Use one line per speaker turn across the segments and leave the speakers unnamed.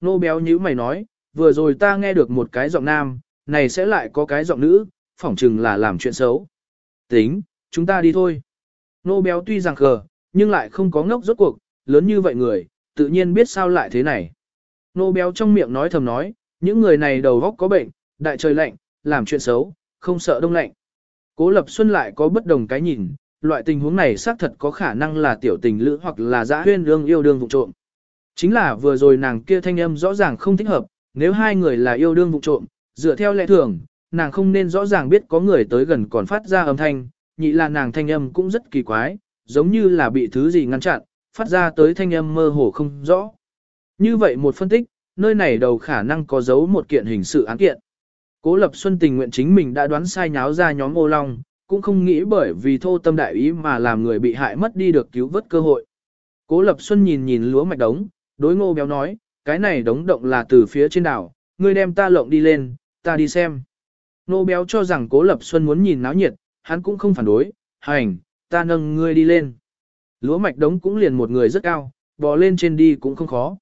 Nô béo nhíu mày nói, vừa rồi ta nghe được một cái giọng nam, này sẽ lại có cái giọng nữ, phỏng chừng là làm chuyện xấu. Tính, chúng ta đi thôi. Nô béo tuy rằng khờ, nhưng lại không có ngốc rốt cuộc, lớn như vậy người, tự nhiên biết sao lại thế này. Nô béo trong miệng nói thầm nói, những người này đầu góc có bệnh, đại trời lạnh, làm chuyện xấu, không sợ đông lạnh. Cố Lập Xuân lại có bất đồng cái nhìn, loại tình huống này xác thật có khả năng là tiểu tình lữ hoặc là dã huyên đương yêu đương vụ trộm. Chính là vừa rồi nàng kia thanh âm rõ ràng không thích hợp, nếu hai người là yêu đương vụ trộm, dựa theo lẽ thường, nàng không nên rõ ràng biết có người tới gần còn phát ra âm thanh, nhị là nàng thanh âm cũng rất kỳ quái, giống như là bị thứ gì ngăn chặn, phát ra tới thanh âm mơ hồ không rõ. Như vậy một phân tích, nơi này đầu khả năng có giấu một kiện hình sự án kiện. Cố Lập Xuân tình nguyện chính mình đã đoán sai nháo ra nhóm ô long, cũng không nghĩ bởi vì thô tâm đại ý mà làm người bị hại mất đi được cứu vớt cơ hội. Cố Lập Xuân nhìn nhìn lúa mạch đống, đối ngô béo nói, cái này đống động là từ phía trên đảo, ngươi đem ta lộng đi lên, ta đi xem. Ngô béo cho rằng Cố Lập Xuân muốn nhìn náo nhiệt, hắn cũng không phản đối, hành, ta nâng ngươi đi lên. Lúa mạch đống cũng liền một người rất cao, bò lên trên đi cũng không khó.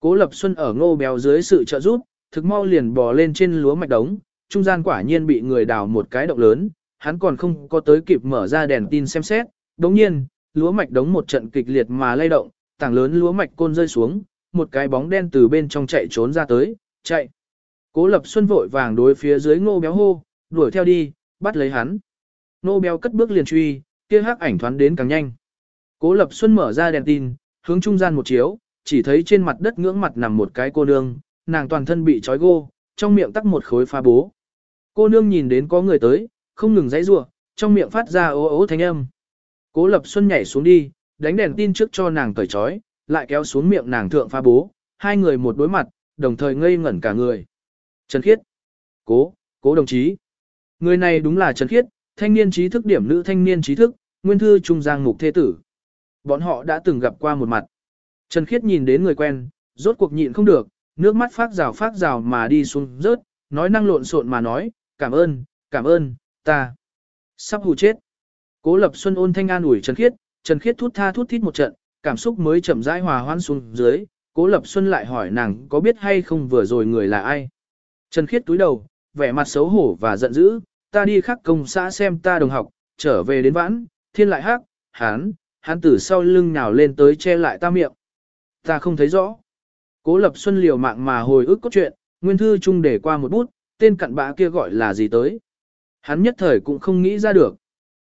Cố Lập Xuân ở ngô béo dưới sự trợ giúp, thực mau liền bò lên trên lúa mạch đống, trung gian quả nhiên bị người đào một cái động lớn, hắn còn không có tới kịp mở ra đèn tin xem xét, đồng nhiên, lúa mạch đống một trận kịch liệt mà lay động, tảng lớn lúa mạch côn rơi xuống, một cái bóng đen từ bên trong chạy trốn ra tới, chạy. Cố Lập Xuân vội vàng đối phía dưới ngô béo hô, đuổi theo đi, bắt lấy hắn. Ngô béo cất bước liền truy, kia hắc ảnh thoán đến càng nhanh. Cố Lập Xuân mở ra đèn tin, hướng trung gian một chiếu, chỉ thấy trên mặt đất ngưỡng mặt nằm một cái cô nương, nàng toàn thân bị trói gô, trong miệng tắc một khối pha bố. Cô nương nhìn đến có người tới, không ngừng dãy rủa, trong miệng phát ra ố ố thanh âm. Cố Lập Xuân nhảy xuống đi, đánh đèn tin trước cho nàng cởi trói, lại kéo xuống miệng nàng thượng pha bố, hai người một đối mặt, đồng thời ngây ngẩn cả người. Trần Khiết. Cố, cố đồng chí. Người này đúng là Trần Khiết, thanh niên trí thức điểm nữ thanh niên trí thức, nguyên thư trung giang mục thế tử. Bọn họ đã từng gặp qua một mặt. Trần Khiết nhìn đến người quen, rốt cuộc nhịn không được, nước mắt phát rào phát rào mà đi xuống rớt, nói năng lộn xộn mà nói, cảm ơn, cảm ơn, ta. Sắp hù chết. Cố Lập Xuân ôn thanh an ủi Trần Khiết, Trần Khiết thút tha thút thít một trận, cảm xúc mới chậm rãi hòa hoãn xuống dưới, Cố Lập Xuân lại hỏi nàng có biết hay không vừa rồi người là ai. Trần Khiết túi đầu, vẻ mặt xấu hổ và giận dữ, ta đi khắc công xã xem ta đồng học, trở về đến vãn, thiên lại hắc, hán, hán tử sau lưng nhào lên tới che lại ta miệng. Ta không thấy rõ. Cố Lập Xuân liều mạng mà hồi ức cốt truyện, nguyên thư chung để qua một bút, tên cặn bã kia gọi là gì tới. Hắn nhất thời cũng không nghĩ ra được.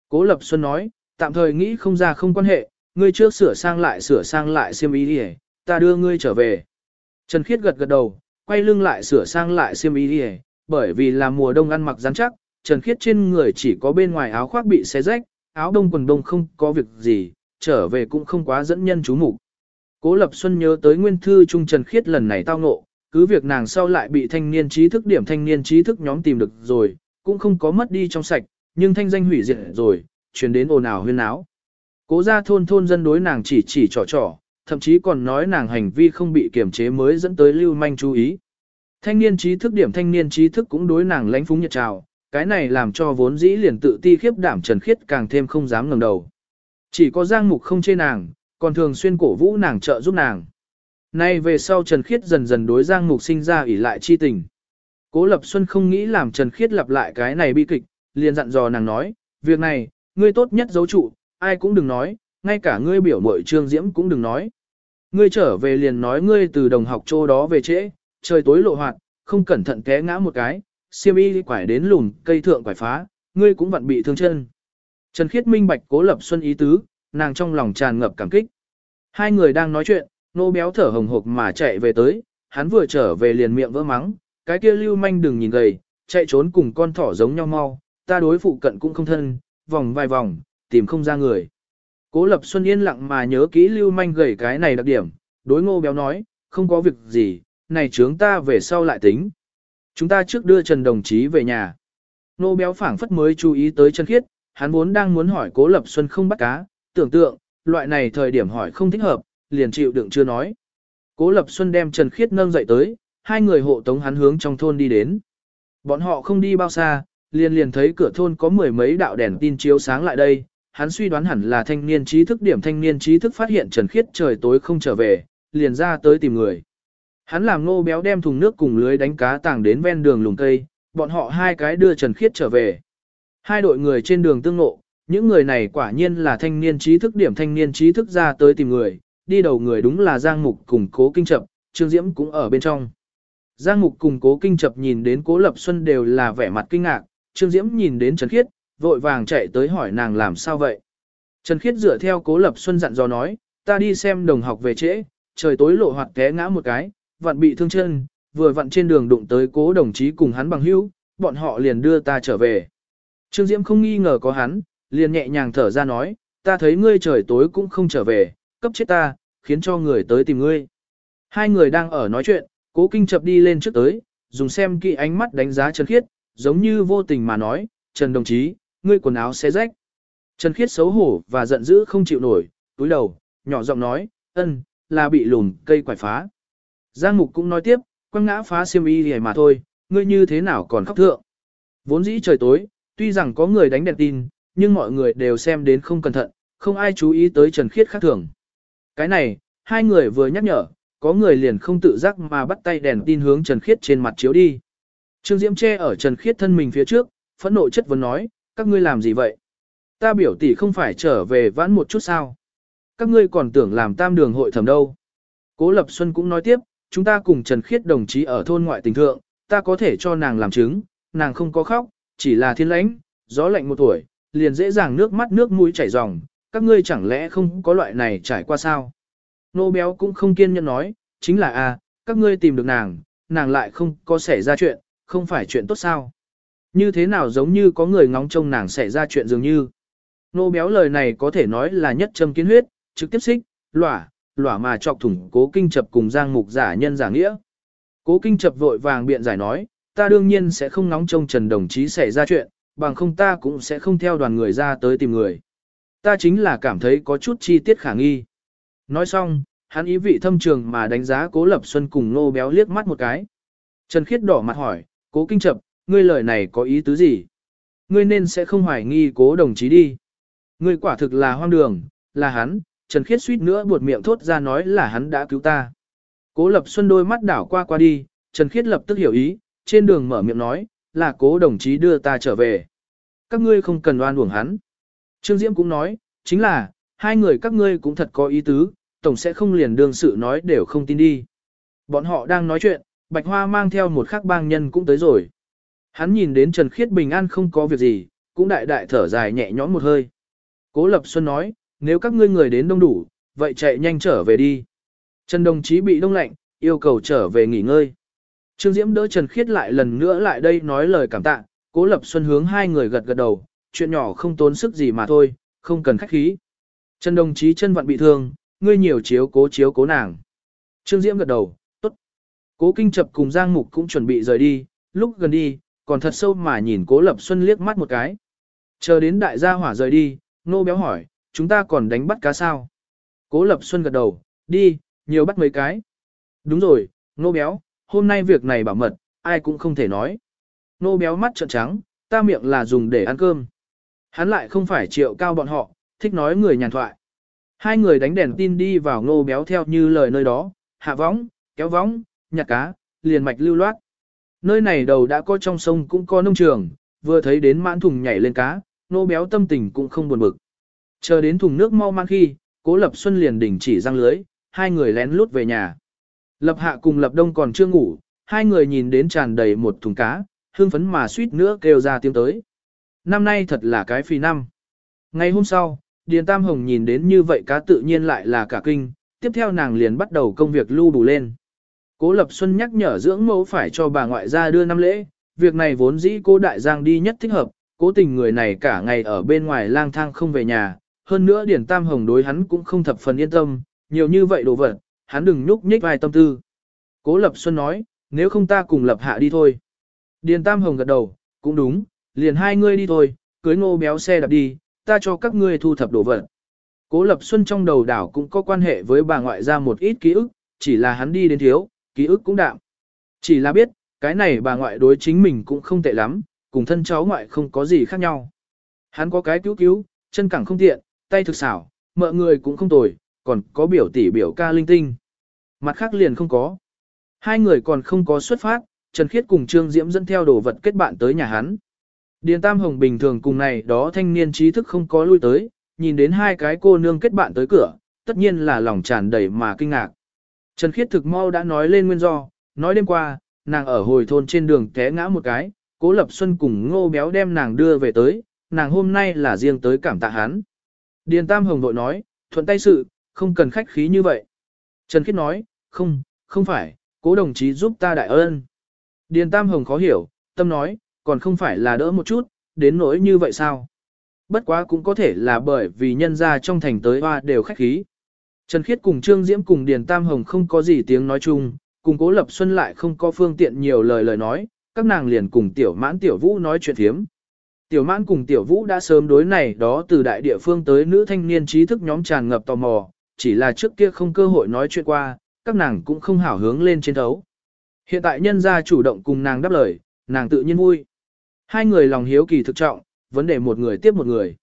Cố Lập Xuân nói, tạm thời nghĩ không ra không quan hệ, ngươi trước sửa sang lại sửa sang lại xiêm ý đi ta đưa ngươi trở về. Trần Khiết gật gật đầu, quay lưng lại sửa sang lại xiêm ý đi bởi vì là mùa đông ăn mặc rắn chắc, Trần Khiết trên người chỉ có bên ngoài áo khoác bị xé rách, áo đông quần đông không có việc gì, trở về cũng không quá dẫn nhân chú mục. Cố Lập Xuân nhớ tới nguyên thư trung Trần Khiết lần này tao ngộ, cứ việc nàng sau lại bị thanh niên trí thức điểm thanh niên trí thức nhóm tìm được rồi, cũng không có mất đi trong sạch, nhưng thanh danh hủy diệt rồi, truyền đến ồn ào huyên áo. Cố gia thôn thôn dân đối nàng chỉ chỉ trò trò, thậm chí còn nói nàng hành vi không bị kiểm chế mới dẫn tới lưu manh chú ý. Thanh niên trí thức điểm thanh niên trí thức cũng đối nàng lãnh phúng nhật trào, cái này làm cho vốn dĩ liền tự ti khiếp đảm Trần Khiết càng thêm không dám ngẩng đầu. Chỉ có Giang Mục không chê nàng, còn thường xuyên cổ vũ nàng trợ giúp nàng. Nay về sau Trần Khiết dần dần đối Giang Mục sinh ra ủy lại chi tình. Cố Lập Xuân không nghĩ làm Trần Khiết lặp lại cái này bi kịch, liền dặn dò nàng nói, việc này, ngươi tốt nhất giấu trụ, ai cũng đừng nói, ngay cả ngươi biểu mội trương diễm cũng đừng nói. Ngươi trở về liền nói ngươi từ đồng học chỗ đó về trễ, trời tối lộ hoạt, không cẩn thận té ngã một cái, siêm y quải đến lùn, cây thượng quải phá, ngươi cũng vặn bị thương chân. Trần Khiết minh bạch cố lập xuân ý tứ, nàng trong lòng tràn ngập cảm kích. Hai người đang nói chuyện, nô béo thở hồng hộc mà chạy về tới, hắn vừa trở về liền miệng vỡ mắng, cái kia lưu manh đừng nhìn gầy, chạy trốn cùng con thỏ giống nhau mau, ta đối phụ cận cũng không thân, vòng vài vòng, tìm không ra người. Cố Lập Xuân yên lặng mà nhớ kỹ lưu manh gầy cái này đặc điểm, đối ngô béo nói, không có việc gì, này chúng ta về sau lại tính. Chúng ta trước đưa Trần đồng chí về nhà. Ngô béo phảng phất mới chú ý tới Trần khiết, hắn vốn đang muốn hỏi Cố Lập Xuân không bắt cá, tưởng tượng, loại này thời điểm hỏi không thích hợp, liền chịu đựng chưa nói. Cố Lập Xuân đem Trần Khiết nâng dậy tới, hai người hộ tống hắn hướng trong thôn đi đến. Bọn họ không đi bao xa, liền liền thấy cửa thôn có mười mấy đạo đèn tin chiếu sáng lại đây, hắn suy đoán hẳn là thanh niên trí thức điểm thanh niên trí thức phát hiện Trần Khiết trời tối không trở về, liền ra tới tìm người. Hắn làm nô béo đem thùng nước cùng lưới đánh cá tàng đến ven đường lùng cây, bọn họ hai cái đưa Trần Khiết trở về. Hai đội người trên đường tương ngộ, những người này quả nhiên là thanh niên trí thức điểm thanh niên trí thức ra tới tìm người, đi đầu người đúng là Giang Mục cùng Cố Kinh Chập, Trương Diễm cũng ở bên trong. Giang Mục cùng Cố Kinh Chập nhìn đến Cố Lập Xuân đều là vẻ mặt kinh ngạc, Trương Diễm nhìn đến Trần Khiết, vội vàng chạy tới hỏi nàng làm sao vậy. Trần Khiết dựa theo Cố Lập Xuân dặn dò nói, ta đi xem đồng học về trễ, trời tối lộ hoạt té ngã một cái, vặn bị thương chân, vừa vặn trên đường đụng tới Cố đồng chí cùng hắn bằng hữu, bọn họ liền đưa ta trở về. Trương Diễm không nghi ngờ có hắn, liền nhẹ nhàng thở ra nói, ta thấy ngươi trời tối cũng không trở về, cấp chết ta, khiến cho người tới tìm ngươi. Hai người đang ở nói chuyện, cố kinh chập đi lên trước tới, dùng xem kỹ ánh mắt đánh giá Trần Khiết, giống như vô tình mà nói, Trần đồng chí, ngươi quần áo xé rách. Trần Khiết xấu hổ và giận dữ không chịu nổi, túi đầu, nhỏ giọng nói, ân, là bị lùn cây quải phá. Giang Mục cũng nói tiếp, quăng ngã phá xiêm y thì mà thôi, ngươi như thế nào còn khóc thượng. Vốn dĩ trời tối, tuy rằng có người đánh đèn tin, nhưng mọi người đều xem đến không cẩn thận, không ai chú ý tới Trần Khiết khác thường. Cái này, hai người vừa nhắc nhở, có người liền không tự giác mà bắt tay đèn tin hướng Trần Khiết trên mặt chiếu đi. Trương Diễm che ở Trần Khiết thân mình phía trước, phẫn nộ chất vấn nói, các ngươi làm gì vậy? Ta biểu tỷ không phải trở về vãn một chút sao? Các ngươi còn tưởng làm tam đường hội thẩm đâu? Cố Lập Xuân cũng nói tiếp, chúng ta cùng Trần Khiết đồng chí ở thôn ngoại tình thượng, ta có thể cho nàng làm chứng, nàng không có khóc, chỉ là thiên lãnh, gió lạnh một tuổi, liền dễ dàng nước mắt nước mũi chảy ròng, các ngươi chẳng lẽ không có loại này trải qua sao? Nô béo cũng không kiên nhẫn nói, chính là a, các ngươi tìm được nàng, nàng lại không có xảy ra chuyện, không phải chuyện tốt sao? Như thế nào giống như có người ngóng trông nàng xảy ra chuyện dường như. Nô béo lời này có thể nói là nhất châm kiến huyết, trực tiếp xích, lỏa, lỏa mà chọc thủng cố kinh chập cùng giang mục giả nhân giả nghĩa. Cố kinh chập vội vàng biện giải nói, ta đương nhiên sẽ không ngóng trông Trần đồng chí xảy ra chuyện, bằng không ta cũng sẽ không theo đoàn người ra tới tìm người. Ta chính là cảm thấy có chút chi tiết khả nghi. Nói xong, hắn ý vị thâm trường mà đánh giá Cố Lập Xuân cùng Nô Béo liếc mắt một cái. Trần Khiết đỏ mặt hỏi, Cố Kinh Chập, ngươi lời này có ý tứ gì? Ngươi nên sẽ không hoài nghi Cố đồng chí đi. Ngươi quả thực là hoang đường, là hắn, Trần Khiết suýt nữa buột miệng thốt ra nói là hắn đã cứu ta. Cố Lập Xuân đôi mắt đảo qua qua đi, Trần Khiết lập tức hiểu ý, trên đường mở miệng nói, là cố đồng chí đưa ta trở về. Các ngươi không cần oan uổng hắn. Trương Diễm cũng nói, chính là, hai người các ngươi cũng thật có ý tứ, tổng sẽ không liền đương sự nói đều không tin đi. Bọn họ đang nói chuyện, Bạch Hoa mang theo một khắc bang nhân cũng tới rồi. Hắn nhìn đến Trần Khiết bình an không có việc gì, cũng đại đại thở dài nhẹ nhõm một hơi. Cố Lập Xuân nói, nếu các ngươi người đến đông đủ, vậy chạy nhanh trở về đi. Trần đồng chí bị đông lạnh, yêu cầu trở về nghỉ ngơi. Trương Diễm đỡ Trần Khiết lại lần nữa lại đây nói lời cảm tạ, Cố Lập Xuân hướng hai người gật gật đầu, chuyện nhỏ không tốn sức gì mà thôi, không cần khách khí. Trần đồng chí chân vặn bị thương, ngươi nhiều chiếu cố chiếu cố nàng. Trương Diễm gật đầu. Cố Kinh Chập cùng Giang Mục cũng chuẩn bị rời đi, lúc gần đi, còn thật sâu mà nhìn Cố Lập Xuân liếc mắt một cái. Chờ đến đại gia hỏa rời đi, nô béo hỏi, chúng ta còn đánh bắt cá sao? Cố Lập Xuân gật đầu, đi, nhiều bắt mấy cái. Đúng rồi, nô béo, hôm nay việc này bảo mật, ai cũng không thể nói. Nô béo mắt trợn trắng, ta miệng là dùng để ăn cơm. Hắn lại không phải triệu cao bọn họ, thích nói người nhàn thoại. Hai người đánh đèn tin đi vào nô béo theo như lời nơi đó, hạ võng, kéo võng, nhặt cá, liền mạch lưu loát. Nơi này đầu đã có trong sông cũng có nông trường, vừa thấy đến mãn thùng nhảy lên cá, nô béo tâm tình cũng không buồn bực. Chờ đến thùng nước mau mang khi, cố lập xuân liền đỉnh chỉ răng lưới, hai người lén lút về nhà. Lập hạ cùng lập đông còn chưa ngủ, hai người nhìn đến tràn đầy một thùng cá, hương phấn mà suýt nữa kêu ra tiếng tới. Năm nay thật là cái phi năm. Ngày hôm sau, Điền Tam Hồng nhìn đến như vậy cá tự nhiên lại là cả kinh, tiếp theo nàng liền bắt đầu công việc lưu đủ lên. Cố Lập Xuân nhắc nhở dưỡng mẫu phải cho bà ngoại ra đưa năm lễ, việc này vốn dĩ cố đại giang đi nhất thích hợp, cố tình người này cả ngày ở bên ngoài lang thang không về nhà, hơn nữa Điền Tam Hồng đối hắn cũng không thập phần yên tâm, nhiều như vậy đồ vật, hắn đừng nhúc nhích vài tâm tư. Cố Lập Xuân nói, nếu không ta cùng Lập Hạ đi thôi. Điền Tam Hồng gật đầu, cũng đúng, liền hai ngươi đi thôi, cưới ngô béo xe đạp đi, ta cho các ngươi thu thập đồ vật. Cố Lập Xuân trong đầu đảo cũng có quan hệ với bà ngoại ra một ít ký ức, chỉ là hắn đi đến thiếu, ký ức cũng đạm. Chỉ là biết, cái này bà ngoại đối chính mình cũng không tệ lắm, cùng thân cháu ngoại không có gì khác nhau. Hắn có cái cứu cứu, chân cẳng không tiện, tay thực xảo, mợ người cũng không tồi, còn có biểu tỷ biểu ca linh tinh. Mặt khác liền không có. Hai người còn không có xuất phát, Trần Khiết cùng Trương Diễm dẫn theo đồ vật kết bạn tới nhà hắn. Điền Tam Hồng bình thường cùng này đó thanh niên trí thức không có lui tới, nhìn đến hai cái cô nương kết bạn tới cửa, tất nhiên là lòng tràn đầy mà kinh ngạc. Trần Khiết thực mau đã nói lên nguyên do, nói đêm qua, nàng ở hồi thôn trên đường té ngã một cái, Cố Lập Xuân cùng Ngô Béo đem nàng đưa về tới, nàng hôm nay là riêng tới cảm tạ hắn. Điền Tam Hồng vội nói, thuận tay sự, không cần khách khí như vậy. Trần Khiết nói, không, không phải, cố đồng chí giúp ta đại ơn. Điền Tam Hồng khó hiểu, tâm nói, còn không phải là đỡ một chút, đến nỗi như vậy sao? Bất quá cũng có thể là bởi vì nhân gia trong thành tới hoa đều khách khí. Trần Khiết cùng Trương Diễm cùng Điền Tam Hồng không có gì tiếng nói chung, cùng Cố Lập Xuân lại không có phương tiện nhiều lời lời nói, các nàng liền cùng Tiểu Mãn Tiểu Vũ nói chuyện thiếm. Tiểu Mãn cùng Tiểu Vũ đã sớm đối này đó từ đại địa phương tới nữ thanh niên trí thức nhóm tràn ngập tò mò, chỉ là trước kia không cơ hội nói chuyện qua, các nàng cũng không hảo hướng lên trên thấu. Hiện tại nhân gia chủ động cùng nàng đáp lời, nàng tự nhiên vui. Hai người lòng hiếu kỳ thực trọng, vấn đề một người tiếp một người.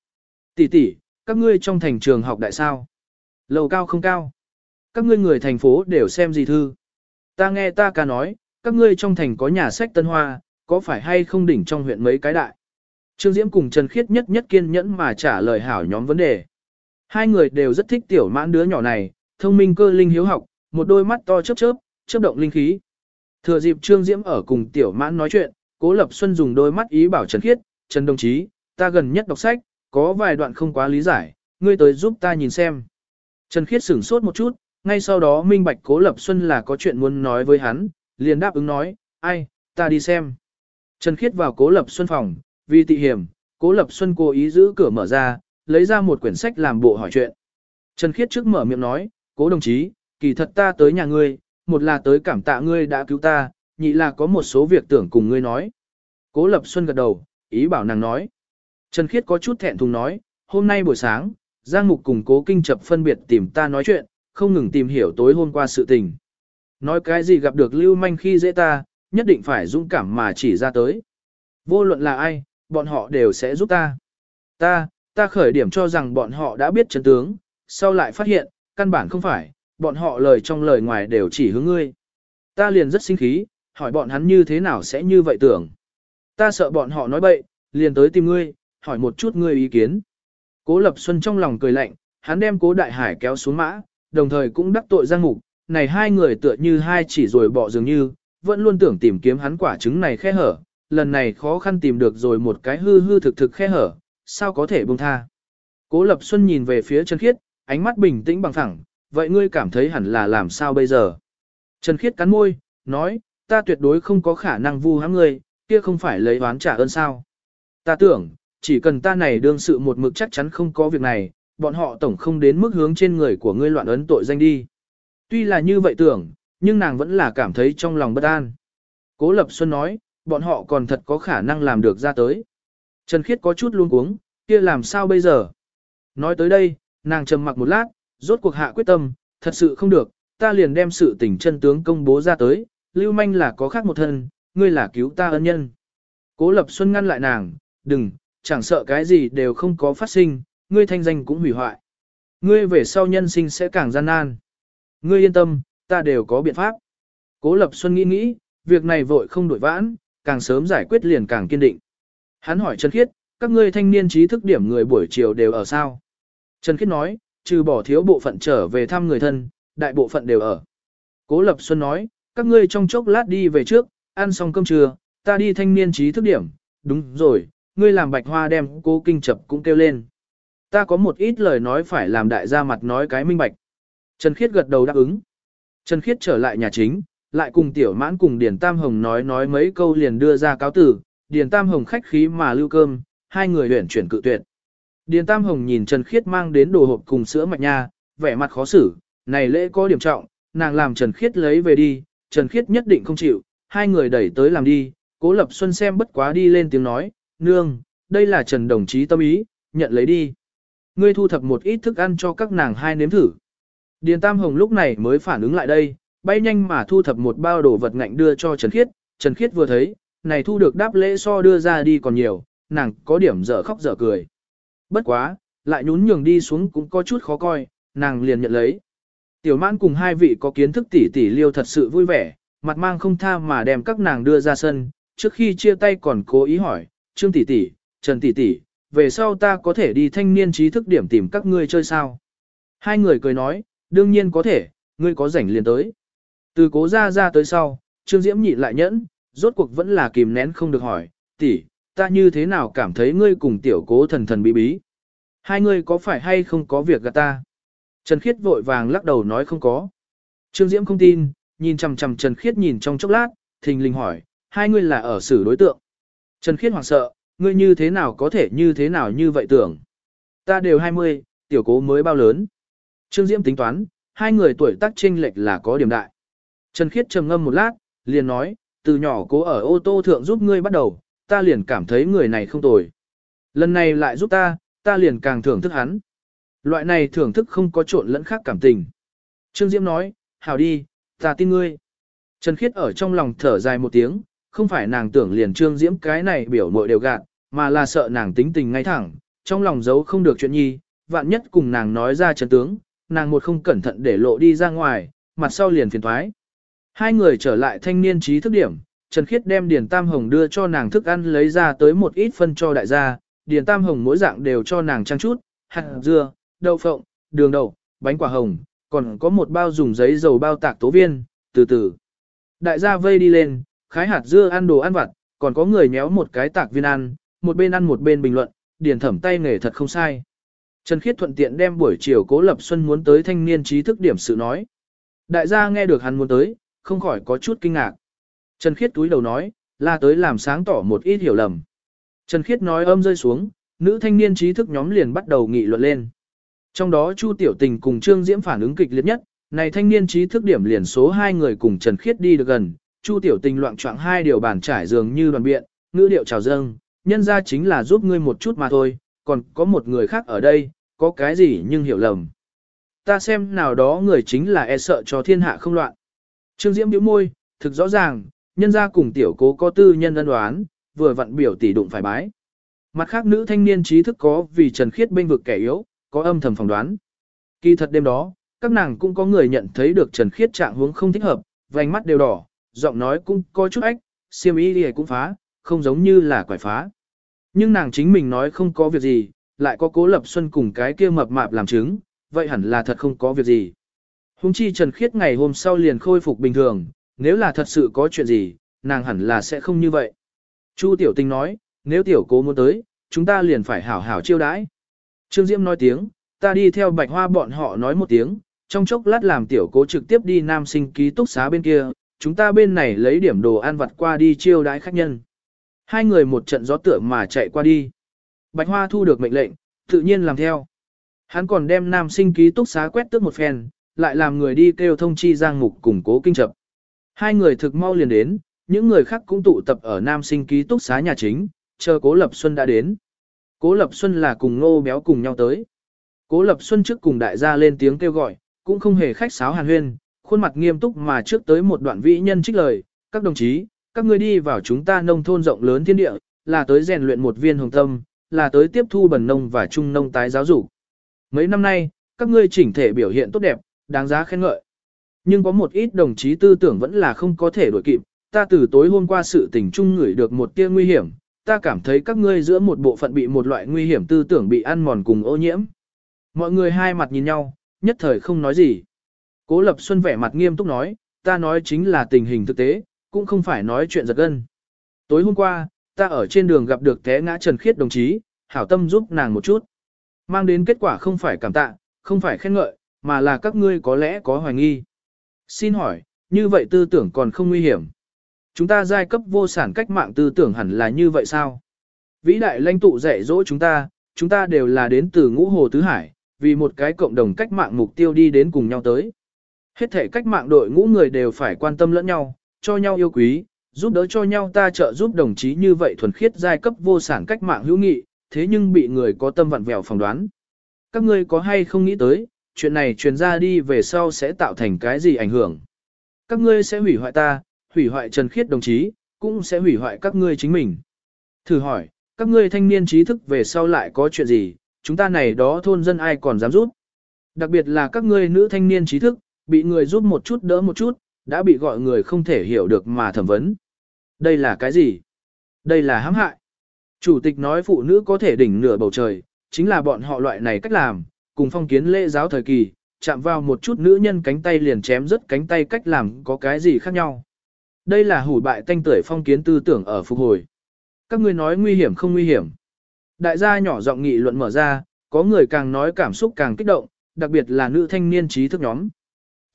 Tỷ tỷ, các ngươi trong thành trường học đại sao? Lầu cao không cao? Các ngươi người thành phố đều xem gì thư? Ta nghe ta ca nói, các ngươi trong thành có nhà sách Tân Hoa, có phải hay không đỉnh trong huyện mấy cái đại? Trương Diễm cùng Trần Khiết nhất nhất kiên nhẫn mà trả lời hảo nhóm vấn đề. Hai người đều rất thích tiểu mãn đứa nhỏ này, thông minh cơ linh hiếu học, một đôi mắt to chớp chớp, chớp động linh khí. Thừa dịp Trương Diễm ở cùng tiểu mãn nói chuyện, Cố Lập Xuân dùng đôi mắt ý bảo Trần Khiết, Trần đồng chí, ta gần nhất đọc sách, có vài đoạn không quá lý giải, ngươi tới giúp ta nhìn xem. Trần Khiết sửng sốt một chút, ngay sau đó minh bạch Cố Lập Xuân là có chuyện muốn nói với hắn, liền đáp ứng nói, ai, ta đi xem. Trần Khiết vào Cố Lập Xuân phòng, vì tị hiểm, Cố Lập Xuân cố ý giữ cửa mở ra, lấy ra một quyển sách làm bộ hỏi chuyện. Trần Khiết trước mở miệng nói, Cố đồng chí, kỳ thật ta tới nhà ngươi, một là tới cảm tạ ngươi đã cứu ta, nhị là có một số việc tưởng cùng ngươi nói. Cố Lập Xuân gật đầu, ý bảo nàng nói. Trần Khiết có chút thẹn thùng nói, hôm nay buổi sáng, Giang Mục cùng Cố Kinh Chập phân biệt tìm ta nói chuyện, không ngừng tìm hiểu tối hôm qua sự tình. Nói cái gì gặp được Lưu Manh khi dễ ta, nhất định phải dũng cảm mà chỉ ra tới. Vô luận là ai, bọn họ đều sẽ giúp ta. Ta, ta khởi điểm cho rằng bọn họ đã biết chân tướng, sau lại phát hiện, căn bản không phải, bọn họ lời trong lời ngoài đều chỉ hướng ngươi. Ta liền rất sinh khí, hỏi bọn hắn như thế nào sẽ như vậy tưởng. Ta sợ bọn họ nói bậy, liền tới tìm ngươi, hỏi một chút ngươi ý kiến. Cố Lập Xuân trong lòng cười lạnh, hắn đem Cố Đại Hải kéo xuống mã, đồng thời cũng đắc tội Giang Mục, này hai người tựa như hai chỉ rồi bỏ dường như, vẫn luôn tưởng tìm kiếm hắn quả trứng này khe hở, lần này khó khăn tìm được rồi một cái hư hư thực thực khe hở, sao có thể buông tha. Cố Lập Xuân nhìn về phía Trần Khiết, ánh mắt bình tĩnh bằng thẳng, vậy ngươi cảm thấy hẳn là làm sao bây giờ? Trần Khiết cắn môi, nói, ta tuyệt đối không có khả năng vu hãm ngươi, kia không phải lấy oán trả ơn sao. Ta tưởng, chỉ cần ta này đương sự một mực chắc chắn không có việc này, bọn họ tổng không đến mức hướng trên người của ngươi loạn ấn tội danh đi. Tuy là như vậy tưởng, nhưng nàng vẫn là cảm thấy trong lòng bất an. Cố Lập Xuân nói, bọn họ còn thật có khả năng làm được ra tới. Trần Khiết có chút luôn cuống, kia làm sao bây giờ? Nói tới đây, nàng trầm mặc một lát, rốt cuộc hạ quyết tâm, thật sự không được, ta liền đem sự tình chân tướng công bố ra tới, lưu manh là có khác một thân, ngươi là cứu ta ân nhân. Cố Lập Xuân ngăn lại nàng, đừng, chẳng sợ cái gì đều không có phát sinh, ngươi thanh danh cũng hủy hoại. Ngươi về sau nhân sinh sẽ càng gian nan. Ngươi yên tâm, ta đều có biện pháp. Cố Lập Xuân nghĩ nghĩ, việc này vội không đổi vãn, càng sớm giải quyết liền càng kiên định. Hắn hỏi Trần Khiết, các ngươi thanh niên trí thức điểm người buổi chiều đều ở sao? Trần Khiết nói, trừ bỏ thiếu bộ phận trở về thăm người thân, đại bộ phận đều ở. Cố Lập Xuân nói, các ngươi trong chốc lát đi về trước, ăn xong cơm trưa, ta đi thanh niên trí thức điểm, đúng rồi, ngươi làm bạch hoa đem cố kinh chập cũng kêu lên. Ta có một ít lời nói phải làm đại gia mặt nói cái minh bạch. Trần Khiết gật đầu đáp ứng. Trần Khiết trở lại nhà chính, lại cùng tiểu mãn cùng Điền Tam Hồng nói nói mấy câu liền đưa ra cáo tử, Điền Tam Hồng khách khí mà lưu cơm, hai người luyện chuyển cự tuyệt. Điền Tam Hồng nhìn Trần Khiết mang đến đồ hộp cùng sữa mạch nha, vẻ mặt khó xử, này lễ có điểm trọng, nàng làm Trần Khiết lấy về đi, Trần Khiết nhất định không chịu, hai người đẩy tới làm đi, Cố Lập Xuân xem bất quá đi lên tiếng nói, nương, đây là Trần đồng chí tâm ý, nhận lấy đi. Ngươi thu thập một ít thức ăn cho các nàng hai nếm thử. Điền Tam Hồng lúc này mới phản ứng lại đây, bay nhanh mà thu thập một bao đồ vật ngạnh đưa cho Trần Khiết, Trần Khiết vừa thấy, này thu được đáp lễ so đưa ra đi còn nhiều, nàng có điểm dở khóc dở cười. Bất quá, lại nhún nhường đi xuống cũng có chút khó coi, nàng liền nhận lấy. Tiểu mãn cùng hai vị có kiến thức tỉ tỉ liêu thật sự vui vẻ, mặt mang không tha mà đem các nàng đưa ra sân, trước khi chia tay còn cố ý hỏi, Trương tỷ tỷ, Trần tỷ tỷ, về sau ta có thể đi thanh niên trí thức điểm tìm các ngươi chơi sao? Hai người cười nói, đương nhiên có thể, ngươi có rảnh liền tới. Từ cố ra ra tới sau, Trương Diễm nhịn lại nhẫn, rốt cuộc vẫn là kìm nén không được hỏi, tỷ, ta như thế nào cảm thấy ngươi cùng tiểu cố thần thần bí bí? Hai ngươi có phải hay không có việc gạt ta? Trần Khiết vội vàng lắc đầu nói không có. Trương Diễm không tin, nhìn chằm chằm Trần Khiết nhìn trong chốc lát, thình lình hỏi, hai ngươi là ở xử đối tượng. Trần Khiết hoảng sợ, ngươi như thế nào có thể như thế nào như vậy tưởng. Ta đều 20, tiểu cố mới bao lớn. Trương Diễm tính toán, hai người tuổi tác chênh lệch là có điểm đại. Trần Khiết trầm ngâm một lát, liền nói, từ nhỏ cố ở ô tô thượng giúp ngươi bắt đầu, ta liền cảm thấy người này không tồi. Lần này lại giúp ta, ta liền càng thưởng thức hắn. Loại này thưởng thức không có trộn lẫn khác cảm tình. Trương Diễm nói, hảo đi, ta tin ngươi. Trần Khiết ở trong lòng thở dài một tiếng, không phải nàng tưởng liền Trương Diễm cái này biểu mội đều gạt, mà là sợ nàng tính tình ngay thẳng, trong lòng giấu không được chuyện nhi, vạn nhất cùng nàng nói ra chân tướng, nàng một không cẩn thận để lộ đi ra ngoài, mặt sau liền phiền thoái. Hai người trở lại thanh niên trí thức điểm, Trần Khiết đem Điền Tam Hồng đưa cho nàng thức ăn lấy ra tới một ít phân cho đại gia, Điền Tam Hồng mỗi dạng đều cho nàng trang chút, hạt dưa, đậu phộng, đường đậu, bánh quả hồng, còn có một bao dùng giấy dầu bao tạc tố viên, từ từ. Đại gia vây đi lên, khái hạt dưa ăn đồ ăn vặt, còn có người nhéo một cái tạc viên ăn, một bên ăn một bên bình luận, điền thẩm tay nghề thật không sai. Trần Khiết thuận tiện đem buổi chiều Cố Lập Xuân muốn tới thanh niên trí thức điểm sự nói. Đại gia nghe được hắn muốn tới, không khỏi có chút kinh ngạc. Trần Khiết túi đầu nói, là tới làm sáng tỏ một ít hiểu lầm. Trần Khiết nói âm rơi xuống, nữ thanh niên trí thức nhóm liền bắt đầu nghị luận lên. Trong đó Chu Tiểu Tình cùng Trương Diễm phản ứng kịch liệt nhất, này thanh niên trí thức điểm liền số hai người cùng Trần Khiết đi được gần, Chu Tiểu Tình loạn choạng hai điều bàn trải dường như đoàn biện, ngữ điệu chào dâng, nhân ra chính là giúp ngươi một chút mà thôi, còn có một người khác ở đây, có cái gì nhưng hiểu lầm. Ta xem nào đó người chính là e sợ cho thiên hạ không loạn. Trương Diễm bĩu môi, thực rõ ràng, nhân ra cùng tiểu cố có tư nhân ân đoán, vừa vặn biểu tỷ đụng phải bái. Mặt khác nữ thanh niên trí thức có vì Trần Khiết bên vực kẻ yếu, có âm thầm phỏng đoán. Kỳ thật đêm đó, các nàng cũng có người nhận thấy được Trần Khiết trạng huống không thích hợp, vành mắt đều đỏ, giọng nói cũng có chút ách, siêm y đi cũng phá, không giống như là quải phá. Nhưng nàng chính mình nói không có việc gì, lại có cố lập xuân cùng cái kia mập mạp làm chứng, vậy hẳn là thật không có việc gì. Hùng chi Trần Khiết ngày hôm sau liền khôi phục bình thường, nếu là thật sự có chuyện gì, nàng hẳn là sẽ không như vậy. Chu Tiểu Tinh nói, nếu Tiểu Cố muốn tới, chúng ta liền phải hảo hảo chiêu đãi. Trương Diễm nói tiếng, ta đi theo bạch hoa bọn họ nói một tiếng, trong chốc lát làm Tiểu Cố trực tiếp đi nam sinh ký túc xá bên kia, chúng ta bên này lấy điểm đồ ăn vặt qua đi chiêu đãi khách nhân. Hai người một trận gió tựa mà chạy qua đi. Bạch Hoa thu được mệnh lệnh, tự nhiên làm theo. Hắn còn đem nam sinh ký túc xá quét tước một phen, lại làm người đi kêu thông chi Giang Mục củng cố kinh chập. Hai người thực mau liền đến, những người khác cũng tụ tập ở nam sinh ký túc xá nhà chính, chờ Cố Lập Xuân đã đến. Cố Lập Xuân là cùng Ngô Béo cùng nhau tới. Cố Lập Xuân trước cùng đại gia lên tiếng kêu gọi, cũng không hề khách sáo hàn huyên, khuôn mặt nghiêm túc mà trước tới một đoạn vĩ nhân trích lời, các đồng chí, các ngươi đi vào chúng ta nông thôn rộng lớn thiên địa, là tới rèn luyện một viên hồng tâm, là tới tiếp thu bần nông và trung nông tái giáo dục. Mấy năm nay, các ngươi chỉnh thể biểu hiện tốt đẹp, đáng giá khen ngợi. Nhưng có một ít đồng chí tư tưởng vẫn là không có thể đổi kịp, ta từ tối hôm qua sự tình chung ngửi được một tia nguy hiểm, ta cảm thấy các ngươi giữa một bộ phận bị một loại nguy hiểm tư tưởng bị ăn mòn cùng ô nhiễm. Mọi người hai mặt nhìn nhau, nhất thời không nói gì. Cố Lập Xuân vẻ mặt nghiêm túc nói, ta nói chính là tình hình thực tế, cũng không phải nói chuyện giật gân. Tối hôm qua, ta ở trên đường gặp được té ngã Trần Khiết đồng chí, hảo tâm giúp nàng một chút. Mang đến kết quả không phải cảm tạ, không phải khen ngợi, mà là các ngươi có lẽ có hoài nghi. Xin hỏi, như vậy tư tưởng còn không nguy hiểm. Chúng ta giai cấp vô sản cách mạng tư tưởng hẳn là như vậy sao? Vĩ đại lãnh tụ dạy dỗ chúng ta, chúng ta đều là đến từ ngũ hồ tứ hải, vì một cái cộng đồng cách mạng mục tiêu đi đến cùng nhau tới. Hết thể cách mạng đội ngũ người đều phải quan tâm lẫn nhau, cho nhau yêu quý, giúp đỡ cho nhau ta trợ giúp đồng chí như vậy thuần khiết giai cấp vô sản cách mạng hữu nghị, thế nhưng bị người có tâm vặn vẹo phỏng đoán. Các ngươi có hay không nghĩ tới, chuyện này truyền ra đi về sau sẽ tạo thành cái gì ảnh hưởng? Các ngươi sẽ hủy hoại ta, hủy hoại Trần Khiết đồng chí, cũng sẽ hủy hoại các ngươi chính mình. Thử hỏi, các ngươi thanh niên trí thức về sau lại có chuyện gì, chúng ta này đó thôn dân ai còn dám giúp? Đặc biệt là các ngươi nữ thanh niên trí thức, bị người giúp một chút đỡ một chút, đã bị gọi người không thể hiểu được mà thẩm vấn. Đây là cái gì? Đây là hãm hại. Chủ tịch nói phụ nữ có thể đỉnh nửa bầu trời, chính là bọn họ loại này cách làm, cùng phong kiến lễ giáo thời kỳ, chạm vào một chút nữ nhân cánh tay liền chém rất cánh tay cách làm có cái gì khác nhau. Đây là hủ bại tanh tuổi phong kiến tư tưởng ở phục hồi. Các ngươi nói nguy hiểm không nguy hiểm. Đại gia nhỏ giọng nghị luận mở ra, có người càng nói cảm xúc càng kích động, đặc biệt là nữ thanh niên trí thức nhóm.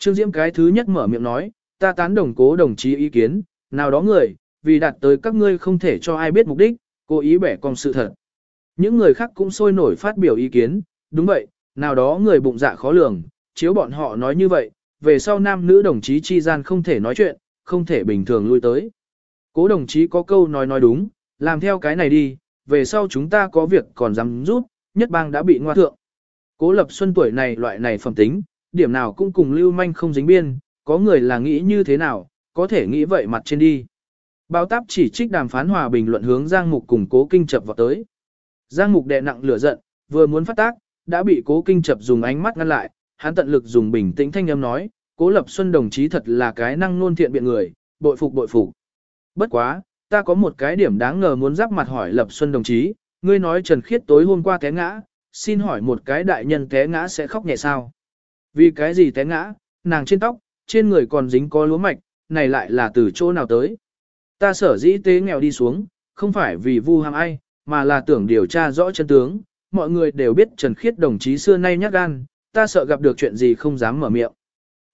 Trương Diễm cái thứ nhất mở miệng nói, ta tán đồng cố đồng chí ý kiến, nào đó người, vì đạt tới các ngươi không thể cho ai biết mục đích, cố ý bẻ cong sự thật. Những người khác cũng sôi nổi phát biểu ý kiến, đúng vậy, nào đó người bụng dạ khó lường, chiếu bọn họ nói như vậy, về sau nam nữ đồng chí chi gian không thể nói chuyện, không thể bình thường lui tới. Cố đồng chí có câu nói nói đúng, làm theo cái này đi, về sau chúng ta có việc còn dám rút, nhất bang đã bị ngoa thượng. Cố lập xuân tuổi này loại này phẩm tính, điểm nào cũng cùng lưu manh không dính biên, có người là nghĩ như thế nào, có thể nghĩ vậy mặt trên đi. Báo táp chỉ trích đàm phán hòa bình luận hướng Giang Mục cùng cố kinh chập vào tới. Giang Mục đè nặng lửa giận, vừa muốn phát tác, đã bị cố kinh chập dùng ánh mắt ngăn lại, hắn tận lực dùng bình tĩnh thanh âm nói, cố lập xuân đồng chí thật là cái năng nôn thiện biện người, bội phục bội phục. Bất quá, ta có một cái điểm đáng ngờ muốn giáp mặt hỏi lập xuân đồng chí, ngươi nói Trần Khiết tối hôm qua té ngã, xin hỏi một cái đại nhân té ngã sẽ khóc nhẹ sao? Vì cái gì té ngã, nàng trên tóc, trên người còn dính có lúa mạch, này lại là từ chỗ nào tới? Ta sở dĩ tế nghèo đi xuống, không phải vì vu ham ai, mà là tưởng điều tra rõ chân tướng. Mọi người đều biết Trần Khiết đồng chí xưa nay nhát gan, ta sợ gặp được chuyện gì không dám mở miệng.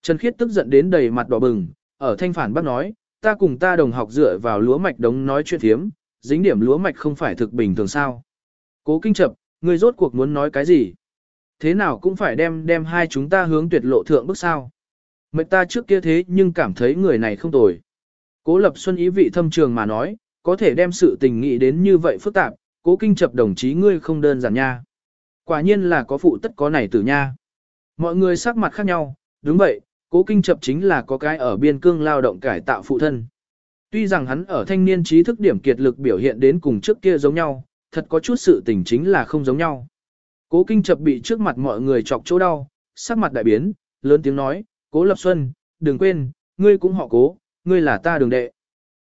Trần Khiết tức giận đến đầy mặt đỏ bừng, ở thanh phản bác nói, ta cùng ta đồng học dựa vào lúa mạch đống nói chuyện thiếm, dính điểm lúa mạch không phải thực bình thường sao. Cố kinh chập, người rốt cuộc muốn nói cái gì? Thế nào cũng phải đem đem hai chúng ta hướng tuyệt lộ thượng bước sao. Mệnh ta trước kia thế nhưng cảm thấy người này không tồi. Cố Lập Xuân ý vị thâm trường mà nói, có thể đem sự tình nghị đến như vậy phức tạp, cố kinh chập đồng chí ngươi không đơn giản nha. Quả nhiên là có phụ tất có này tử nha. Mọi người sắc mặt khác nhau, đúng vậy, cố kinh chập chính là có cái ở biên cương lao động cải tạo phụ thân. Tuy rằng hắn ở thanh niên trí thức điểm kiệt lực biểu hiện đến cùng trước kia giống nhau, thật có chút sự tình chính là không giống nhau. Cố kinh chập bị trước mặt mọi người chọc chỗ đau, sắc mặt đại biến, lớn tiếng nói, cố lập xuân, đừng quên, ngươi cũng họ cố, ngươi là ta đường đệ.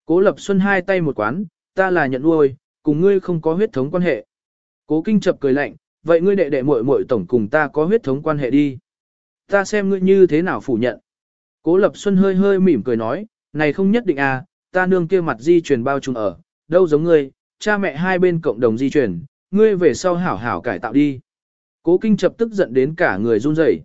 Cố Lập Xuân hai tay một quán, ta là nhận nuôi, cùng ngươi không có huyết thống quan hệ. Cố Kinh chập cười lạnh, vậy ngươi đệ đệ muội muội tổng cùng ta có huyết thống quan hệ đi. Ta xem ngươi như thế nào phủ nhận. Cố Lập Xuân hơi hơi mỉm cười nói, này không nhất định à, ta nương kia mặt di truyền bao trùm ở, đâu giống ngươi, cha mẹ hai bên cộng đồng di truyền, ngươi về sau hảo hảo cải tạo đi. Cố Kinh chập tức giận đến cả người run rẩy.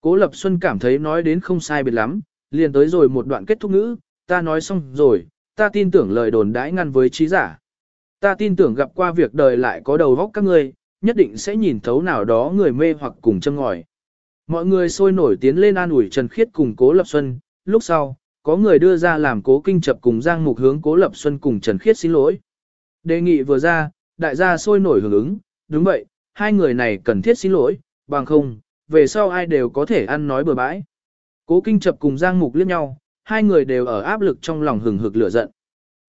Cố Lập Xuân cảm thấy nói đến không sai biệt lắm, liền tới rồi một đoạn kết thúc ngữ, ta nói xong rồi, ta tin tưởng lời đồn đãi ngăn với trí giả. Ta tin tưởng gặp qua việc đời lại có đầu vóc các ngươi, nhất định sẽ nhìn thấu nào đó người mê hoặc cùng châm ngòi. Mọi người sôi nổi tiến lên an ủi Trần Khiết cùng Cố Lập Xuân, lúc sau, có người đưa ra làm Cố Kinh Chập cùng Giang Mục hướng Cố Lập Xuân cùng Trần Khiết xin lỗi. Đề nghị vừa ra, đại gia sôi nổi hưởng ứng, đúng vậy, hai người này cần thiết xin lỗi, bằng không, về sau ai đều có thể ăn nói bừa bãi. Cố Kinh Chập cùng Giang Mục liếc nhau, hai người đều ở áp lực trong lòng hừng hực lửa giận.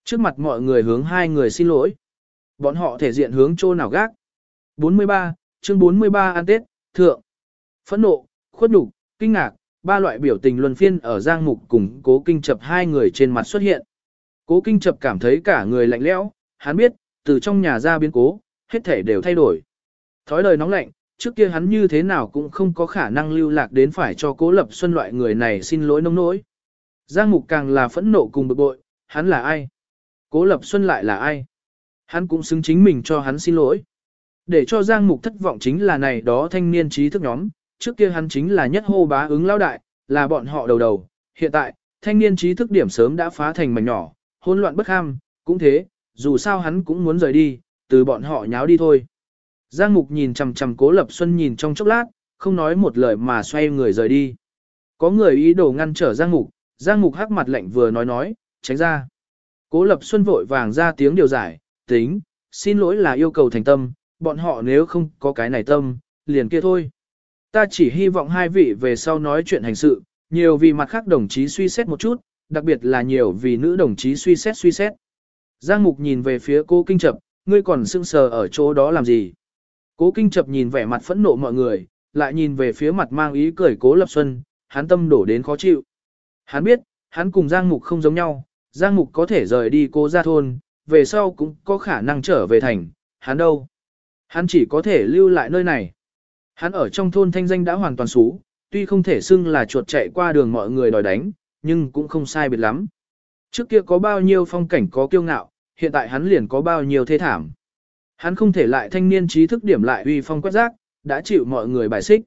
Trước mặt mọi người hướng hai người xin lỗi. Bọn họ thể diện hướng chỗ nào gác. 43, chương 43 ăn Tết, thượng. Phẫn nộ, khuất nhục, kinh ngạc, ba loại biểu tình luân phiên ở Giang Mục cùng Cố Kinh Chập hai người trên mặt xuất hiện. Cố Kinh Chập cảm thấy cả người lạnh lẽo, hắn biết, từ trong nhà ra biến cố, hết thể đều thay đổi. Thói đời nóng lạnh, trước kia hắn như thế nào cũng không có khả năng lưu lạc đến phải cho Cố Lập Xuân loại người này xin lỗi nông nỗi. Giang Mục càng là phẫn nộ cùng bực bội, hắn là ai? Cố Lập Xuân lại là ai? Hắn cũng xứng chính mình cho hắn xin lỗi. Để cho Giang Mục thất vọng chính là này đó thanh niên trí thức nhóm, trước kia hắn chính là nhất hô bá ứng lao đại, là bọn họ đầu đầu. Hiện tại, thanh niên trí thức điểm sớm đã phá thành mảnh nhỏ, hỗn loạn bất ham, cũng thế, dù sao hắn cũng muốn rời đi, từ bọn họ nháo đi thôi. Giang Mục nhìn chằm chằm Cố Lập Xuân nhìn trong chốc lát, không nói một lời mà xoay người rời đi. Có người ý đồ ngăn trở Giang Mục, Giang Mục hắc mặt lạnh vừa nói nói, tránh ra. Cố Lập Xuân vội vàng ra tiếng điều giải, tính, xin lỗi là yêu cầu thành tâm, bọn họ nếu không có cái này tâm, liền kia thôi. Ta chỉ hy vọng hai vị về sau nói chuyện hành sự, nhiều vì mặt khác đồng chí suy xét một chút, đặc biệt là nhiều vì nữ đồng chí suy xét suy xét. Giang Mục nhìn về phía cô Kinh Chập, ngươi còn sưng sờ ở chỗ đó làm gì? Cố Kinh Chập nhìn vẻ mặt phẫn nộ mọi người, lại nhìn về phía mặt mang ý cười Cố Lập Xuân, hắn tâm đổ đến khó chịu. Hắn biết, hắn cùng Giang Mục không giống nhau, Giang Mục có thể rời đi cố ra thôn, về sau cũng có khả năng trở về thành, hắn đâu? Hắn chỉ có thể lưu lại nơi này. Hắn ở trong thôn thanh danh đã hoàn toàn xú, tuy không thể xưng là chuột chạy qua đường mọi người đòi đánh, nhưng cũng không sai biệt lắm. Trước kia có bao nhiêu phong cảnh có kiêu ngạo, hiện tại hắn liền có bao nhiêu thế thảm. Hắn không thể lại thanh niên trí thức điểm lại uy phong quét rác, đã chịu mọi người bài xích.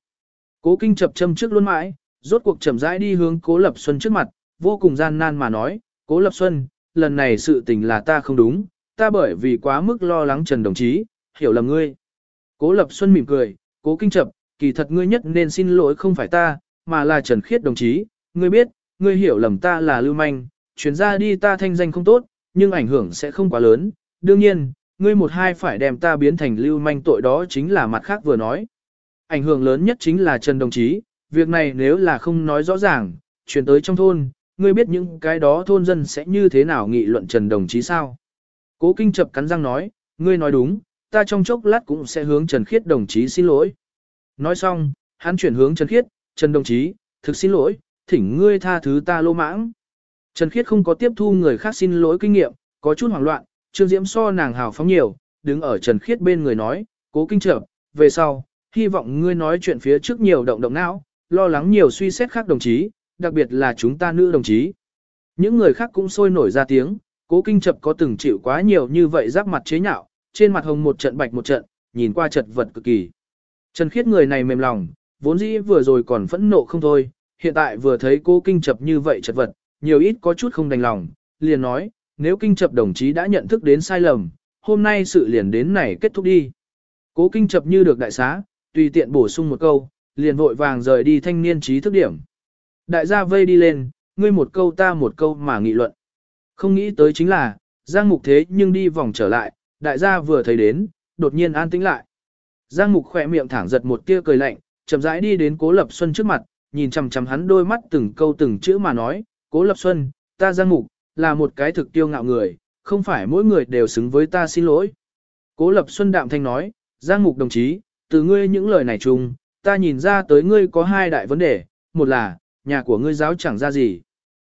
Cố kinh chập châm trước luôn mãi, rốt cuộc chậm rãi đi hướng cố lập xuân trước mặt, vô cùng gian nan mà nói, cố lập xuân, lần này sự tình là ta không đúng, ta bởi vì quá mức lo lắng Trần đồng chí, hiểu lầm ngươi. Cố lập xuân mỉm cười, cố kinh chập, kỳ thật ngươi nhất nên xin lỗi không phải ta, mà là Trần Khiết đồng chí, ngươi biết, ngươi hiểu lầm ta là lưu manh, chuyển ra đi ta thanh danh không tốt, nhưng ảnh hưởng sẽ không quá lớn, đương nhiên, ngươi một hai phải đem ta biến thành lưu manh tội đó chính là mặt khác vừa nói. Ảnh hưởng lớn nhất chính là Trần đồng chí, việc này nếu là không nói rõ ràng, chuyển tới trong thôn, ngươi biết những cái đó thôn dân sẽ như thế nào nghị luận Trần đồng chí sao? Cố Kinh chập cắn răng nói, ngươi nói đúng, ta trong chốc lát cũng sẽ hướng Trần Khiết đồng chí xin lỗi. Nói xong, hắn chuyển hướng Trần Khiết, Trần đồng chí, thực xin lỗi, thỉnh ngươi tha thứ ta lô mãng. Trần Khiết không có tiếp thu người khác xin lỗi kinh nghiệm, có chút hoảng loạn, Trương Diễm so nàng hào phóng nhiều, đứng ở Trần Khiết bên người nói, cố kinh trợ, về sau, hy vọng ngươi nói chuyện phía trước nhiều động động não, lo lắng nhiều suy xét khác đồng chí, đặc biệt là chúng ta nữ đồng chí. Những người khác cũng sôi nổi ra tiếng, cố kinh chập có từng chịu quá nhiều như vậy giáp mặt chế nhạo, trên mặt hồng một trận bạch một trận, nhìn qua chật vật cực kỳ. Trần Khiết người này mềm lòng, vốn dĩ vừa rồi còn phẫn nộ không thôi, hiện tại vừa thấy cố kinh chập như vậy chật vật, nhiều ít có chút không đành lòng, liền nói, nếu kinh chập đồng chí đã nhận thức đến sai lầm, hôm nay sự liền đến này kết thúc đi. Cố kinh chập như được đại xá, tùy tiện bổ sung một câu, liền vội vàng rời đi thanh niên trí thức điểm. Đại gia vây đi lên, ngươi một câu ta một câu mà nghị luận. Không nghĩ tới chính là, Giang Mục thế nhưng đi vòng trở lại, đại gia vừa thấy đến, đột nhiên an tĩnh lại. Giang Mục khỏe miệng thẳng giật một tia cười lạnh, chậm rãi đi đến Cố Lập Xuân trước mặt, nhìn chằm chằm hắn đôi mắt từng câu từng chữ mà nói, Cố Lập Xuân, ta Giang Mục, là một cái thực tiêu ngạo người, không phải mỗi người đều xứng với ta xin lỗi. Cố Lập Xuân đạm thanh nói, Giang Mục đồng chí, từ ngươi những lời này chung, ta nhìn ra tới ngươi có hai đại vấn đề, một là, nhà của ngươi giáo chẳng ra gì.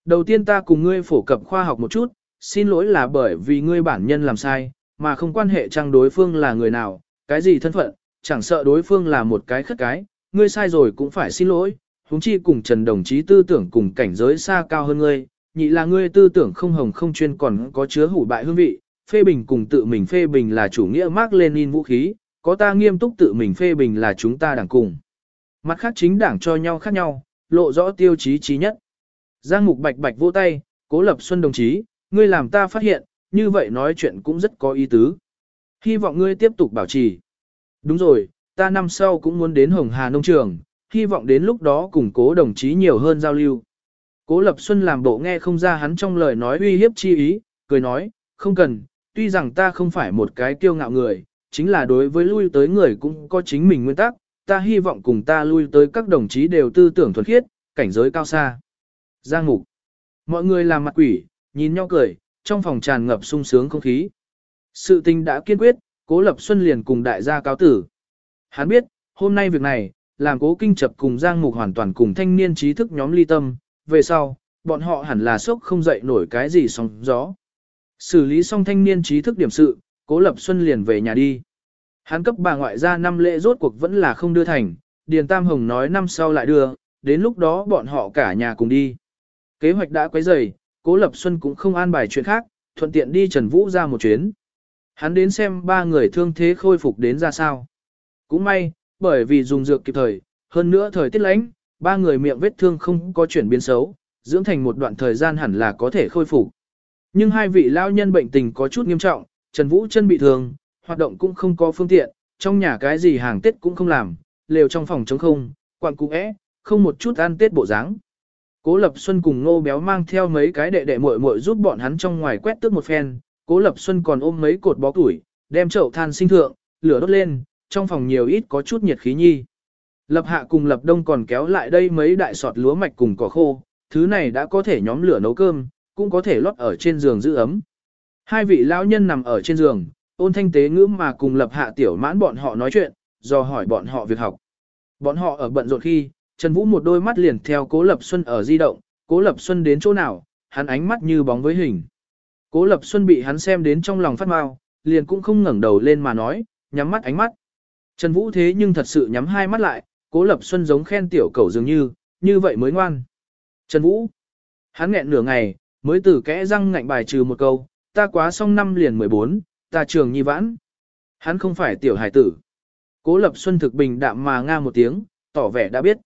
Đầu tiên ta cùng ngươi phổ cập khoa học một chút, xin lỗi là bởi vì ngươi bản nhân làm sai, mà không quan hệ chăng đối phương là người nào, cái gì thân phận, chẳng sợ đối phương là một cái khất cái, ngươi sai rồi cũng phải xin lỗi, huống chi cùng Trần đồng chí tư tưởng cùng cảnh giới xa cao hơn ngươi, nhị là ngươi tư tưởng không hồng không chuyên còn có chứa hủ bại hương vị, phê bình cùng tự mình phê bình là chủ nghĩa Mark Lenin vũ khí, có ta nghiêm túc tự mình phê bình là chúng ta đảng cùng. Mặt khác chính đảng cho nhau khác nhau, lộ rõ tiêu chí trí nhất. Giang Mục Bạch Bạch vỗ tay, Cố Lập Xuân đồng chí, ngươi làm ta phát hiện, như vậy nói chuyện cũng rất có ý tứ. Hy vọng ngươi tiếp tục bảo trì. Đúng rồi, ta năm sau cũng muốn đến Hồng Hà Nông Trường, hy vọng đến lúc đó cùng cố đồng chí nhiều hơn giao lưu. Cố Lập Xuân làm bộ nghe không ra hắn trong lời nói uy hiếp chi ý, cười nói, không cần, tuy rằng ta không phải một cái kiêu ngạo người, chính là đối với lui tới người cũng có chính mình nguyên tắc, ta hy vọng cùng ta lui tới các đồng chí đều tư tưởng thuần khiết, cảnh giới cao xa. Giang Mục Mọi người làm mặt quỷ, nhìn nhau cười, trong phòng tràn ngập sung sướng không khí. Sự tình đã kiên quyết, Cố Lập Xuân liền cùng đại gia cáo tử. Hắn biết, hôm nay việc này, làm cố kinh chập cùng Giang Mục hoàn toàn cùng thanh niên trí thức nhóm ly tâm, về sau, bọn họ hẳn là sốc không dậy nổi cái gì sóng gió. Xử lý xong thanh niên trí thức điểm sự, Cố Lập Xuân liền về nhà đi. Hắn cấp bà ngoại ra năm lễ rốt cuộc vẫn là không đưa thành, Điền Tam Hồng nói năm sau lại đưa, đến lúc đó bọn họ cả nhà cùng đi. Kế hoạch đã quấy rầy, Cố Lập Xuân cũng không an bài chuyện khác, thuận tiện đi Trần Vũ ra một chuyến. Hắn đến xem ba người thương thế khôi phục đến ra sao. Cũng may, bởi vì dùng dược kịp thời, hơn nữa thời tiết lạnh, ba người miệng vết thương không có chuyển biến xấu, dưỡng thành một đoạn thời gian hẳn là có thể khôi phục. Nhưng hai vị lao nhân bệnh tình có chút nghiêm trọng, Trần Vũ chân bị thương, hoạt động cũng không có phương tiện, trong nhà cái gì hàng Tết cũng không làm, lều trong phòng trống không, quặng cũng é, không một chút ăn Tết bộ dáng. Cố Lập Xuân cùng Ngô Béo mang theo mấy cái đệ đệ muội muội giúp bọn hắn trong ngoài quét tước một phen, Cố Lập Xuân còn ôm mấy cột bó củi, đem chậu than sinh thượng, lửa đốt lên, trong phòng nhiều ít có chút nhiệt khí nhi. Lập Hạ cùng Lập Đông còn kéo lại đây mấy đại sọt lúa mạch cùng cỏ khô, thứ này đã có thể nhóm lửa nấu cơm, cũng có thể lót ở trên giường giữ ấm. Hai vị lão nhân nằm ở trên giường, ôn thanh tế ngữ mà cùng Lập Hạ tiểu mãn bọn họ nói chuyện, do hỏi bọn họ việc học. Bọn họ ở bận rộn khi, Trần Vũ một đôi mắt liền theo Cố Lập Xuân ở di động, Cố Lập Xuân đến chỗ nào, hắn ánh mắt như bóng với hình. Cố Lập Xuân bị hắn xem đến trong lòng phát mau, liền cũng không ngẩng đầu lên mà nói, nhắm mắt ánh mắt. Trần Vũ thế nhưng thật sự nhắm hai mắt lại, Cố Lập Xuân giống khen tiểu cầu dường như, như vậy mới ngoan. Trần Vũ, hắn nghẹn nửa ngày, mới từ kẽ răng ngạnh bài trừ một câu, ta quá xong năm liền 14, ta trường nhi vãn. Hắn không phải tiểu hải tử. Cố Lập Xuân thực bình đạm mà nga một tiếng, tỏ vẻ đã biết.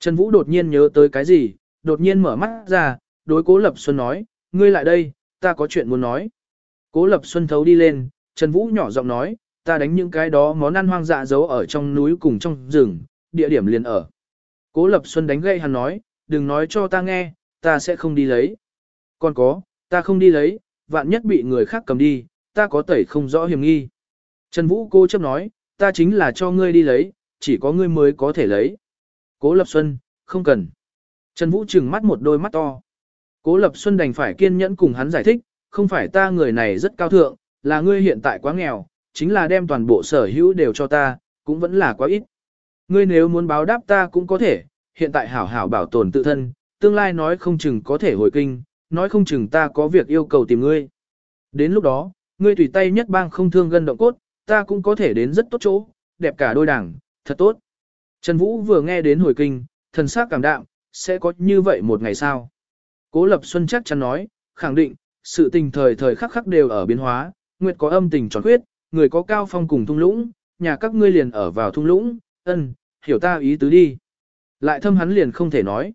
Trần Vũ đột nhiên nhớ tới cái gì, đột nhiên mở mắt ra, đối Cố Lập Xuân nói, ngươi lại đây, ta có chuyện muốn nói. Cố Lập Xuân thấu đi lên, Trần Vũ nhỏ giọng nói, ta đánh những cái đó món ăn hoang dã giấu ở trong núi cùng trong rừng, địa điểm liền ở. Cố Lập Xuân đánh gây hắn nói, đừng nói cho ta nghe, ta sẽ không đi lấy. Còn có, ta không đi lấy, vạn nhất bị người khác cầm đi, ta có tẩy không rõ hiểm nghi. Trần Vũ cô chấp nói, ta chính là cho ngươi đi lấy, chỉ có ngươi mới có thể lấy. Cố Lập Xuân, không cần. Trần Vũ trừng mắt một đôi mắt to. Cố Lập Xuân đành phải kiên nhẫn cùng hắn giải thích, không phải ta người này rất cao thượng, là ngươi hiện tại quá nghèo, chính là đem toàn bộ sở hữu đều cho ta, cũng vẫn là quá ít. Ngươi nếu muốn báo đáp ta cũng có thể, hiện tại hảo hảo bảo tồn tự thân, tương lai nói không chừng có thể hồi kinh, nói không chừng ta có việc yêu cầu tìm ngươi. Đến lúc đó, ngươi tùy tay nhất bang không thương gân động cốt, ta cũng có thể đến rất tốt chỗ, đẹp cả đôi đảng, thật tốt. Trần Vũ vừa nghe đến hồi kinh, thần sắc cảm đạm, sẽ có như vậy một ngày sao. Cố Lập Xuân chắc chắn nói, khẳng định, sự tình thời thời khắc khắc đều ở biến hóa, nguyệt có âm tình tròn khuyết, người có cao phong cùng thung lũng, nhà các ngươi liền ở vào thung lũng, ân, hiểu ta ý tứ đi. Lại thâm hắn liền không thể nói.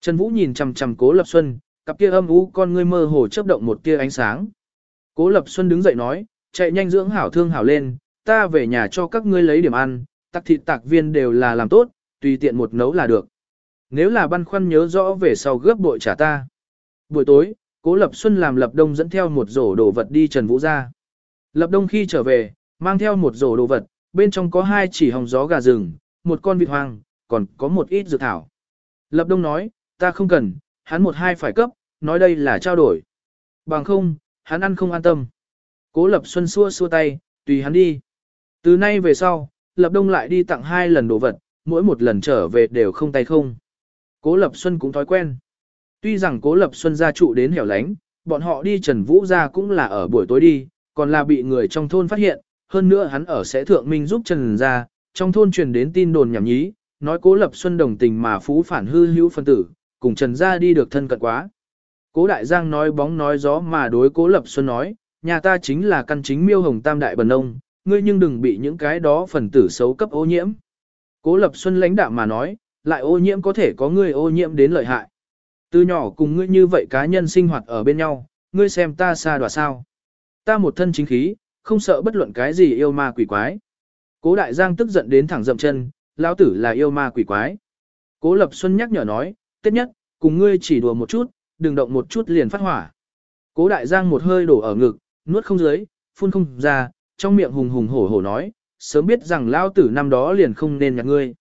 Trần Vũ nhìn chằm chằm Cố Lập Xuân, cặp kia âm u con ngươi mơ hồ chớp động một tia ánh sáng. Cố Lập Xuân đứng dậy nói, chạy nhanh dưỡng hảo thương hảo lên, ta về nhà cho các ngươi lấy điểm ăn, tạc thịt tạc viên đều là làm tốt, tùy tiện một nấu là được. Nếu là băn khoăn nhớ rõ về sau gấp bội trả ta. Buổi tối, Cố Lập Xuân làm Lập Đông dẫn theo một rổ đồ vật đi Trần Vũ ra. Lập Đông khi trở về, mang theo một rổ đồ vật, bên trong có hai chỉ hồng gió gà rừng, một con vịt hoang, còn có một ít dược thảo. Lập Đông nói, ta không cần, hắn một hai phải cấp, nói đây là trao đổi. Bằng không, hắn ăn không an tâm. Cố Lập Xuân xua xua tay, tùy hắn đi. Từ nay về sau, Lập Đông lại đi tặng hai lần đồ vật, mỗi một lần trở về đều không tay không. Cố Lập Xuân cũng thói quen. Tuy rằng Cố Lập Xuân gia trụ đến hẻo lánh, bọn họ đi Trần Vũ ra cũng là ở buổi tối đi, còn là bị người trong thôn phát hiện, hơn nữa hắn ở sẽ thượng minh giúp Trần ra, trong thôn truyền đến tin đồn nhảm nhí, nói Cố Lập Xuân đồng tình mà phú phản hư hữu phân tử, cùng Trần ra đi được thân cận quá. Cố Đại Giang nói bóng nói gió mà đối Cố Lập Xuân nói, nhà ta chính là căn chính miêu hồng tam đại bần ông, ngươi nhưng đừng bị những cái đó phần tử xấu cấp ô nhiễm. Cố Lập Xuân lãnh đạm mà nói, lại ô nhiễm có thể có ngươi ô nhiễm đến lợi hại. Từ nhỏ cùng ngươi như vậy cá nhân sinh hoạt ở bên nhau, ngươi xem ta xa đọa sao. Ta một thân chính khí, không sợ bất luận cái gì yêu ma quỷ quái. Cố Đại Giang tức giận đến thẳng dậm chân, lão tử là yêu ma quỷ quái. Cố Lập Xuân nhắc nhở nói, tết nhất, cùng ngươi chỉ đùa một chút, đừng động một chút liền phát hỏa. Cố Đại Giang một hơi đổ ở ngực, nuốt không dưới, phun không ra, trong miệng hùng hùng hổ hổ nói, sớm biết rằng lao tử năm đó liền không nên nhặt ngươi.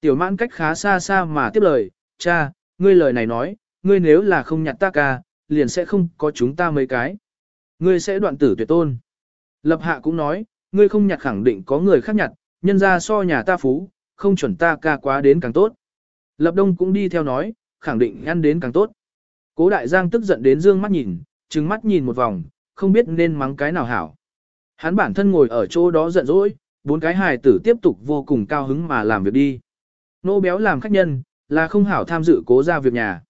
Tiểu mãn cách khá xa xa mà tiếp lời, cha, ngươi lời này nói, ngươi nếu là không nhặt ta ca, liền sẽ không có chúng ta mấy cái. Ngươi sẽ đoạn tử tuyệt tôn. Lập hạ cũng nói, ngươi không nhặt khẳng định có người khác nhặt, nhân ra so nhà ta phú, không chuẩn ta ca quá đến càng tốt. Lập đông cũng đi theo nói, khẳng định ăn đến càng tốt. Cố đại giang tức giận đến dương mắt nhìn, trừng mắt nhìn một vòng, không biết nên mắng cái nào hảo. Hắn bản thân ngồi ở chỗ đó giận dỗi, bốn cái hài tử tiếp tục vô cùng cao hứng mà làm việc đi. Nô béo làm khách nhân, là không hảo tham dự cố ra việc nhà.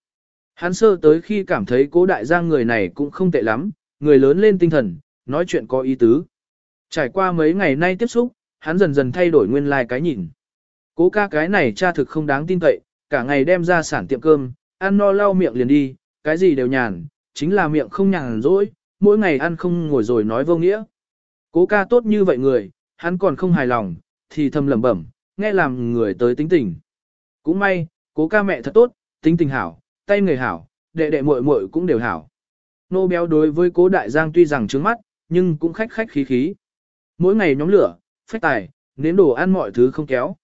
Hắn sơ tới khi cảm thấy cố đại giang người này cũng không tệ lắm, người lớn lên tinh thần, nói chuyện có ý tứ. Trải qua mấy ngày nay tiếp xúc, hắn dần dần thay đổi nguyên lai like cái nhìn. Cố ca cái này cha thực không đáng tin cậy, cả ngày đem ra sản tiệm cơm, ăn no lau miệng liền đi, cái gì đều nhàn, chính là miệng không nhàn rỗi, mỗi ngày ăn không ngồi rồi nói vô nghĩa. Cố ca tốt như vậy người, hắn còn không hài lòng, thì thầm lẩm bẩm, nghe làm người tới tính tình. Cũng may, cố ca mẹ thật tốt, tính tình hảo, tay người hảo, đệ đệ muội muội cũng đều hảo. Nô béo đối với cố đại giang tuy rằng trướng mắt, nhưng cũng khách khách khí khí. Mỗi ngày nhóm lửa, phách tài, nếm đồ ăn mọi thứ không kéo.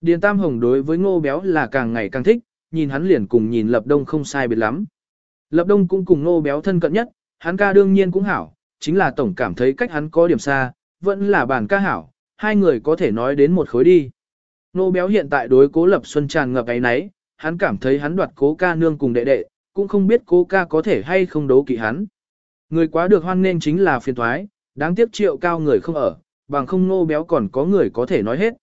Điền Tam Hồng đối với ngô béo là càng ngày càng thích, nhìn hắn liền cùng nhìn Lập Đông không sai biệt lắm. Lập Đông cũng cùng ngô béo thân cận nhất, hắn ca đương nhiên cũng hảo, chính là tổng cảm thấy cách hắn có điểm xa, vẫn là bản ca hảo, hai người có thể nói đến một khối đi. Ngô béo hiện tại đối cố lập xuân tràn ngập ấy nấy, hắn cảm thấy hắn đoạt cố ca nương cùng đệ đệ, cũng không biết cố ca có thể hay không đấu kỵ hắn. Người quá được hoan nên chính là phiền thoái, đáng tiếc triệu cao người không ở, bằng không nô béo còn có người có thể nói hết.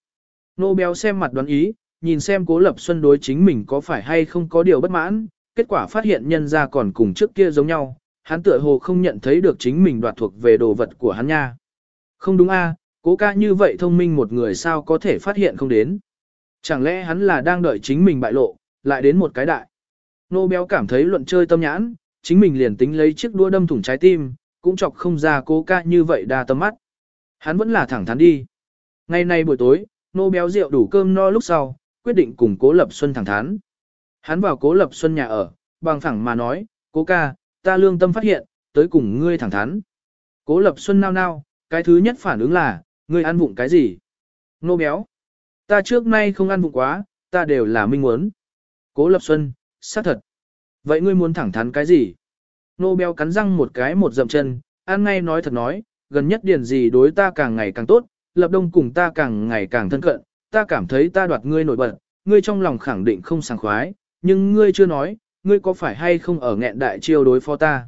Nô béo xem mặt đoán ý, nhìn xem cố lập xuân đối chính mình có phải hay không có điều bất mãn, kết quả phát hiện nhân ra còn cùng trước kia giống nhau, hắn tựa hồ không nhận thấy được chính mình đoạt thuộc về đồ vật của hắn nha. Không đúng a, cố ca như vậy thông minh một người sao có thể phát hiện không đến. Chẳng lẽ hắn là đang đợi chính mình bại lộ, lại đến một cái đại. Nô béo cảm thấy luận chơi tâm nhãn, chính mình liền tính lấy chiếc đũa đâm thủng trái tim, cũng chọc không ra cố ca như vậy đa tâm mắt. Hắn vẫn là thẳng thắn đi. Ngày nay buổi tối, nô béo rượu đủ cơm no lúc sau, quyết định cùng cố lập xuân thẳng thắn. Hắn vào cố lập xuân nhà ở, bằng thẳng mà nói, cố ca, ta lương tâm phát hiện, tới cùng ngươi thẳng thắn. Cố lập xuân nao nao, cái thứ nhất phản ứng là, ngươi ăn vụng cái gì? Nô béo. Ta trước nay không ăn vụng quá, ta đều là minh muốn. Cố lập xuân, xác thật. Vậy ngươi muốn thẳng thắn cái gì? Nô béo cắn răng một cái một dậm chân, ăn ngay nói thật nói, gần nhất điền gì đối ta càng ngày càng tốt, lập đông cùng ta càng ngày càng thân cận, ta cảm thấy ta đoạt ngươi nổi bật, ngươi trong lòng khẳng định không sảng khoái, nhưng ngươi chưa nói, ngươi có phải hay không ở nghẹn đại chiêu đối phó ta?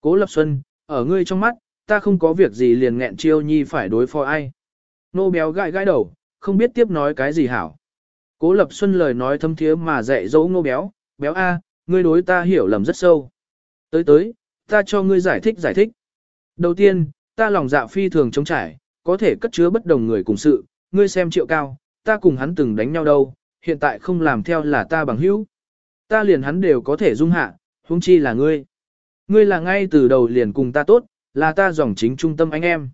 Cố Lập Xuân, ở ngươi trong mắt, ta không có việc gì liền nghẹn chiêu nhi phải đối phó ai. Nô béo gãi gãi đầu, không biết tiếp nói cái gì hảo. Cố Lập Xuân lời nói thâm thiế mà dạy dỗ nô béo, béo A, ngươi đối ta hiểu lầm rất sâu. Tới tới, ta cho ngươi giải thích giải thích. Đầu tiên, ta lòng dạ phi thường chống trải, có thể cất chứa bất đồng người cùng sự, ngươi xem triệu cao, ta cùng hắn từng đánh nhau đâu, hiện tại không làm theo là ta bằng hữu. Ta liền hắn đều có thể dung hạ, huống chi là ngươi. Ngươi là ngay từ đầu liền cùng ta tốt, là ta dòng chính trung tâm anh em.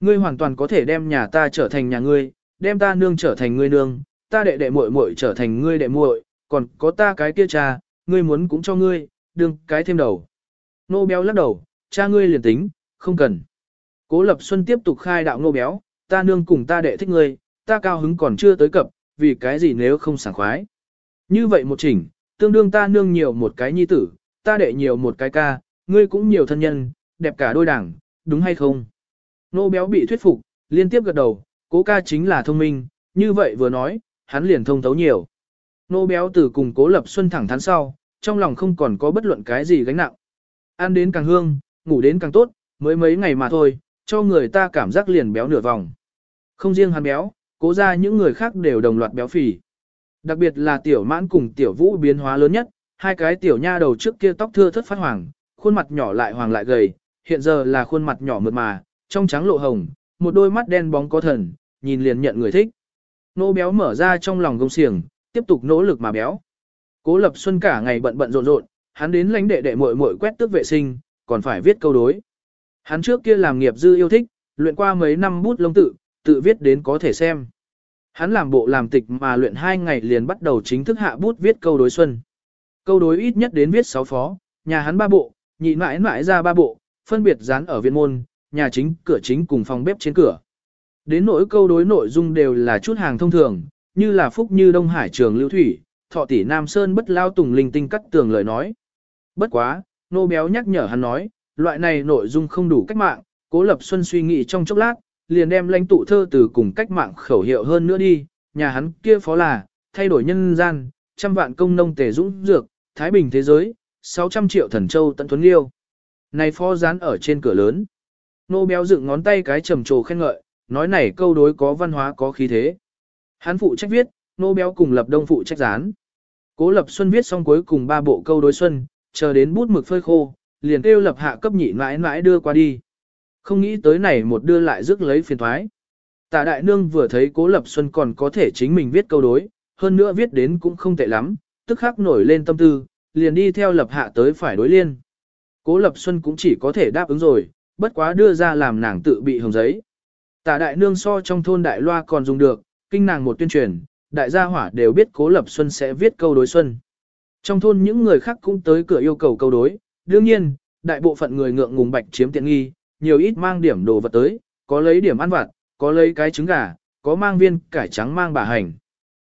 Ngươi hoàn toàn có thể đem nhà ta trở thành nhà ngươi, đem ta nương trở thành ngươi nương, ta đệ đệ muội muội trở thành ngươi đệ muội, còn có ta cái kia cha, ngươi muốn cũng cho ngươi, đương cái thêm đầu. Nô béo lắc đầu, cha ngươi liền tính, không cần. Cố Lập Xuân tiếp tục khai đạo nô béo, ta nương cùng ta đệ thích ngươi, ta cao hứng còn chưa tới cập, vì cái gì nếu không sảng khoái. Như vậy một chỉnh, tương đương ta nương nhiều một cái nhi tử, ta đệ nhiều một cái ca, ngươi cũng nhiều thân nhân, đẹp cả đôi đảng, đúng hay không? Nô béo bị thuyết phục, liên tiếp gật đầu, cố ca chính là thông minh, như vậy vừa nói, hắn liền thông thấu nhiều. Nô béo từ cùng cố lập xuân thẳng thắn sau, trong lòng không còn có bất luận cái gì gánh nặng. Ăn đến càng hương, ngủ đến càng tốt, mới mấy ngày mà thôi, cho người ta cảm giác liền béo nửa vòng. Không riêng hắn béo, cố ra những người khác đều đồng loạt béo phì. Đặc biệt là tiểu mãn cùng tiểu vũ biến hóa lớn nhất, hai cái tiểu nha đầu trước kia tóc thưa thất phát hoàng, khuôn mặt nhỏ lại hoàng lại gầy, hiện giờ là khuôn mặt nhỏ mượt mà, trong trắng lộ hồng, một đôi mắt đen bóng có thần, nhìn liền nhận người thích. Nô béo mở ra trong lòng gông xiềng, tiếp tục nỗ lực mà béo. Cố Lập Xuân cả ngày bận bận rộn rộn, hắn đến lãnh đệ đệ muội muội quét tước vệ sinh, còn phải viết câu đối. Hắn trước kia làm nghiệp dư yêu thích, luyện qua mấy năm bút lông tự, tự viết đến có thể xem. Hắn làm bộ làm tịch mà luyện hai ngày liền bắt đầu chính thức hạ bút viết câu đối xuân. Câu đối ít nhất đến viết sáu phó, nhà hắn ba bộ, nhị mãi mãi ra ba bộ, phân biệt dán ở viện môn, nhà chính, cửa chính cùng phòng bếp trên cửa. Đến nỗi câu đối nội dung đều là chút hàng thông thường, như là phúc như Đông Hải trường lưu thủy, thọ tỷ Nam Sơn bất lao tùng linh tinh cắt tường lời nói. Bất quá, nô béo nhắc nhở hắn nói, loại này nội dung không đủ cách mạng, cố lập xuân suy nghĩ trong chốc lát, liền đem lãnh tụ thơ từ cùng cách mạng khẩu hiệu hơn nữa đi, nhà hắn kia phó là, thay đổi nhân gian, trăm vạn công nông tề dũng dược, thái bình thế giới, 600 triệu thần châu tận thuấn liêu. Này phó dán ở trên cửa lớn. Nô béo dựng ngón tay cái trầm trồ khen ngợi, nói này câu đối có văn hóa có khí thế. Hắn phụ trách viết, nô béo cùng lập đông phụ trách dán. Cố lập xuân viết xong cuối cùng ba bộ câu đối xuân, chờ đến bút mực phơi khô, liền kêu lập hạ cấp nhị mãi mãi đưa qua đi. Không nghĩ tới này một đưa lại rước lấy phiền thoái. Tạ đại nương vừa thấy cố lập xuân còn có thể chính mình viết câu đối, hơn nữa viết đến cũng không tệ lắm, tức khắc nổi lên tâm tư, liền đi theo lập hạ tới phải đối liên. Cố lập xuân cũng chỉ có thể đáp ứng rồi, bất quá đưa ra làm nàng tự bị hồng giấy. Tạ đại nương so trong thôn đại loa còn dùng được, kinh nàng một tuyên truyền, đại gia hỏa đều biết cố lập xuân sẽ viết câu đối xuân. Trong thôn những người khác cũng tới cửa yêu cầu câu đối, đương nhiên, đại bộ phận người ngượng ngùng bạch chiếm tiện nghi, nhiều ít mang điểm đồ vật tới, có lấy điểm ăn vặt, có lấy cái trứng gà, có mang viên cải trắng mang bà hành.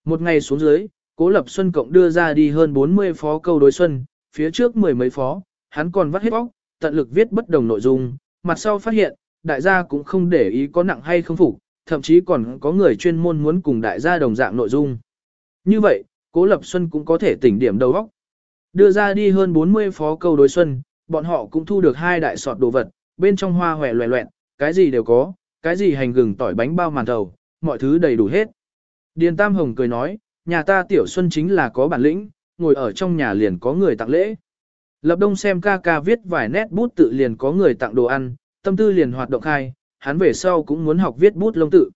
Một ngày xuống dưới, Cố Lập Xuân cộng đưa ra đi hơn 40 phó câu đối xuân, phía trước mười mấy phó, hắn còn vắt hết bóc, tận lực viết bất đồng nội dung, mặt sau phát hiện, đại gia cũng không để ý có nặng hay không phục, thậm chí còn có người chuyên môn muốn cùng đại gia đồng dạng nội dung. Như vậy, Cố Lập Xuân cũng có thể tỉnh điểm đầu óc. Đưa ra đi hơn 40 phó câu đối xuân, bọn họ cũng thu được hai đại sọt đồ vật, bên trong hoa hòe loẹ loẹn, cái gì đều có, cái gì hành gừng tỏi bánh bao màn thầu, mọi thứ đầy đủ hết. Điền Tam Hồng cười nói, nhà ta tiểu xuân chính là có bản lĩnh, ngồi ở trong nhà liền có người tặng lễ. Lập đông xem ca ca viết vài nét bút tự liền có người tặng đồ ăn, tâm tư liền hoạt động khai, hắn về sau cũng muốn học viết bút lông tự.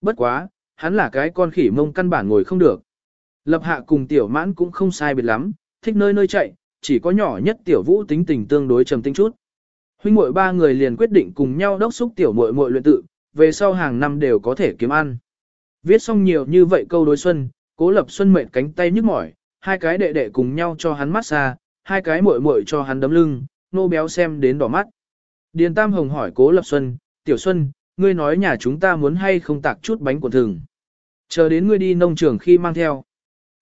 Bất quá, hắn là cái con khỉ mông căn bản ngồi không được. Lập hạ cùng tiểu mãn cũng không sai biệt lắm, thích nơi nơi chạy, chỉ có nhỏ nhất tiểu vũ tính tình tương đối trầm tinh chút. Huynh muội ba người liền quyết định cùng nhau đốc xúc tiểu muội muội luyện tự, về sau hàng năm đều có thể kiếm ăn. Viết xong nhiều như vậy câu đối xuân, cố lập xuân mệt cánh tay nhức mỏi, hai cái đệ đệ cùng nhau cho hắn mát xa, hai cái muội muội cho hắn đấm lưng, nô béo xem đến đỏ mắt. Điền Tam Hồng hỏi cố lập xuân, tiểu xuân, ngươi nói nhà chúng ta muốn hay không tạc chút bánh cuộn thường. Chờ đến ngươi đi nông trường khi mang theo.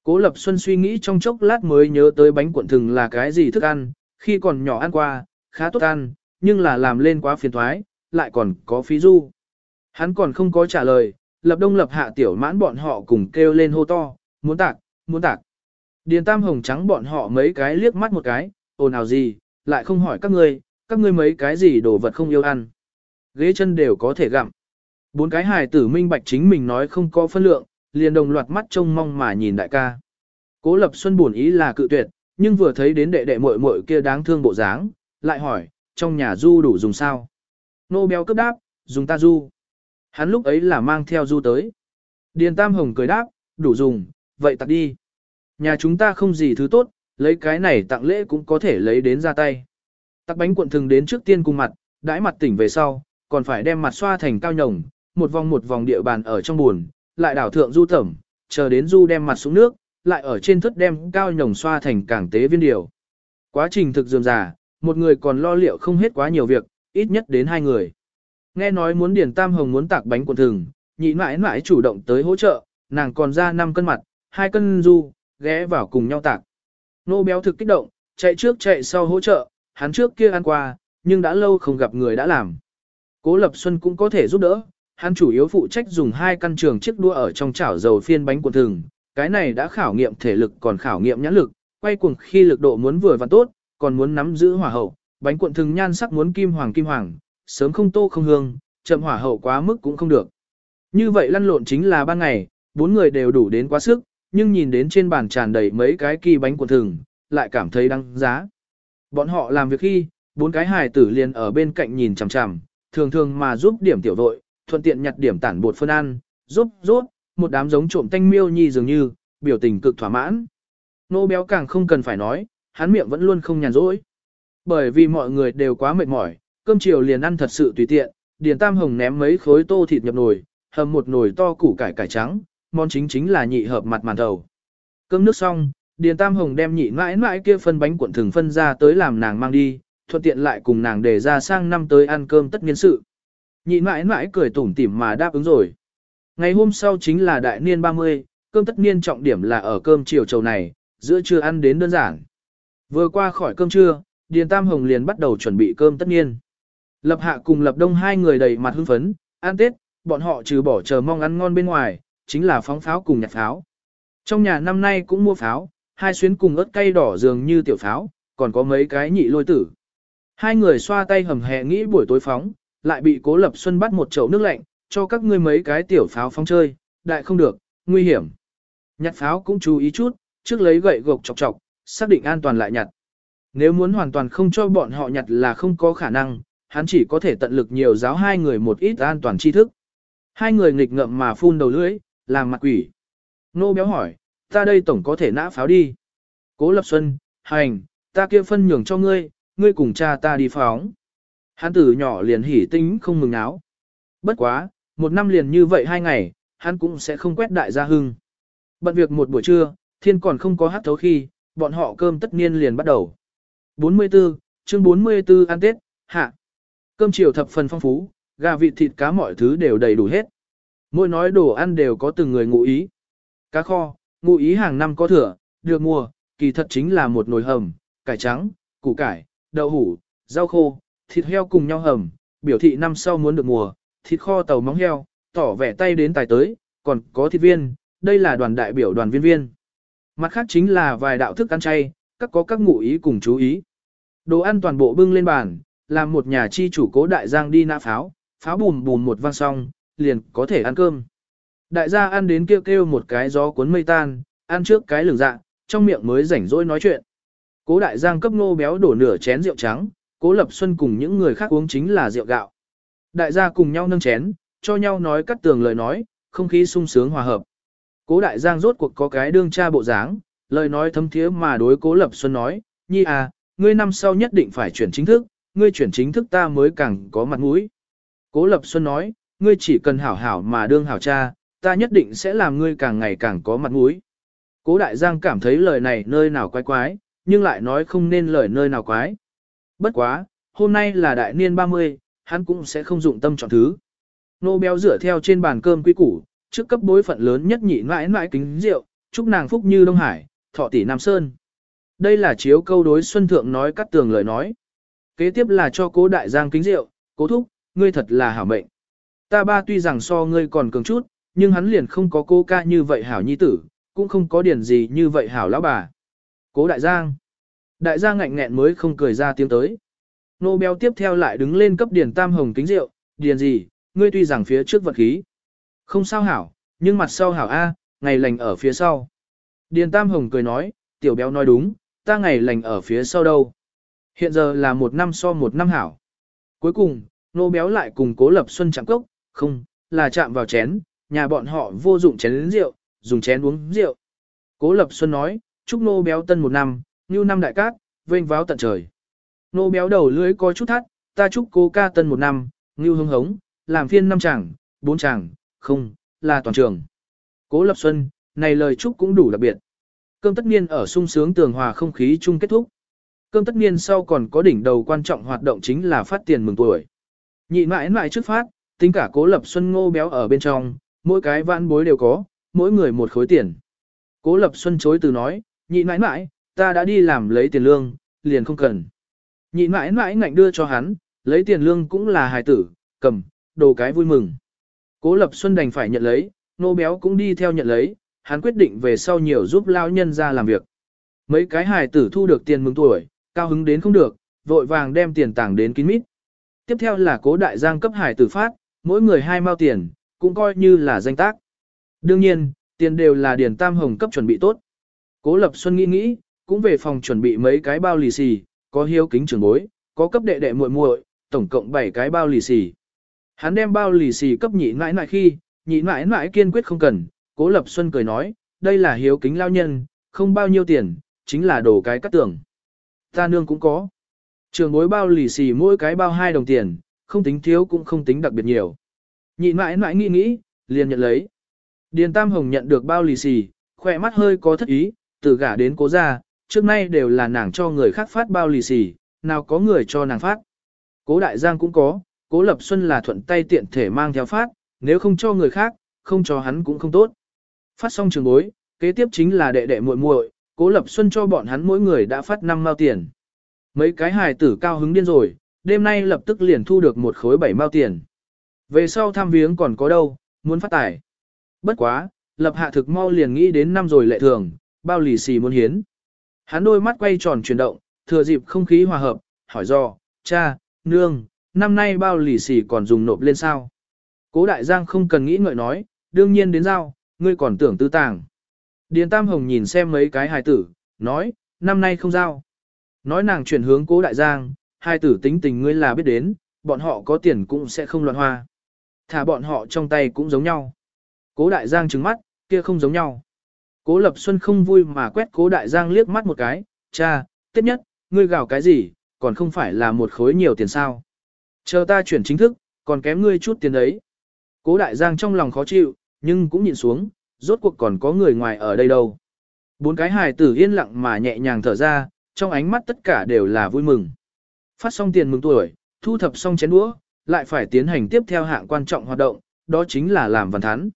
Cố Lập Xuân suy nghĩ trong chốc lát mới nhớ tới bánh cuộn thừng là cái gì thức ăn, khi còn nhỏ ăn qua, khá tốt ăn, nhưng là làm lên quá phiền thoái, lại còn có phí du. Hắn còn không có trả lời, lập đông lập hạ tiểu mãn bọn họ cùng kêu lên hô to, muốn tạc, muốn tạc. Điền tam hồng trắng bọn họ mấy cái liếc mắt một cái, ồn ào gì, lại không hỏi các ngươi, các ngươi mấy cái gì đồ vật không yêu ăn. Ghế chân đều có thể gặm. Bốn cái hài tử minh bạch chính mình nói không có phân lượng, liền đồng loạt mắt trông mong mà nhìn đại ca. Cố Lập Xuân buồn ý là cự tuyệt, nhưng vừa thấy đến đệ đệ muội muội kia đáng thương bộ dáng, lại hỏi, trong nhà du đủ dùng sao? Nô béo cấp đáp, dùng ta du. Hắn lúc ấy là mang theo du tới. Điền Tam Hồng cười đáp, đủ dùng, vậy tặng đi. Nhà chúng ta không gì thứ tốt, lấy cái này tặng lễ cũng có thể lấy đến ra tay. Tắc bánh cuộn thường đến trước tiên cùng mặt, đãi mặt tỉnh về sau, còn phải đem mặt xoa thành cao nhồng, một vòng một vòng địa bàn ở trong buồn, lại đảo thượng du tẩm, chờ đến du đem mặt xuống nước, lại ở trên thất đem cao nhồng xoa thành cảng tế viên điều. Quá trình thực dườm già, một người còn lo liệu không hết quá nhiều việc, ít nhất đến hai người. Nghe nói muốn Điền Tam Hồng muốn tạc bánh cuộn thường, nhị mãi mãi chủ động tới hỗ trợ, nàng còn ra 5 cân mặt, 2 cân du, ghé vào cùng nhau tạc. Nô béo thực kích động, chạy trước chạy sau hỗ trợ, hắn trước kia ăn qua, nhưng đã lâu không gặp người đã làm. Cố Lập Xuân cũng có thể giúp đỡ, hắn chủ yếu phụ trách dùng hai căn trường chiếc đua ở trong chảo dầu phiên bánh cuộn thường, cái này đã khảo nghiệm thể lực còn khảo nghiệm nhãn lực, quay cuồng khi lực độ muốn vừa và tốt, còn muốn nắm giữ hỏa hậu, bánh cuộn thường nhan sắc muốn kim hoàng kim hoàng, sớm không tô không hương, chậm hỏa hậu quá mức cũng không được. Như vậy lăn lộn chính là ban ngày, bốn người đều đủ đến quá sức, nhưng nhìn đến trên bàn tràn đầy mấy cái kỳ bánh cuộn thường, lại cảm thấy đăng giá. Bọn họ làm việc khi, bốn cái hài tử liền ở bên cạnh nhìn chằm chằm, thường thường mà giúp điểm tiểu vội thuận tiện nhặt điểm tản bột phân ăn, giúp giúp một đám giống trộm tanh miêu nhi dường như, biểu tình cực thỏa mãn. Nô béo càng không cần phải nói, hắn miệng vẫn luôn không nhàn rỗi. Bởi vì mọi người đều quá mệt mỏi, cơm chiều liền ăn thật sự tùy tiện, Điền Tam Hồng ném mấy khối tô thịt nhập nồi, hầm một nồi to củ cải cải trắng, món chính chính là nhị hợp mặt màn đầu Cơm nước xong, Điền Tam Hồng đem nhị mãi mãi kia phân bánh cuộn thường phân ra tới làm nàng mang đi, thuận tiện lại cùng nàng để ra sang năm tới ăn cơm tất niên sự. Nhị mãi mãi cười tủm tỉm mà đáp ứng rồi. Ngày hôm sau chính là đại niên 30, cơm tất niên trọng điểm là ở cơm chiều trầu này, giữa trưa ăn đến đơn giản. Vừa qua khỏi cơm trưa, Điền Tam Hồng liền bắt đầu chuẩn bị cơm tất niên. Lập hạ cùng lập đông hai người đầy mặt hưng phấn, ăn Tết, bọn họ trừ bỏ chờ mong ăn ngon bên ngoài, chính là phóng pháo cùng nhặt pháo. Trong nhà năm nay cũng mua pháo, hai xuyến cùng ớt cay đỏ dường như tiểu pháo, còn có mấy cái nhị lôi tử. Hai người xoa tay hầm hè nghĩ buổi tối phóng, lại bị Cố Lập Xuân bắt một chậu nước lạnh, cho các ngươi mấy cái tiểu pháo phóng chơi, đại không được, nguy hiểm. Nhặt pháo cũng chú ý chút, trước lấy gậy gộc chọc chọc, xác định an toàn lại nhặt. Nếu muốn hoàn toàn không cho bọn họ nhặt là không có khả năng, hắn chỉ có thể tận lực nhiều giáo hai người một ít an toàn tri thức. Hai người nghịch ngợm mà phun đầu lưỡi, làm mặt quỷ. Nô béo hỏi, ta đây tổng có thể nã pháo đi. Cố Lập Xuân, hành, ta kia phân nhường cho ngươi, ngươi cùng cha ta đi phóng. Hắn từ nhỏ liền hỉ tính không mừng áo. Bất quá, một năm liền như vậy hai ngày, hắn cũng sẽ không quét đại gia hưng. Bận việc một buổi trưa, thiên còn không có hát thấu khi, bọn họ cơm tất niên liền bắt đầu. 44, chương 44 ăn Tết, hạ. Cơm chiều thập phần phong phú, gà vịt thịt cá mọi thứ đều đầy đủ hết. Mỗi nói đồ ăn đều có từng người ngụ ý. Cá kho, ngụ ý hàng năm có thừa, được mua, kỳ thật chính là một nồi hầm, cải trắng, củ cải, đậu hủ, rau khô, thịt heo cùng nhau hầm, biểu thị năm sau muốn được mùa, thịt kho tàu móng heo, tỏ vẻ tay đến tài tới, còn có thịt viên, đây là đoàn đại biểu đoàn viên viên. Mặt khác chính là vài đạo thức ăn chay, các có các ngụ ý cùng chú ý. Đồ ăn toàn bộ bưng lên bàn, làm một nhà chi chủ cố đại giang đi nã pháo, pháo bùm bùm một vang xong, liền có thể ăn cơm. Đại gia ăn đến kêu kêu một cái gió cuốn mây tan, ăn trước cái lửng dạ, trong miệng mới rảnh rỗi nói chuyện. Cố đại giang cấp nô béo đổ nửa chén rượu trắng, cố lập xuân cùng những người khác uống chính là rượu gạo. Đại gia cùng nhau nâng chén, cho nhau nói cắt tường lời nói, không khí sung sướng hòa hợp. Cố đại giang rốt cuộc có cái đương cha bộ dáng, lời nói thấm thiế mà đối cố lập xuân nói, nhi à, ngươi năm sau nhất định phải chuyển chính thức, ngươi chuyển chính thức ta mới càng có mặt mũi. Cố lập xuân nói, ngươi chỉ cần hảo hảo mà đương hảo cha, ta nhất định sẽ làm ngươi càng ngày càng có mặt mũi. Cố đại giang cảm thấy lời này nơi nào quái quái, nhưng lại nói không nên lời nơi nào quái. Bất quá, hôm nay là đại niên 30, hắn cũng sẽ không dụng tâm chọn thứ. Nô béo rửa theo trên bàn cơm quý củ, trước cấp bối phận lớn nhất nhị mãi mãi kính rượu, chúc nàng phúc như Đông Hải, thọ tỷ Nam Sơn. Đây là chiếu câu đối Xuân Thượng nói cắt tường lời nói. Kế tiếp là cho cố đại giang kính rượu, cố thúc, ngươi thật là hảo mệnh. Ta ba tuy rằng so ngươi còn cường chút, nhưng hắn liền không có cô ca như vậy hảo nhi tử, cũng không có điển gì như vậy hảo lão bà. Cố đại giang. Đại giang ngạnh nghẹn mới không cười ra tiếng tới. Nô béo tiếp theo lại đứng lên cấp điền tam hồng kính rượu, điền gì, ngươi tuy rằng phía trước vật khí. Không sao hảo, nhưng mặt sau hảo A, ngày lành ở phía sau. Điền tam hồng cười nói, tiểu béo nói đúng, ta ngày lành ở phía sau đâu. Hiện giờ là một năm so một năm hảo. Cuối cùng, nô béo lại cùng cố lập xuân chạm cốc, không, là chạm vào chén, nhà bọn họ vô dụng chén lĩnh rượu, dùng chén uống rượu. Cố lập xuân nói, chúc nô béo tân một năm, như năm đại cát, vênh váo tận trời. Nô béo đầu lưới có chút thắt, ta chúc cô ca tân một năm, như hưng hống, làm phiên năm chàng, bốn chàng, không, là toàn trường. Cố lập xuân, này lời chúc cũng đủ đặc biệt. Cơm tất niên ở sung sướng tường hòa không khí chung kết thúc. Cơm tất niên sau còn có đỉnh đầu quan trọng hoạt động chính là phát tiền mừng tuổi. Nhị mãi mãi trước phát, tính cả cố lập xuân ngô béo ở bên trong, mỗi cái vãn bối đều có, mỗi người một khối tiền. Cố lập xuân chối từ nói, nhị mãi mãi, ta đã đi làm lấy tiền lương, liền không cần. Nhị mãi mãi ngạnh đưa cho hắn, lấy tiền lương cũng là hài tử, cầm, đồ cái vui mừng. Cố lập xuân đành phải nhận lấy, nô béo cũng đi theo nhận lấy, hắn quyết định về sau nhiều giúp lao nhân ra làm việc. Mấy cái hài tử thu được tiền mừng tuổi, cao hứng đến không được, vội vàng đem tiền tảng đến kín mít. Tiếp theo là cố đại giang cấp hài tử phát, mỗi người hai mao tiền, cũng coi như là danh tác. Đương nhiên, tiền đều là điền tam hồng cấp chuẩn bị tốt. Cố Lập Xuân nghĩ nghĩ, cũng về phòng chuẩn bị mấy cái bao lì xì, có hiếu kính trưởng bối, có cấp đệ đệ muội muội, tổng cộng 7 cái bao lì xì. Hắn đem bao lì xì cấp nhị mãi mãi khi, nhị mãi mãi kiên quyết không cần, Cố Lập Xuân cười nói, đây là hiếu kính lao nhân, không bao nhiêu tiền, chính là đồ cái cắt tưởng. Ta nương cũng có. Trường bối bao lì xì mỗi cái bao 2 đồng tiền, không tính thiếu cũng không tính đặc biệt nhiều. Nhị mãi mãi nghĩ nghĩ, liền nhận lấy. Điền Tam Hồng nhận được bao lì xì, khỏe mắt hơi có thất ý, từ gả đến cố ra, trước nay đều là nàng cho người khác phát bao lì xì, nào có người cho nàng phát. Cố Đại Giang cũng có, cố Lập Xuân là thuận tay tiện thể mang theo phát, nếu không cho người khác, không cho hắn cũng không tốt. Phát xong trường bối, kế tiếp chính là đệ đệ muội muội, cố Lập Xuân cho bọn hắn mỗi người đã phát năm mao tiền. Mấy cái hài tử cao hứng điên rồi, đêm nay lập tức liền thu được một khối bảy mao tiền. Về sau thăm viếng còn có đâu, muốn phát tài. Bất quá, lập hạ thực mau liền nghĩ đến năm rồi lệ thường, bao lì xì muốn hiến. Hắn đôi mắt quay tròn chuyển động, thừa dịp không khí hòa hợp, hỏi do, cha, nương, năm nay bao lì xì còn dùng nộp lên sao? Cố đại giang không cần nghĩ ngợi nói, đương nhiên đến giao, ngươi còn tưởng tư tàng. Điền Tam Hồng nhìn xem mấy cái hài tử, nói, năm nay không giao. Nói nàng chuyển hướng cố đại giang, hai tử tính tình ngươi là biết đến, bọn họ có tiền cũng sẽ không loạn hoa. Thả bọn họ trong tay cũng giống nhau. Cố đại giang trừng mắt, kia không giống nhau. Cố Lập Xuân không vui mà quét Cố Đại Giang liếc mắt một cái, cha, tiếp nhất, ngươi gào cái gì, còn không phải là một khối nhiều tiền sao. Chờ ta chuyển chính thức, còn kém ngươi chút tiền đấy. Cố Đại Giang trong lòng khó chịu, nhưng cũng nhìn xuống, rốt cuộc còn có người ngoài ở đây đâu. Bốn cái hài tử yên lặng mà nhẹ nhàng thở ra, trong ánh mắt tất cả đều là vui mừng. Phát xong tiền mừng tuổi, thu thập xong chén đũa, lại phải tiến hành tiếp theo hạng quan trọng hoạt động, đó chính là làm văn thán.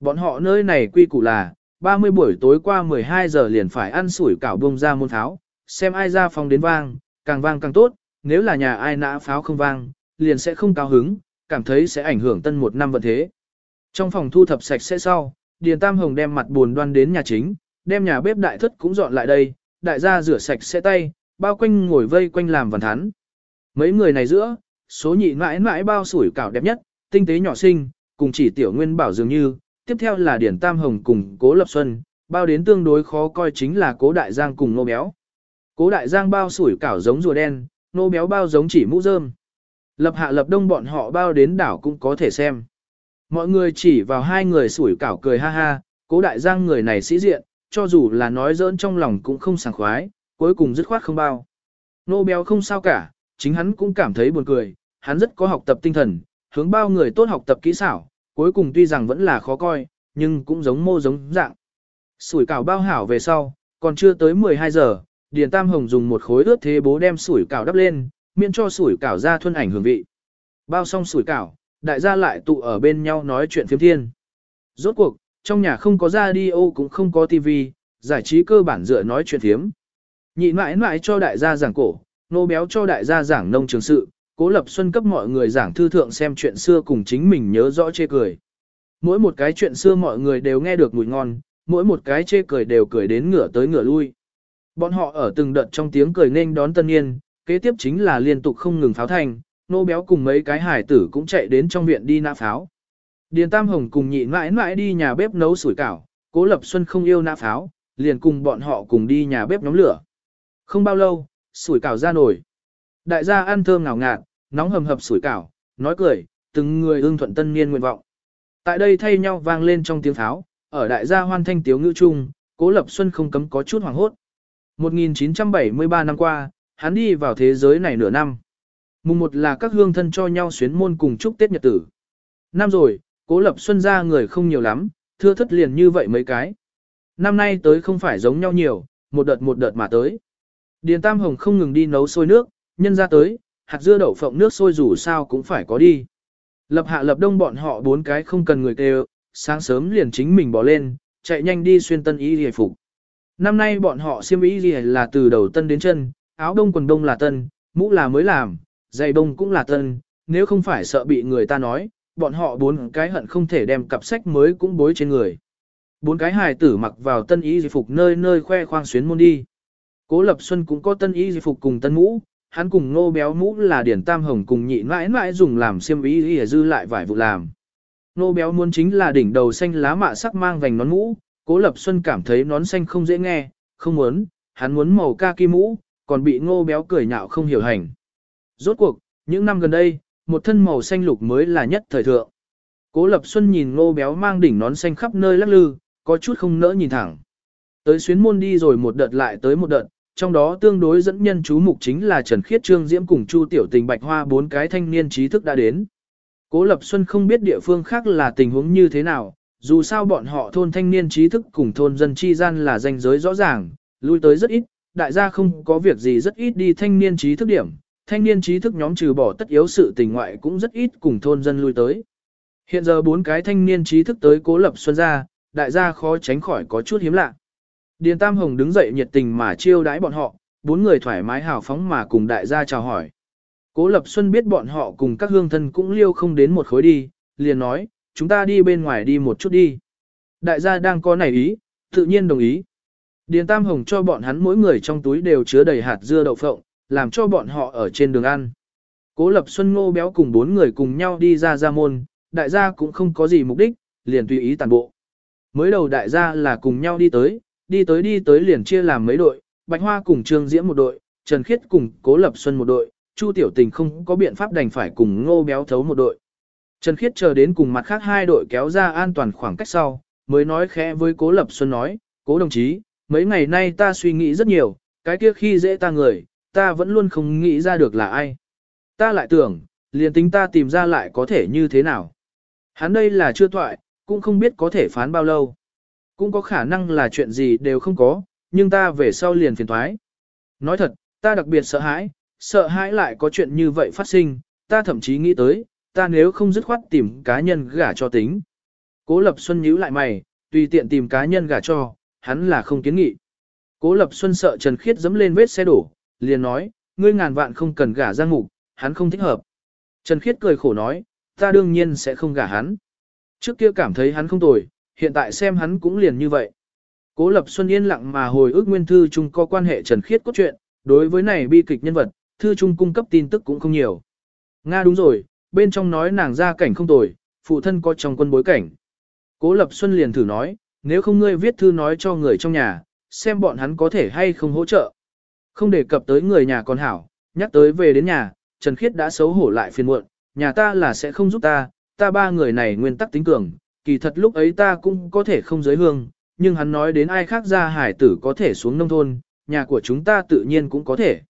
Bọn họ nơi này quy củ là, 30 buổi tối qua 12 giờ liền phải ăn sủi cảo bông ra môn pháo, xem ai ra phòng đến vang, càng vang càng tốt, nếu là nhà ai nã pháo không vang, liền sẽ không cao hứng, cảm thấy sẽ ảnh hưởng tân một năm vận thế. Trong phòng thu thập sạch sẽ sau, Điền Tam Hồng đem mặt buồn đoan đến nhà chính, đem nhà bếp đại thất cũng dọn lại đây, đại gia rửa sạch sẽ tay, bao quanh ngồi vây quanh làm vần thắn. Mấy người này giữa, số nhị mãi mãi bao sủi cảo đẹp nhất, tinh tế nhỏ xinh, cùng chỉ tiểu nguyên bảo dường như, tiếp theo là điển tam hồng cùng cố lập xuân, bao đến tương đối khó coi chính là cố đại giang cùng nô béo. Cố đại giang bao sủi cảo giống rùa đen, nô béo bao giống chỉ mũ rơm. Lập hạ lập đông bọn họ bao đến đảo cũng có thể xem. Mọi người chỉ vào hai người sủi cảo cười ha ha, cố đại giang người này sĩ diện, cho dù là nói giỡn trong lòng cũng không sảng khoái, cuối cùng dứt khoát không bao. Nô béo không sao cả, chính hắn cũng cảm thấy buồn cười, hắn rất có học tập tinh thần, hướng bao người tốt học tập kỹ xảo, cuối cùng tuy rằng vẫn là khó coi, nhưng cũng giống mô giống dạng. Sủi cảo bao hảo về sau, còn chưa tới 12 giờ, Điền Tam Hồng dùng một khối ướt thế bố đem sủi cảo đắp lên, miễn cho sủi cảo ra thuần ảnh hương vị. Bao xong sủi cảo, đại gia lại tụ ở bên nhau nói chuyện phiếm thiên. Rốt cuộc, trong nhà không có radio cũng không có tivi, giải trí cơ bản dựa nói chuyện thiếm. Nhị mãi mãi cho đại gia giảng cổ, nô béo cho đại gia giảng nông trường sự, cố lập xuân cấp mọi người giảng thư thượng xem chuyện xưa cùng chính mình nhớ rõ chê cười. Mỗi một cái chuyện xưa mọi người đều nghe được mùi ngon, mỗi một cái chê cười đều cười đến ngửa tới ngửa lui. Bọn họ ở từng đợt trong tiếng cười nên đón tân niên, kế tiếp chính là liên tục không ngừng pháo thành, nô béo cùng mấy cái hải tử cũng chạy đến trong viện đi nã pháo. Điền Tam Hồng cùng nhị mãi mãi đi nhà bếp nấu sủi cảo, Cố Lập Xuân không yêu nã pháo, liền cùng bọn họ cùng đi nhà bếp nhóm lửa. Không bao lâu, sủi cảo ra nổi. Đại gia ăn thơm ngào ngạt, nóng hầm hập sủi cảo, nói cười, từng người ưng thuận tân niên nguyện vọng. Tại đây thay nhau vang lên trong tiếng tháo. ở đại gia hoan thanh tiếu ngữ chung, Cố Lập Xuân không cấm có chút hoảng hốt. 1973 năm qua, hắn đi vào thế giới này nửa năm. Mùng một là các hương thân cho nhau xuyến môn cùng chúc Tết Nhật tử. Năm rồi, Cố Lập Xuân ra người không nhiều lắm, thưa thất liền như vậy mấy cái. Năm nay tới không phải giống nhau nhiều, một đợt một đợt mà tới. Điền Tam Hồng không ngừng đi nấu sôi nước, nhân ra tới, hạt dưa đậu phộng nước sôi dù sao cũng phải có đi. Lập hạ lập đông bọn họ bốn cái không cần người kêu, sáng sớm liền chính mình bỏ lên, chạy nhanh đi xuyên tân y hề phục. Năm nay bọn họ xiêm y gì là từ đầu tân đến chân, áo đông quần đông là tân, mũ là mới làm, giày đông cũng là tân, nếu không phải sợ bị người ta nói, bọn họ bốn cái hận không thể đem cặp sách mới cũng bối trên người. Bốn cái hài tử mặc vào tân y di phục nơi nơi khoe khoang xuyến môn đi. Cố Lập Xuân cũng có tân y di phục cùng tân mũ, hắn cùng Ngô béo mũ là điển tam hồng cùng nhị mãi mãi dùng làm xiêm y di dư lại vải vụ làm. Ngô béo muốn chính là đỉnh đầu xanh lá mạ sắc mang vành nón mũ, Cố Lập Xuân cảm thấy nón xanh không dễ nghe, không muốn, hắn muốn màu ca kim mũ, còn bị ngô béo cười nhạo không hiểu hành. Rốt cuộc, những năm gần đây, một thân màu xanh lục mới là nhất thời thượng. Cố Lập Xuân nhìn ngô béo mang đỉnh nón xanh khắp nơi lắc lư, có chút không nỡ nhìn thẳng. Tới xuyến môn đi rồi một đợt lại tới một đợt, trong đó tương đối dẫn nhân chú mục chính là Trần Khiết Trương Diễm cùng Chu Tiểu Tình Bạch Hoa bốn cái thanh niên trí thức đã đến. Cố Lập Xuân không biết địa phương khác là tình huống như thế nào, dù sao bọn họ thôn thanh niên trí thức cùng thôn dân chi gian là danh giới rõ ràng, lui tới rất ít, đại gia không có việc gì rất ít đi thanh niên trí thức điểm, thanh niên trí thức nhóm trừ bỏ tất yếu sự tình ngoại cũng rất ít cùng thôn dân lui tới. Hiện giờ bốn cái thanh niên trí thức tới cố lập xuân ra, đại gia khó tránh khỏi có chút hiếm lạ. Điền Tam Hồng đứng dậy nhiệt tình mà chiêu đãi bọn họ, bốn người thoải mái hào phóng mà cùng đại gia chào hỏi. Cố Lập Xuân biết bọn họ cùng các hương thân cũng liêu không đến một khối đi, liền nói, chúng ta đi bên ngoài đi một chút đi. Đại gia đang có nảy ý, tự nhiên đồng ý. Điền Tam Hồng cho bọn hắn mỗi người trong túi đều chứa đầy hạt dưa đậu phộng, làm cho bọn họ ở trên đường ăn. Cố Lập Xuân Ngô béo cùng bốn người cùng nhau đi ra ra môn, đại gia cũng không có gì mục đích, liền tùy ý tàn bộ. Mới đầu đại gia là cùng nhau đi tới, đi tới đi tới liền chia làm mấy đội, Bạch Hoa cùng Trương Diễm một đội, Trần Khiết cùng Cố Lập Xuân một đội, Chu Tiểu Tình không có biện pháp đành phải cùng Ngô béo thấu một đội. Trần Khiết chờ đến cùng mặt khác hai đội kéo ra an toàn khoảng cách sau, mới nói khẽ với Cố Lập Xuân nói, Cố đồng chí, mấy ngày nay ta suy nghĩ rất nhiều, cái kia khi dễ ta người, ta vẫn luôn không nghĩ ra được là ai. Ta lại tưởng, liền tính ta tìm ra lại có thể như thế nào. Hắn đây là chưa thoại, cũng không biết có thể phán bao lâu. Cũng có khả năng là chuyện gì đều không có, nhưng ta về sau liền phiền thoái. Nói thật, ta đặc biệt sợ hãi, sợ hãi lại có chuyện như vậy phát sinh, ta thậm chí nghĩ tới, ta nếu không dứt khoát tìm cá nhân gả cho tính. Cố Lập Xuân nhíu lại mày, tùy tiện tìm cá nhân gả cho, hắn là không kiến nghị. Cố Lập Xuân sợ Trần Khiết dẫm lên vết xe đổ, liền nói, ngươi ngàn vạn không cần gả Giang Mục, hắn không thích hợp. Trần Khiết cười khổ nói, ta đương nhiên sẽ không gả hắn. Trước kia cảm thấy hắn không tồi, hiện tại xem hắn cũng liền như vậy. Cố Lập Xuân yên lặng mà hồi ức nguyên thư chung có quan hệ Trần Khiết cốt truyện, đối với này bi kịch nhân vật, thư chung cung cấp tin tức cũng không nhiều. Nga đúng rồi, bên trong nói nàng ra cảnh không tồi, phụ thân có trong quân bối cảnh. Cố Lập Xuân liền thử nói, nếu không ngươi viết thư nói cho người trong nhà, xem bọn hắn có thể hay không hỗ trợ. Không đề cập tới người nhà con hảo, nhắc tới về đến nhà, Trần Khiết đã xấu hổ lại phiền muộn, nhà ta là sẽ không giúp ta, ta ba người này nguyên tắc tính cường, kỳ thật lúc ấy ta cũng có thể không giới hương, nhưng hắn nói đến ai khác ra hải tử có thể xuống nông thôn, nhà của chúng ta tự nhiên cũng có thể.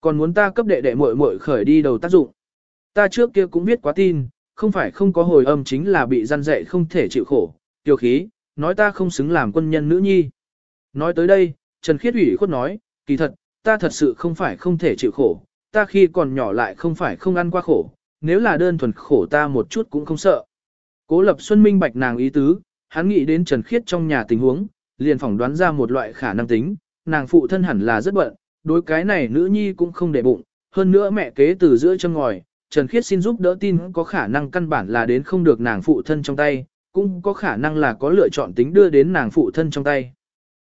Còn muốn ta cấp đệ đệ muội muội khởi đi đầu tác dụng. Ta trước kia cũng viết quá tin, không phải không có hồi âm chính là bị gian dạy không thể chịu khổ, tiêu khí, nói ta không xứng làm quân nhân nữ nhi. Nói tới đây, Trần Khiết ủy khuất nói, kỳ thật, ta thật sự không phải không thể chịu khổ, ta khi còn nhỏ lại không phải không ăn qua khổ, nếu là đơn thuần khổ ta một chút cũng không sợ. Cố Lập Xuân minh bạch nàng ý tứ, hắn nghĩ đến Trần Khiết trong nhà tình huống, liền phỏng đoán ra một loại khả năng tính, nàng phụ thân hẳn là rất bận, đối cái này nữ nhi cũng không để bụng, hơn nữa mẹ kế từ giữa chân ngòi, Trần Khiết xin giúp đỡ tin có khả năng căn bản là đến không được nàng phụ thân trong tay, cũng có khả năng là có lựa chọn tính đưa đến nàng phụ thân trong tay.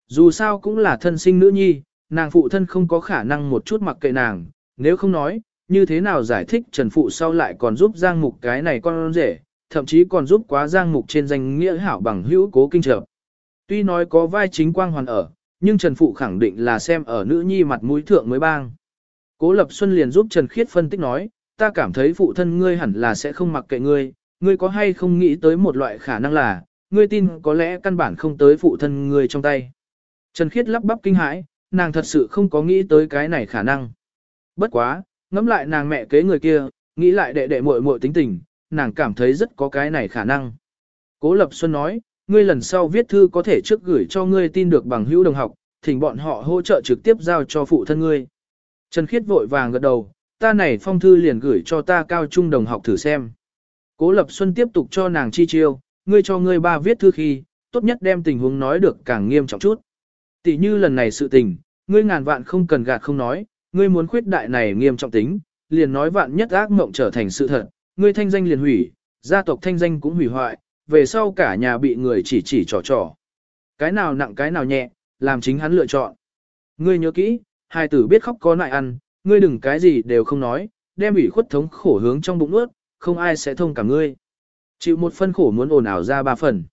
Dù sao cũng là thân sinh nữ nhi, nàng phụ thân không có khả năng một chút mặc kệ nàng, nếu không nói, như thế nào giải thích Trần Phụ sau lại còn giúp Giang Mục cái này con rể, thậm chí còn giúp quá Giang Mục trên danh nghĩa hảo bằng hữu cố kinh trợ. Tuy nói có vai chính quang hoàn ở, nhưng Trần Phụ khẳng định là xem ở nữ nhi mặt mũi thượng mới bang. Cố Lập Xuân liền giúp Trần Khiết phân tích nói, ta cảm thấy phụ thân ngươi hẳn là sẽ không mặc kệ ngươi, ngươi có hay không nghĩ tới một loại khả năng là, ngươi tin có lẽ căn bản không tới phụ thân ngươi trong tay. Trần Khiết lắp bắp kinh hãi, nàng thật sự không có nghĩ tới cái này khả năng. Bất quá, ngẫm lại nàng mẹ kế người kia, nghĩ lại đệ đệ muội muội tính tình, nàng cảm thấy rất có cái này khả năng. Cố Lập Xuân nói, ngươi lần sau viết thư có thể trước gửi cho ngươi tin được bằng hữu đồng học, thỉnh bọn họ hỗ trợ trực tiếp giao cho phụ thân ngươi. Trần Khiết vội vàng gật đầu, ta này phong thư liền gửi cho ta cao trung đồng học thử xem. Cố Lập Xuân tiếp tục cho nàng chi chiêu, ngươi cho ngươi ba viết thư khi, tốt nhất đem tình huống nói được càng nghiêm trọng chút. Tỷ như lần này sự tình, ngươi ngàn vạn không cần gạt không nói, ngươi muốn khuyết đại này nghiêm trọng tính, liền nói vạn nhất ác mộng trở thành sự thật, ngươi thanh danh liền hủy, gia tộc thanh danh cũng hủy hoại, về sau cả nhà bị người chỉ chỉ trò trò. Cái nào nặng cái nào nhẹ, làm chính hắn lựa chọn. Ngươi nhớ kỹ, hai tử biết khóc có nại ăn, ngươi đừng cái gì đều không nói, đem ủy khuất thống khổ hướng trong bụng nuốt, không ai sẽ thông cảm ngươi. Chịu một phân khổ muốn ồn ào ra ba phần.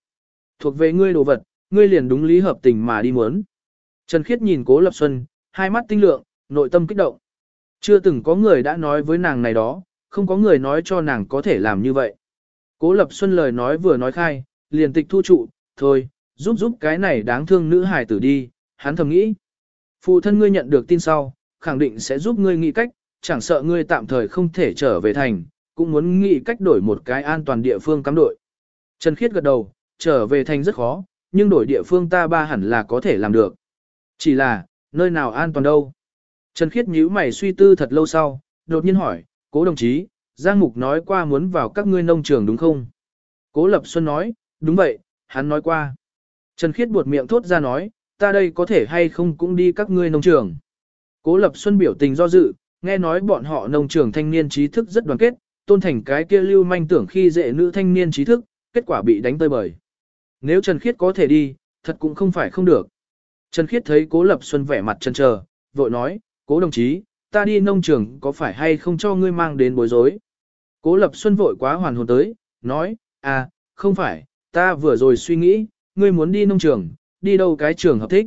Thuộc về ngươi đồ vật, ngươi liền đúng lý hợp tình mà đi muốn. Trần Khiết nhìn Cố Lập Xuân, hai mắt tinh lượng, nội tâm kích động. Chưa từng có người đã nói với nàng này đó, không có người nói cho nàng có thể làm như vậy. Cố Lập Xuân lời nói vừa nói khai, liền tịch thu trụ, thôi, giúp giúp cái này đáng thương nữ hài tử đi, hắn thầm nghĩ. Phụ thân ngươi nhận được tin sau, khẳng định sẽ giúp ngươi nghĩ cách, chẳng sợ ngươi tạm thời không thể trở về thành, cũng muốn nghĩ cách đổi một cái an toàn địa phương cắm đội. Trần Khiết gật đầu, trở về thành rất khó, nhưng đổi địa phương ta ba hẳn là có thể làm được. Chỉ là, nơi nào an toàn đâu? Trần Khiết nhíu mày suy tư thật lâu sau, đột nhiên hỏi, cố đồng chí, Giang Mục nói qua muốn vào các ngươi nông trường đúng không? Cố Lập Xuân nói, đúng vậy, hắn nói qua. Trần Khiết buột miệng thốt ra nói, ta đây có thể hay không cũng đi các ngươi nông trường. Cố Lập Xuân biểu tình do dự, nghe nói bọn họ nông trường thanh niên trí thức rất đoàn kết, tôn thành cái kia lưu manh tưởng khi dễ nữ thanh niên trí thức, kết quả bị đánh tơi bời. Nếu Trần Khiết có thể đi, thật cũng không phải không được. Trần Khiết thấy Cố Lập Xuân vẻ mặt chân chờ, vội nói, Cố đồng chí, ta đi nông trường có phải hay không cho ngươi mang đến bối rối? Cố Lập Xuân vội quá hoàn hồn tới, nói, à, không phải, ta vừa rồi suy nghĩ, ngươi muốn đi nông trường, đi đâu cái trường hợp thích.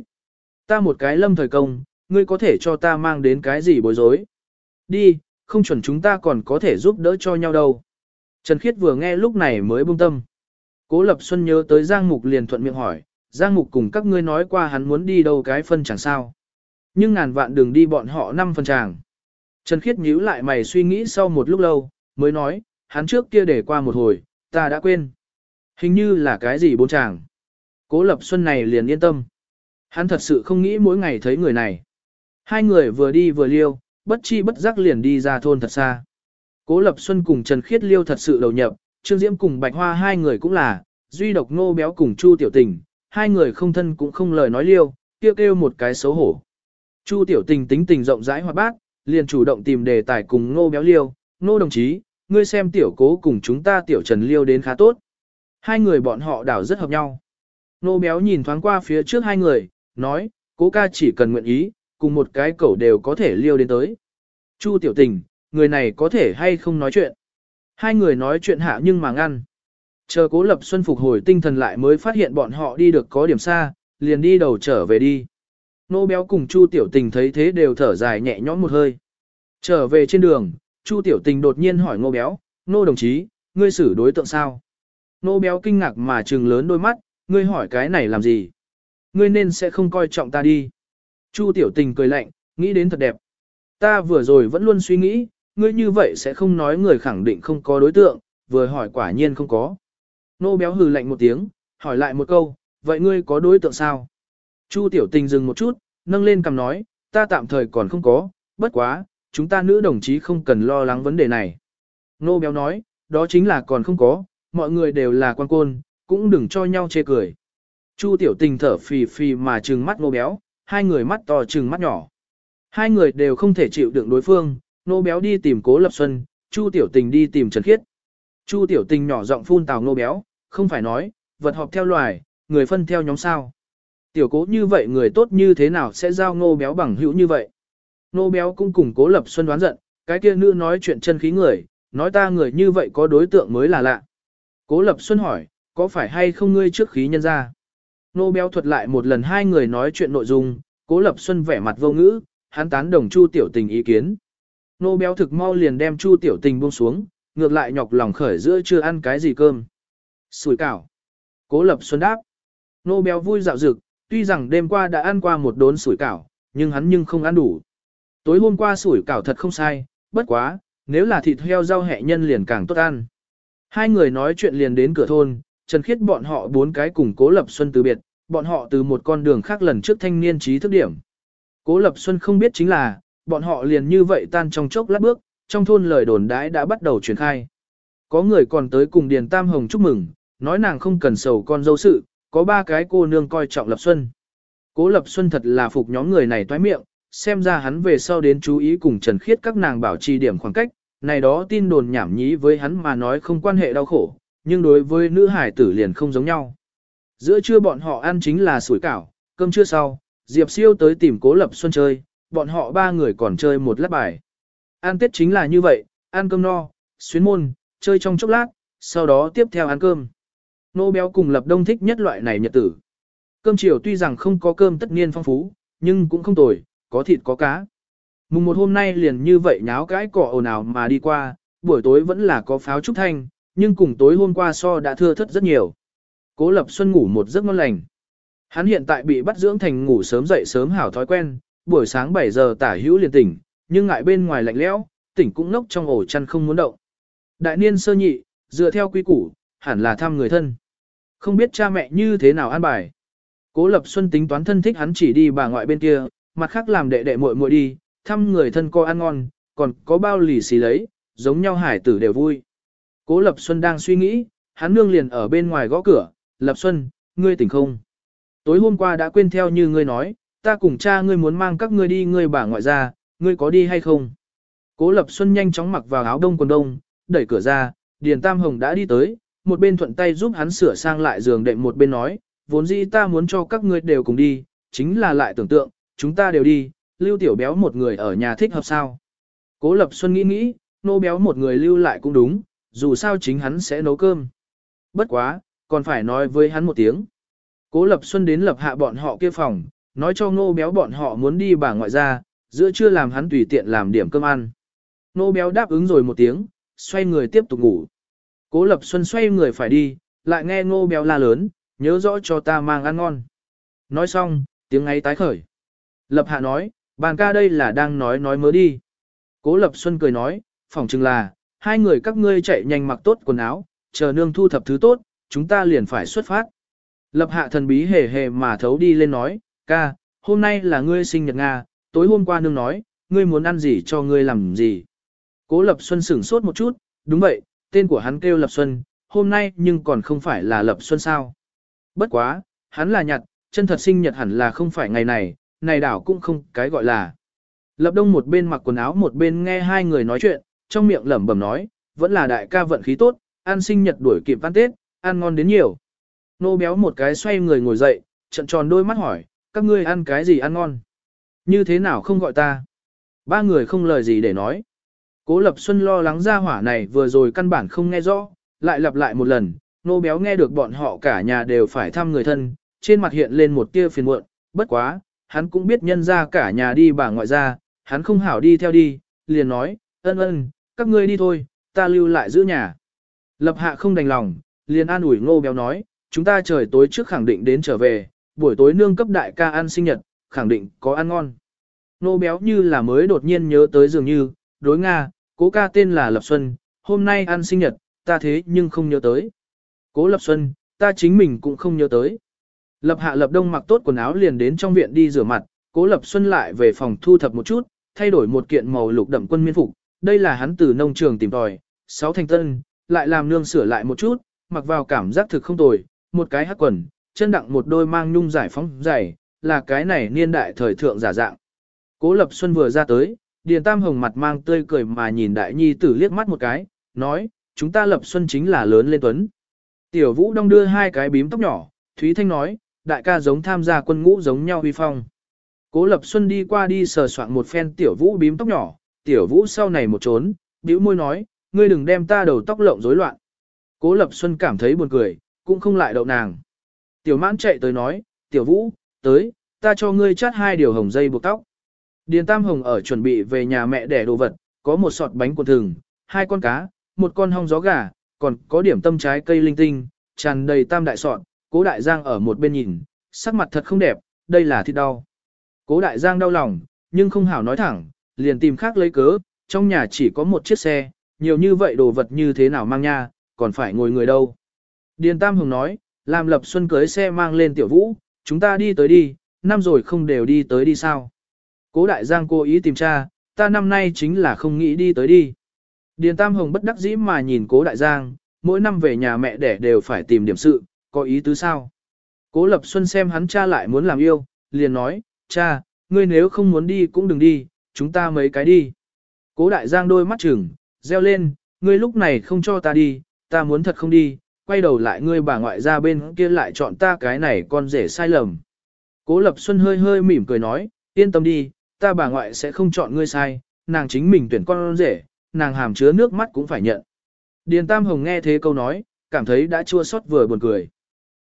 Ta một cái lâm thời công, ngươi có thể cho ta mang đến cái gì bối rối? Đi, không chuẩn chúng ta còn có thể giúp đỡ cho nhau đâu. Trần Khiết vừa nghe lúc này mới buông tâm. Cố Lập Xuân nhớ tới Giang Mục liền thuận miệng hỏi, Giang Mục cùng các ngươi nói qua hắn muốn đi đâu cái phân chẳng sao. Nhưng ngàn vạn đường đi bọn họ năm phần tràng. Trần Khiết nhíu lại mày suy nghĩ sau một lúc lâu, mới nói, hắn trước kia để qua một hồi, ta đã quên. Hình như là cái gì bốn chàng. Cố Lập Xuân này liền yên tâm. Hắn thật sự không nghĩ mỗi ngày thấy người này. Hai người vừa đi vừa liêu, bất chi bất giác liền đi ra thôn thật xa. Cố Lập Xuân cùng Trần Khiết liêu thật sự đầu nhập, Trương Diễm cùng Bạch Hoa hai người cũng là, duy độc ngô béo cùng Chu Tiểu Tình, hai người không thân cũng không lời nói liêu, kêu kêu một cái xấu hổ. Chu Tiểu Tình tính tình rộng rãi hoạt bát, liền chủ động tìm đề tài cùng ngô béo liêu, ngô đồng chí, ngươi xem tiểu cố cùng chúng ta tiểu Trần liêu đến khá tốt. Hai người bọn họ đảo rất hợp nhau. Nô béo nhìn thoáng qua phía trước hai người, nói, cố ca chỉ cần nguyện ý, cùng một cái cẩu đều có thể liêu đến tới. Chu tiểu tình, người này có thể hay không nói chuyện. Hai người nói chuyện hạ nhưng mà ngăn. Chờ cố lập xuân phục hồi tinh thần lại mới phát hiện bọn họ đi được có điểm xa, liền đi đầu trở về đi. Nô béo cùng Chu tiểu tình thấy thế đều thở dài nhẹ nhõm một hơi. Trở về trên đường, Chu tiểu tình đột nhiên hỏi nô béo, nô đồng chí, ngươi xử đối tượng sao? Nô béo kinh ngạc mà trừng lớn đôi mắt, ngươi hỏi cái này làm gì? Ngươi nên sẽ không coi trọng ta đi. Chu tiểu tình cười lạnh, nghĩ đến thật đẹp. Ta vừa rồi vẫn luôn suy nghĩ, ngươi như vậy sẽ không nói người khẳng định không có đối tượng, vừa hỏi quả nhiên không có. Nô béo hừ lạnh một tiếng, hỏi lại một câu, vậy ngươi có đối tượng sao? Chu tiểu tình dừng một chút, nâng lên cầm nói, ta tạm thời còn không có, bất quá, chúng ta nữ đồng chí không cần lo lắng vấn đề này. Nô béo nói, đó chính là còn không có, mọi người đều là quan côn, cũng đừng cho nhau chê cười. Chu tiểu tình thở phì phì mà trừng mắt nô béo, hai người mắt to trừng mắt nhỏ. Hai người đều không thể chịu đựng đối phương, nô béo đi tìm cố lập xuân, chu tiểu tình đi tìm trần khiết. Chu tiểu tình nhỏ giọng phun tào nô béo, không phải nói, vật họp theo loài, người phân theo nhóm sao. Tiểu cố như vậy người tốt như thế nào sẽ giao Ngô béo bằng hữu như vậy. Ngô béo cũng cùng cố lập xuân đoán giận, cái kia nữ nói chuyện chân khí người, nói ta người như vậy có đối tượng mới là lạ. Cố lập xuân hỏi, có phải hay không ngươi trước khí nhân ra? Ngô béo thuật lại một lần hai người nói chuyện nội dung, cố lập xuân vẻ mặt vô ngữ, hắn tán đồng chu tiểu tình ý kiến. Ngô béo thực mau liền đem chu tiểu tình buông xuống, ngược lại nhọc lòng khởi giữa chưa ăn cái gì cơm. Sủi cảo. Cố lập xuân đáp. Nô béo vui dạo dực, tuy rằng đêm qua đã ăn qua một đốn sủi cảo, nhưng hắn nhưng không ăn đủ. Tối hôm qua sủi cảo thật không sai, bất quá, nếu là thịt heo rau hẹ nhân liền càng tốt ăn. Hai người nói chuyện liền đến cửa thôn, Trần Khiết bọn họ bốn cái cùng Cố Lập Xuân từ biệt, bọn họ từ một con đường khác lần trước thanh niên trí thức điểm. Cố Lập Xuân không biết chính là, bọn họ liền như vậy tan trong chốc lát bước, trong thôn lời đồn đãi đã bắt đầu truyền khai. Có người còn tới cùng Điền Tam Hồng chúc mừng, nói nàng không cần sầu con dâu sự, có ba cái cô nương coi trọng Lập Xuân. Cố Lập Xuân thật là phục nhóm người này toái miệng, xem ra hắn về sau đến chú ý cùng Trần Khiết các nàng bảo trì điểm khoảng cách, này đó tin đồn nhảm nhí với hắn mà nói không quan hệ đau khổ, nhưng đối với nữ hải tử liền không giống nhau. Giữa trưa bọn họ ăn chính là sủi cảo, cơm trưa sau, Diệp Siêu tới tìm Cố Lập Xuân chơi, bọn họ ba người còn chơi một lát bài. Ăn Tết chính là như vậy, ăn cơm no, xuyến môn, chơi trong chốc lát, sau đó tiếp theo ăn cơm. Nô béo cùng Lập Đông thích nhất loại này nhật tử. Cơm chiều tuy rằng không có cơm tất niên phong phú, nhưng cũng không tồi, có thịt có cá. Mùng một hôm nay liền như vậy nháo cái cỏ ồn ào mà đi qua, buổi tối vẫn là có pháo trúc thanh, nhưng cùng tối hôm qua so đã thưa thất rất nhiều. Cố Lập Xuân ngủ một giấc ngon lành. Hắn hiện tại bị bắt dưỡng thành ngủ sớm dậy sớm hảo thói quen, buổi sáng 7 giờ tả hữu liền tỉnh, nhưng ngại bên ngoài lạnh lẽo, tỉnh cũng nốc trong ổ chăn không muốn động. Đại niên sơ nhị, dựa theo quy củ, hẳn là thăm người thân. Không biết cha mẹ như thế nào an bài. Cố Lập Xuân tính toán thân thích hắn chỉ đi bà ngoại bên kia, mặt khác làm đệ đệ muội muội đi, thăm người thân coi ăn ngon, còn có bao lì xì lấy, giống nhau hải tử đều vui. Cố Lập Xuân đang suy nghĩ, hắn nương liền ở bên ngoài gõ cửa, Lập Xuân, ngươi tỉnh không? Tối hôm qua đã quên theo như ngươi nói, ta cùng cha ngươi muốn mang các ngươi đi ngươi bà ngoại ra, ngươi có đi hay không? Cố Lập Xuân nhanh chóng mặc vào áo đông quần đông, đẩy cửa ra, Điền Tam Hồng đã đi tới, một bên thuận tay giúp hắn sửa sang lại giường đệm một bên nói, vốn dĩ ta muốn cho các ngươi đều cùng đi, chính là lại tưởng tượng, chúng ta đều đi, lưu tiểu béo một người ở nhà thích hợp sao. Cố Lập Xuân nghĩ nghĩ, nô béo một người lưu lại cũng đúng, dù sao chính hắn sẽ nấu cơm. Bất quá, còn phải nói với hắn một tiếng. Cố Lập Xuân đến lập hạ bọn họ kia phòng, nói cho nô béo bọn họ muốn đi bà ngoại ra, giữa trưa làm hắn tùy tiện làm điểm cơm ăn. Nô béo đáp ứng rồi một tiếng, xoay người tiếp tục ngủ. Cố Lập Xuân xoay người phải đi, lại nghe Ngô béo la lớn, nhớ rõ cho ta mang ăn ngon. Nói xong, tiếng ấy tái khởi. Lập hạ nói, bàn ca đây là đang nói nói mớ đi. Cố Lập Xuân cười nói, phỏng chừng là, hai người các ngươi chạy nhanh mặc tốt quần áo, chờ nương thu thập thứ tốt, chúng ta liền phải xuất phát. Lập hạ thần bí hề hề mà thấu đi lên nói, ca, hôm nay là ngươi sinh nhật Nga, tối hôm qua nương nói, ngươi muốn ăn gì cho ngươi làm gì. Cố Lập Xuân sửng sốt một chút, đúng vậy, tên của hắn kêu Lập Xuân, hôm nay nhưng còn không phải là Lập Xuân sao. Bất quá, hắn là nhặt, chân thật sinh nhật hẳn là không phải ngày này, này đảo cũng không cái gọi là. Lập đông một bên mặc quần áo một bên nghe hai người nói chuyện, trong miệng lẩm bẩm nói, vẫn là đại ca vận khí tốt, ăn sinh nhật đuổi kịp ăn Tết, ăn ngon đến nhiều. Nô béo một cái xoay người ngồi dậy, trận tròn đôi mắt hỏi, các ngươi ăn cái gì ăn ngon? Như thế nào không gọi ta? Ba người không lời gì để nói. Cố Lập Xuân lo lắng ra hỏa này vừa rồi căn bản không nghe rõ, lại lặp lại một lần, nô béo nghe được bọn họ cả nhà đều phải thăm người thân, trên mặt hiện lên một tia phiền muộn, bất quá, hắn cũng biết nhân ra cả nhà đi bà ngoại ra, hắn không hảo đi theo đi, liền nói, ân ân, các ngươi đi thôi, ta lưu lại giữ nhà. Lập hạ không đành lòng, liền an ủi ngô béo nói, chúng ta trời tối trước khẳng định đến trở về, buổi tối nương cấp đại ca ăn sinh nhật, khẳng định có ăn ngon. Nô béo như là mới đột nhiên nhớ tới dường như, đối Nga, cố ca tên là Lập Xuân, hôm nay ăn sinh nhật, ta thế nhưng không nhớ tới. Cố Lập Xuân, ta chính mình cũng không nhớ tới. Lập hạ lập đông mặc tốt quần áo liền đến trong viện đi rửa mặt, cố Lập Xuân lại về phòng thu thập một chút, thay đổi một kiện màu lục đậm quân miên phục, đây là hắn từ nông trường tìm tòi, sáu thành tân, lại làm nương sửa lại một chút, mặc vào cảm giác thực không tồi, một cái hắc quần, chân đặng một đôi mang nhung giải phóng dày, là cái này niên đại thời thượng giả dạng. Cố Lập Xuân vừa ra tới, Điền Tam Hồng mặt mang tươi cười mà nhìn đại nhi tử liếc mắt một cái, nói, chúng ta Lập Xuân chính là lớn lên tuấn. Tiểu Vũ đong đưa hai cái bím tóc nhỏ, Thúy Thanh nói, đại ca giống tham gia quân ngũ giống nhau huy phong. Cố Lập Xuân đi qua đi sờ soạn một phen Tiểu Vũ bím tóc nhỏ, Tiểu Vũ sau này một trốn, bĩu môi nói, ngươi đừng đem ta đầu tóc lộng rối loạn. Cố Lập Xuân cảm thấy buồn cười, cũng không lại đậu nàng. Tiểu mãn chạy tới nói, Tiểu Vũ, tới, ta cho ngươi chát hai điều hồng dây buộc tóc. Điền Tam Hồng ở chuẩn bị về nhà mẹ để đồ vật, có một sọt bánh cuộn thường, hai con cá, một con hong gió gà, còn có điểm tâm trái cây linh tinh, tràn đầy tam đại sọt, cố đại giang ở một bên nhìn, sắc mặt thật không đẹp, đây là thịt đau. Cố đại giang đau lòng, nhưng không hảo nói thẳng, liền tìm khác lấy cớ, trong nhà chỉ có một chiếc xe, nhiều như vậy đồ vật như thế nào mang nha, còn phải ngồi người đâu. Điền Tam Hồng nói, làm lập xuân cưới xe mang lên tiểu vũ, chúng ta đi tới đi, năm rồi không đều đi tới đi sao. Cố đại giang cố ý tìm cha, ta năm nay chính là không nghĩ đi tới đi. Điền Tam Hồng bất đắc dĩ mà nhìn cố đại giang, mỗi năm về nhà mẹ đẻ đều phải tìm điểm sự, có ý tứ sao. Cố Lập Xuân xem hắn cha lại muốn làm yêu, liền nói, cha, ngươi nếu không muốn đi cũng đừng đi, chúng ta mấy cái đi. Cố đại giang đôi mắt chừng, reo lên, ngươi lúc này không cho ta đi, ta muốn thật không đi, quay đầu lại ngươi bà ngoại ra bên kia lại chọn ta cái này con rể sai lầm. Cố Lập Xuân hơi hơi mỉm cười nói, yên tâm đi, ta bà ngoại sẽ không chọn ngươi sai, nàng chính mình tuyển con rể, nàng hàm chứa nước mắt cũng phải nhận. Điền Tam Hồng nghe thế câu nói, cảm thấy đã chua xót vừa buồn cười.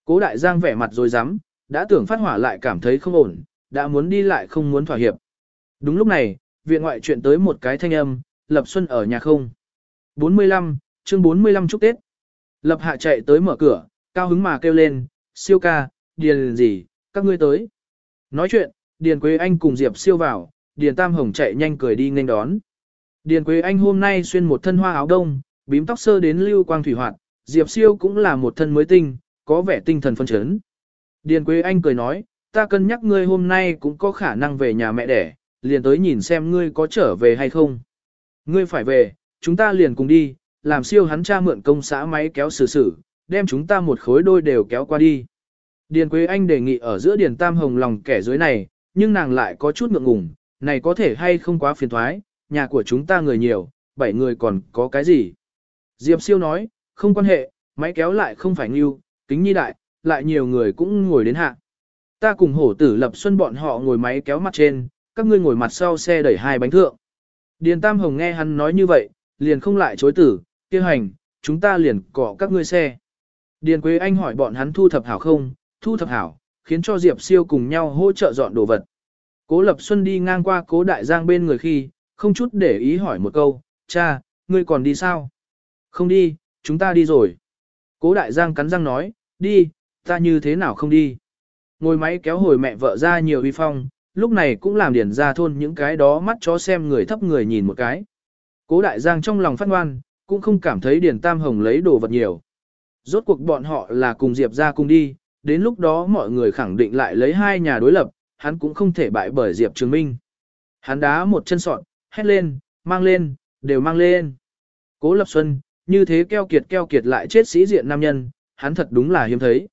Cố Đại Giang vẻ mặt rồi dám, đã tưởng phát hỏa lại cảm thấy không ổn, đã muốn đi lại không muốn thỏa hiệp. Đúng lúc này, viện ngoại chuyện tới một cái thanh âm, Lập Xuân ở nhà không. 45, chương 45 chúc Tết. Lập Hạ chạy tới mở cửa, cao hứng mà kêu lên, siêu ca, điền gì, các ngươi tới. Nói chuyện, Điền Quế Anh cùng Diệp siêu vào, Điền Tam Hồng chạy nhanh cười đi nghênh đón. Điền Quế Anh hôm nay xuyên một thân hoa áo đông, bím tóc sơ đến lưu quang thủy hoạt, Diệp siêu cũng là một thân mới tinh, có vẻ tinh thần phân chấn. Điền Quế Anh cười nói, ta cân nhắc ngươi hôm nay cũng có khả năng về nhà mẹ đẻ, liền tới nhìn xem ngươi có trở về hay không. Ngươi phải về, chúng ta liền cùng đi, làm siêu hắn cha mượn công xã máy kéo xử xử, đem chúng ta một khối đôi đều kéo qua đi. Điền Quế Anh đề nghị ở giữa Điền Tam Hồng lòng kẻ dưới này, nhưng nàng lại có chút ngượng ngùng, này có thể hay không quá phiền thoái, nhà của chúng ta người nhiều, bảy người còn có cái gì. Diệp siêu nói, không quan hệ, máy kéo lại không phải nghiêu, kính nhi đại, lại nhiều người cũng ngồi đến hạ. Ta cùng hổ tử lập xuân bọn họ ngồi máy kéo mặt trên, các ngươi ngồi mặt sau xe đẩy hai bánh thượng. Điền Tam Hồng nghe hắn nói như vậy, liền không lại chối tử, kia hành, chúng ta liền cọ các ngươi xe. Điền Quế Anh hỏi bọn hắn thu thập hảo không, thu thập hảo, khiến cho Diệp siêu cùng nhau hỗ trợ dọn đồ vật. Cố Lập Xuân đi ngang qua cố đại giang bên người khi, không chút để ý hỏi một câu, cha, ngươi còn đi sao? Không đi, chúng ta đi rồi. Cố đại giang cắn răng nói, đi, ta như thế nào không đi? Ngồi máy kéo hồi mẹ vợ ra nhiều uy phong, lúc này cũng làm điển ra thôn những cái đó mắt chó xem người thấp người nhìn một cái. Cố đại giang trong lòng phát ngoan, cũng không cảm thấy điển tam hồng lấy đồ vật nhiều. Rốt cuộc bọn họ là cùng Diệp ra cùng đi, đến lúc đó mọi người khẳng định lại lấy hai nhà đối lập, hắn cũng không thể bại bởi Diệp Trường Minh. Hắn đá một chân sọn, hét lên, mang lên, đều mang lên. Cố Lập Xuân, như thế keo kiệt keo kiệt lại chết sĩ diện nam nhân, hắn thật đúng là hiếm thấy.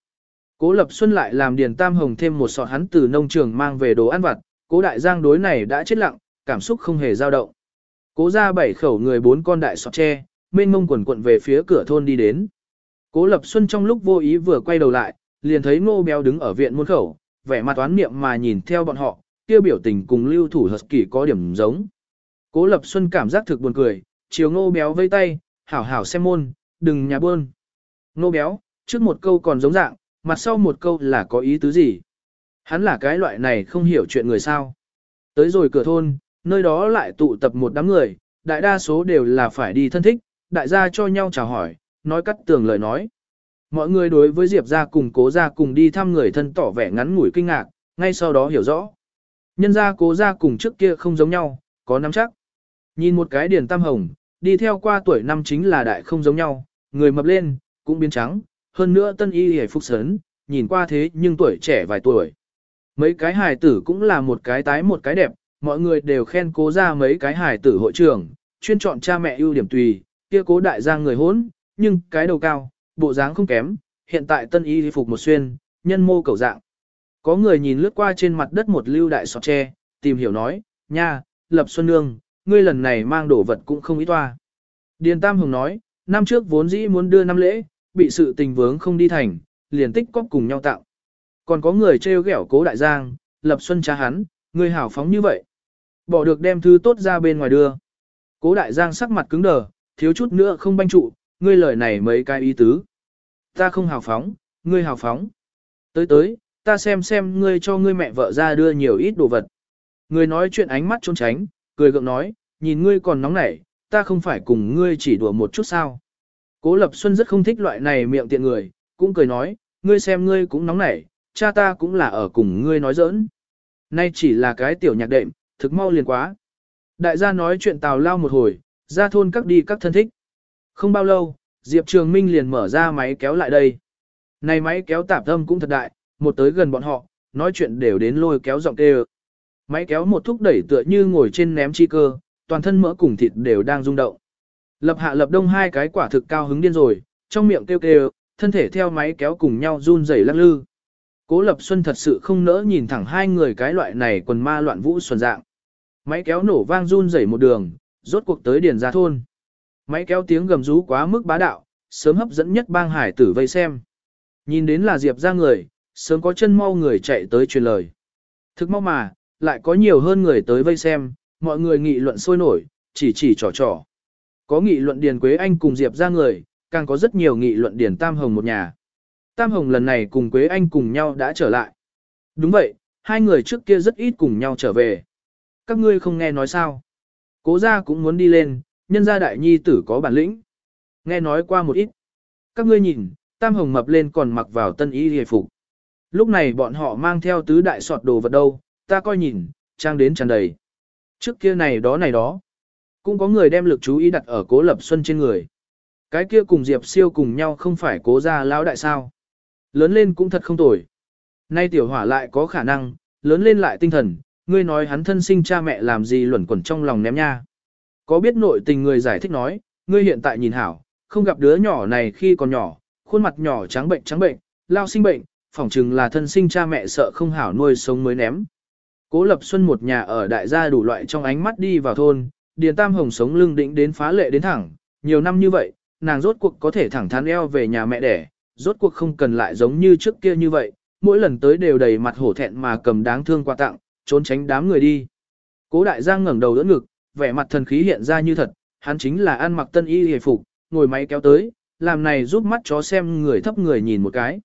Cố Lập Xuân lại làm Điền Tam Hồng thêm một sọt hắn từ nông trường mang về đồ ăn vặt, cố đại giang đối này đã chết lặng, cảm xúc không hề dao động. Cố ra bảy khẩu người bốn con đại sọt tre, mênh mông quần quận về phía cửa thôn đi đến. Cố Lập Xuân trong lúc vô ý vừa quay đầu lại, liền thấy ngô béo đứng ở viện môn khẩu, vẻ mặt toán niệm mà nhìn theo bọn họ, kia biểu tình cùng lưu thủ hợp kỳ có điểm giống. Cố Lập Xuân cảm giác thực buồn cười, chiều ngô béo vây tay, hảo hảo xem môn, đừng nhà buôn. Ngô béo, trước một câu còn giống dạng, mặt sau một câu là có ý tứ gì. Hắn là cái loại này không hiểu chuyện người sao. Tới rồi cửa thôn, nơi đó lại tụ tập một đám người, đại đa số đều là phải đi thân thích, đại gia cho nhau chào hỏi, nói cắt tường lời nói. Mọi người đối với Diệp ra cùng cố ra cùng đi thăm người thân tỏ vẻ ngắn ngủi kinh ngạc, ngay sau đó hiểu rõ. Nhân ra cố ra cùng trước kia không giống nhau, có nắm chắc. Nhìn một cái điển tam hồng, đi theo qua tuổi năm chính là đại không giống nhau, người mập lên, cũng biến trắng, hơn nữa tân y hề phúc sớn, nhìn qua thế nhưng tuổi trẻ vài tuổi. Mấy cái hài tử cũng là một cái tái một cái đẹp, mọi người đều khen cố ra mấy cái hài tử hội trưởng, chuyên chọn cha mẹ ưu điểm tùy, kia cố đại gia người hốn, nhưng cái đầu cao, bộ dáng không kém, hiện tại tân y phục một xuyên, nhân mô cầu dạng. Có người nhìn lướt qua trên mặt đất một lưu đại sọt tre, tìm hiểu nói, nha, Lập Xuân Nương, ngươi lần này mang đồ vật cũng không ý toa. Điền Tam hùng nói, năm trước vốn dĩ muốn đưa năm lễ, bị sự tình vướng không đi thành, liền tích cóp cùng nhau tạo. Còn có người trêu ghẹo cố đại giang, Lập Xuân cha hắn, ngươi hảo phóng như vậy. Bỏ được đem thứ tốt ra bên ngoài đưa. Cố đại giang sắc mặt cứng đờ, thiếu chút nữa không banh trụ, ngươi lời này mấy cái ý tứ. Ta không hào phóng, ngươi hào phóng. Tới tới, ta xem xem ngươi cho ngươi mẹ vợ ra đưa nhiều ít đồ vật. Ngươi nói chuyện ánh mắt trốn tránh, cười gượng nói, nhìn ngươi còn nóng nảy, ta không phải cùng ngươi chỉ đùa một chút sao. Cố Lập Xuân rất không thích loại này miệng tiện người, cũng cười nói, ngươi xem ngươi cũng nóng nảy, cha ta cũng là ở cùng ngươi nói giỡn. Nay chỉ là cái tiểu nhạc đệm, thực mau liền quá. Đại gia nói chuyện tào lao một hồi, ra thôn các đi các thân thích. Không bao lâu, Diệp Trường Minh liền mở ra máy kéo lại đây. Này máy kéo tạp âm cũng thật đại, một tới gần bọn họ, nói chuyện đều đến lôi kéo giọng kêu. Máy kéo một thúc đẩy tựa như ngồi trên ném chi cơ, toàn thân mỡ cùng thịt đều đang rung động. Lập hạ lập đông hai cái quả thực cao hứng điên rồi, trong miệng kêu kêu, thân thể theo máy kéo cùng nhau run rẩy lắc lư. Cố Lập Xuân thật sự không nỡ nhìn thẳng hai người cái loại này quần ma loạn vũ xuân dạng. Máy kéo nổ vang run rẩy một đường, rốt cuộc tới điền ra thôn. Máy kéo tiếng gầm rú quá mức bá đạo, sớm hấp dẫn nhất bang hải tử vây xem. Nhìn đến là Diệp ra người, sớm có chân mau người chạy tới truyền lời. Thực mau mà, lại có nhiều hơn người tới vây xem, mọi người nghị luận sôi nổi, chỉ chỉ trò trò. Có nghị luận Điền Quế Anh cùng Diệp ra người, càng có rất nhiều nghị luận Điền Tam Hồng một nhà. Tam Hồng lần này cùng Quế Anh cùng nhau đã trở lại. Đúng vậy, hai người trước kia rất ít cùng nhau trở về. Các ngươi không nghe nói sao. Cố gia cũng muốn đi lên, nhân gia đại nhi tử có bản lĩnh. Nghe nói qua một ít. Các ngươi nhìn, Tam Hồng mập lên còn mặc vào tân y hề phục. Lúc này bọn họ mang theo tứ đại sọt đồ vật đâu, ta coi nhìn, trang đến tràn đầy. Trước kia này đó này đó. Cũng có người đem lực chú ý đặt ở cố lập xuân trên người. Cái kia cùng Diệp siêu cùng nhau không phải cố gia lão đại sao. Lớn lên cũng thật không tồi. Nay tiểu hỏa lại có khả năng, lớn lên lại tinh thần, ngươi nói hắn thân sinh cha mẹ làm gì luẩn quẩn trong lòng ném nha. Có biết nội tình người giải thích nói, ngươi hiện tại nhìn hảo, không gặp đứa nhỏ này khi còn nhỏ, khuôn mặt nhỏ trắng bệnh trắng bệnh, lao sinh bệnh, phỏng chừng là thân sinh cha mẹ sợ không hảo nuôi sống mới ném. Cố Lập Xuân một nhà ở đại gia đủ loại trong ánh mắt đi vào thôn, Điền Tam Hồng sống lưng định đến phá lệ đến thẳng, nhiều năm như vậy, nàng rốt cuộc có thể thẳng thắn eo về nhà mẹ đẻ, rốt cuộc không cần lại giống như trước kia như vậy, mỗi lần tới đều đầy mặt hổ thẹn mà cầm đáng thương quà tặng, trốn tránh đám người đi. Cố Đại Giang ngẩng đầu đỡ ngực, vẻ mặt thần khí hiện ra như thật, hắn chính là ăn mặc tân y hề phục, ngồi máy kéo tới, làm này giúp mắt chó xem người thấp người nhìn một cái.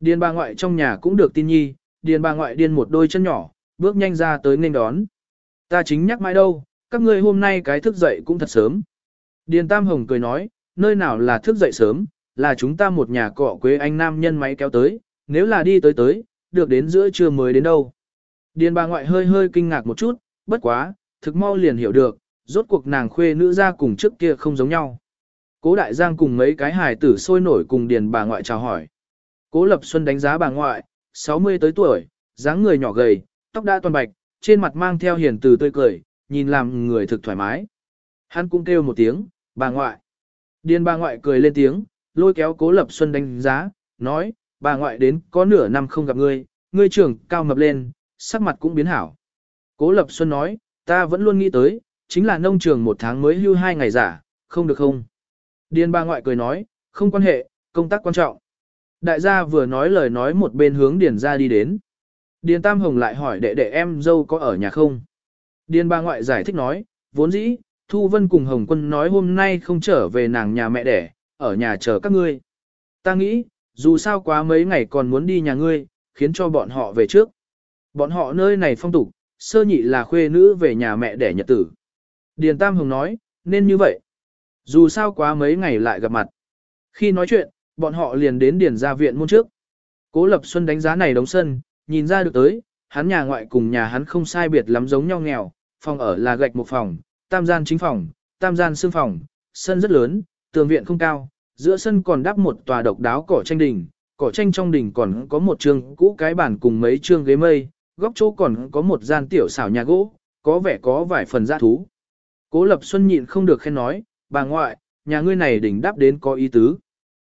Điền bà ngoại trong nhà cũng được tin nhi, điền bà ngoại điên một đôi chân nhỏ, bước nhanh ra tới nghênh đón. Ta chính nhắc mãi đâu, các ngươi hôm nay cái thức dậy cũng thật sớm. Điền Tam Hồng cười nói, nơi nào là thức dậy sớm, là chúng ta một nhà cọ quế anh nam nhân máy kéo tới, nếu là đi tới tới, được đến giữa trưa mới đến đâu. Điền bà ngoại hơi hơi kinh ngạc một chút, bất quá, thực mau liền hiểu được, rốt cuộc nàng khuê nữ ra cùng trước kia không giống nhau. Cố Đại Giang cùng mấy cái hài tử sôi nổi cùng điền bà ngoại chào hỏi. Cố Lập Xuân đánh giá bà ngoại, 60 tới tuổi, dáng người nhỏ gầy, tóc đã toàn bạch, trên mặt mang theo hiền từ tươi cười, nhìn làm người thực thoải mái. Hắn cũng kêu một tiếng, bà ngoại. Điền bà ngoại cười lên tiếng, lôi kéo Cố Lập Xuân đánh giá, nói, bà ngoại đến có nửa năm không gặp ngươi, ngươi trưởng cao mập lên, sắc mặt cũng biến hảo. Cố Lập Xuân nói, ta vẫn luôn nghĩ tới, chính là nông trường một tháng mới hưu hai ngày giả, không được không. Điền bà ngoại cười nói, không quan hệ, công tác quan trọng. Đại gia vừa nói lời nói một bên hướng Điền ra đi đến. Điền Tam Hồng lại hỏi đệ đệ em dâu có ở nhà không? Điền bà ngoại giải thích nói, vốn dĩ, Thu Vân cùng Hồng Quân nói hôm nay không trở về nàng nhà mẹ đẻ, ở nhà chờ các ngươi. Ta nghĩ, dù sao quá mấy ngày còn muốn đi nhà ngươi, khiến cho bọn họ về trước. Bọn họ nơi này phong tục, sơ nhị là khuê nữ về nhà mẹ đẻ nhật tử. Điền Tam Hồng nói, nên như vậy. Dù sao quá mấy ngày lại gặp mặt. Khi nói chuyện, bọn họ liền đến điền gia viện môn trước. Cố Lập Xuân đánh giá này đống sân, nhìn ra được tới, hắn nhà ngoại cùng nhà hắn không sai biệt lắm giống nhau nghèo, phòng ở là gạch một phòng, tam gian chính phòng, tam gian xương phòng, sân rất lớn, tường viện không cao, giữa sân còn đắp một tòa độc đáo cỏ tranh đỉnh, cỏ tranh trong đỉnh còn có một trường cũ cái bàn cùng mấy trương ghế mây, góc chỗ còn có một gian tiểu xảo nhà gỗ, có vẻ có vài phần gia thú. Cố Lập Xuân nhịn không được khen nói, bà ngoại, nhà ngươi này đỉnh đáp đến có ý tứ.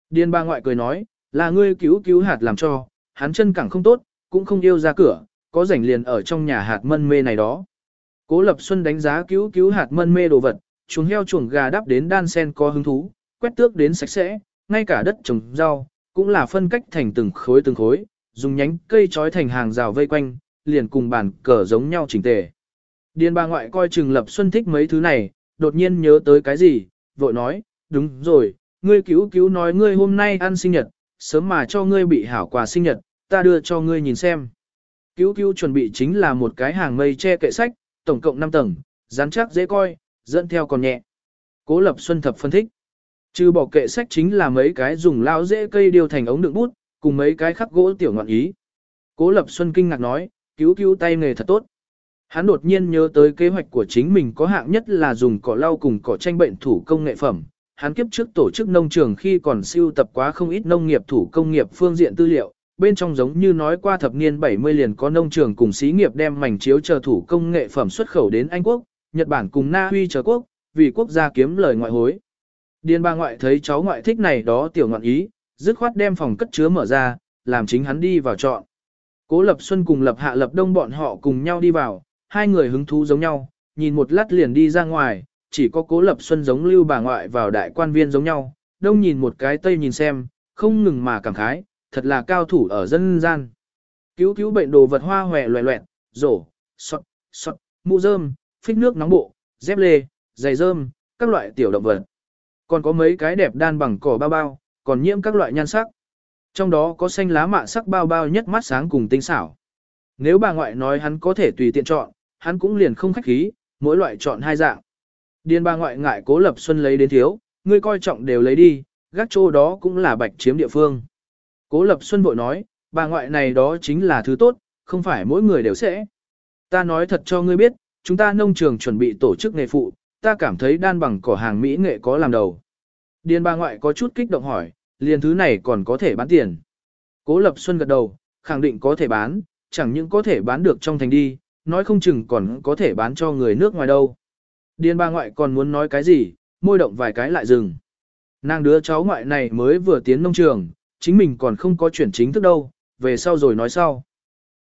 Điên bà ngoại cười nói, là ngươi cứu cứu hạt làm cho, hắn chân cẳng không tốt, cũng không yêu ra cửa, có rảnh liền ở trong nhà hạt mân mê này đó. Cố Lập Xuân đánh giá cứu cứu hạt mân mê đồ vật, chuồng heo chuồng gà đắp đến đan sen có hứng thú, quét tước đến sạch sẽ, ngay cả đất trồng rau, cũng là phân cách thành từng khối từng khối, dùng nhánh cây trói thành hàng rào vây quanh, liền cùng bàn cờ giống nhau chỉnh tề. Điền bà ngoại coi Trừng Lập Xuân thích mấy thứ này, đột nhiên nhớ tới cái gì, vội nói, đúng rồi, ngươi cứu cứu nói ngươi hôm nay ăn sinh nhật, sớm mà cho ngươi bị hảo quà sinh nhật, ta đưa cho ngươi nhìn xem. Cứu cứu chuẩn bị chính là một cái hàng mây che kệ sách, tổng cộng 5 tầng, rắn chắc dễ coi, dẫn theo còn nhẹ. Cố Lập Xuân thập phân thích. Trừ bỏ kệ sách chính là mấy cái dùng lao dễ cây điều thành ống đựng bút, cùng mấy cái khắc gỗ tiểu ngọn ý. Cố Lập Xuân kinh ngạc nói, cứu cứu tay nghề thật tốt. Hắn đột nhiên nhớ tới kế hoạch của chính mình có hạng nhất là dùng cỏ lau cùng cỏ tranh bệnh thủ công nghệ phẩm. Hắn kiếp trước tổ chức nông trường khi còn siêu tập quá không ít nông nghiệp thủ công nghiệp phương diện tư liệu, bên trong giống như nói qua thập niên 70 liền có nông trường cùng xí nghiệp đem mảnh chiếu chờ thủ công nghệ phẩm xuất khẩu đến Anh Quốc, Nhật Bản cùng Na Uy chờ quốc, vì quốc gia kiếm lời ngoại hối. Điền ba ngoại thấy cháu ngoại thích này đó tiểu ngoạn ý, dứt khoát đem phòng cất chứa mở ra, làm chính hắn đi vào chọn. Cố Lập Xuân cùng Lập Hạ Lập Đông bọn họ cùng nhau đi vào, hai người hứng thú giống nhau, nhìn một lát liền đi ra ngoài, chỉ có Cố Lập Xuân giống lưu bà ngoại vào đại quan viên giống nhau, đông nhìn một cái tây nhìn xem, không ngừng mà cảm khái, thật là cao thủ ở dân gian. Cứu cứu bệnh đồ vật hoa hòe loẹ loẹt, rổ, sọt, sọt, mũ rơm, phích nước nóng bộ, dép lê, giày rơm, các loại tiểu động vật. Còn có mấy cái đẹp đan bằng cỏ bao bao, còn nhiễm các loại nhan sắc. Trong đó có xanh lá mạ sắc bao bao nhất mắt sáng cùng tinh xảo. Nếu bà ngoại nói hắn có thể tùy tiện chọn, hắn cũng liền không khách khí, mỗi loại chọn hai dạng. Điền bà ngoại ngại cố lập xuân lấy đến thiếu, ngươi coi trọng đều lấy đi, gác chỗ đó cũng là bạch chiếm địa phương. Cố Lập Xuân vội nói, bà ngoại này đó chính là thứ tốt, không phải mỗi người đều sẽ. Ta nói thật cho ngươi biết, chúng ta nông trường chuẩn bị tổ chức nghề phụ, ta cảm thấy đan bằng cỏ hàng Mỹ nghệ có làm đầu. Điền bà ngoại có chút kích động hỏi, liền thứ này còn có thể bán tiền. Cố Lập Xuân gật đầu, khẳng định có thể bán, chẳng những có thể bán được trong thành đi, nói không chừng còn có thể bán cho người nước ngoài đâu. Điền bà ngoại còn muốn nói cái gì, môi động vài cái lại dừng. Nàng đứa cháu ngoại này mới vừa tiến nông trường, chính mình còn không có chuyển chính thức đâu, về sau rồi nói sau.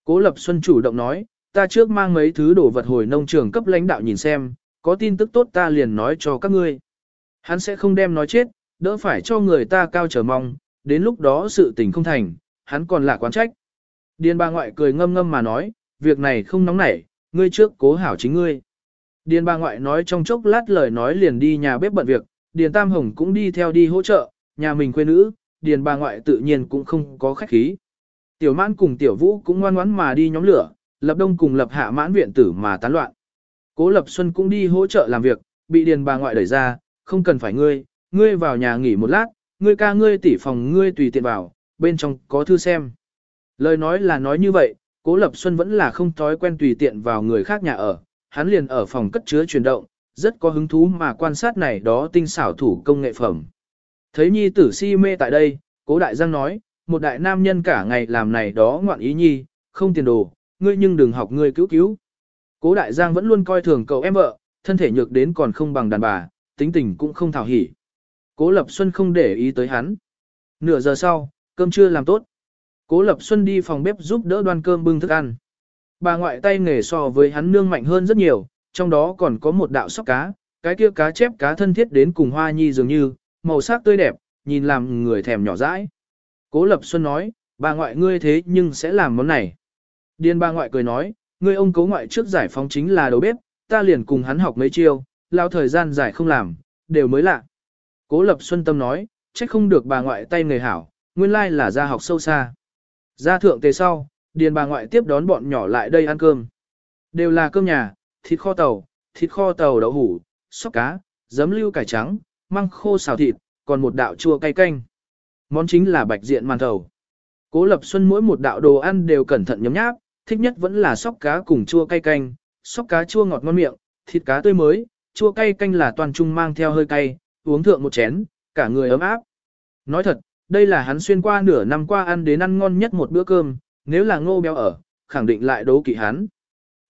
Cố Lập Xuân chủ động nói, ta trước mang mấy thứ đồ vật hồi nông trường cấp lãnh đạo nhìn xem, có tin tức tốt ta liền nói cho các ngươi. Hắn sẽ không đem nói chết, đỡ phải cho người ta cao chờ mong, đến lúc đó sự tình không thành, hắn còn là quán trách. Điền bà ngoại cười ngâm ngâm mà nói, việc này không nóng nảy, ngươi trước cố hảo chính ngươi. Điền bà ngoại nói trong chốc lát lời nói liền đi nhà bếp bận việc, Điền Tam Hồng cũng đi theo đi hỗ trợ, nhà mình quê nữ, điền bà ngoại tự nhiên cũng không có khách khí. Tiểu mãn cùng tiểu vũ cũng ngoan ngoãn mà đi nhóm lửa, lập đông cùng lập hạ mãn viện tử mà tán loạn. Cố lập xuân cũng đi hỗ trợ làm việc, bị điền bà ngoại đẩy ra, không cần phải ngươi, ngươi vào nhà nghỉ một lát, ngươi ca ngươi tỉ phòng ngươi tùy tiện vào, bên trong có thư xem. Lời nói là nói như vậy, cố lập xuân vẫn là không thói quen tùy tiện vào người khác nhà ở, hắn liền ở phòng cất chứa chuyển động, rất có hứng thú mà quan sát này đó tinh xảo thủ công nghệ phẩm. Thấy nhi tử si mê tại đây, cố đại giang nói, một đại nam nhân cả ngày làm này đó ngoạn ý nhi, không tiền đồ, ngươi nhưng đừng học ngươi cứu cứu. Cố đại giang vẫn luôn coi thường cậu em vợ, thân thể nhược đến còn không bằng đàn bà, tính tình cũng không thảo hỉ. Cố Lập Xuân không để ý tới hắn. Nửa giờ sau, cơm chưa làm tốt. Cố Lập Xuân đi phòng bếp giúp đỡ đoan cơm bưng thức ăn. Bà ngoại tay nghề so với hắn nương mạnh hơn rất nhiều, trong đó còn có một đạo sóc cá, cái kia cá chép cá thân thiết đến cùng hoa nhi dường như, màu sắc tươi đẹp, nhìn làm người thèm nhỏ dãi. Cố Lập Xuân nói, bà ngoại ngươi thế nhưng sẽ làm món này. Điên bà ngoại cười nói, ngươi ông cố ngoại trước giải phóng chính là đầu bếp, ta liền cùng hắn học mấy chiêu, lao thời gian giải không làm, đều mới lạ. Cố Lập Xuân tâm nói, trách không được bà ngoại tay người hảo, nguyên lai là gia học sâu xa. Gia thượng tề sau, điền bà ngoại tiếp đón bọn nhỏ lại đây ăn cơm. Đều là cơm nhà, thịt kho tàu, thịt kho tàu đậu hủ, sóc cá, giấm lưu cải trắng, măng khô xào thịt, còn một đạo chua cay canh. Món chính là bạch diện màn thầu. Cố Lập Xuân mỗi một đạo đồ ăn đều cẩn thận nhấm nháp, thích nhất vẫn là sóc cá cùng chua cay canh, sóc cá chua ngọt ngon miệng, thịt cá tươi mới, chua cay canh là toàn trung mang theo hơi cay, uống thượng một chén, cả người ấm áp. Nói thật, đây là hắn xuyên qua nửa năm qua ăn đến ăn ngon nhất một bữa cơm, nếu là ngô béo ở, khẳng định lại đấu kỵ hắn.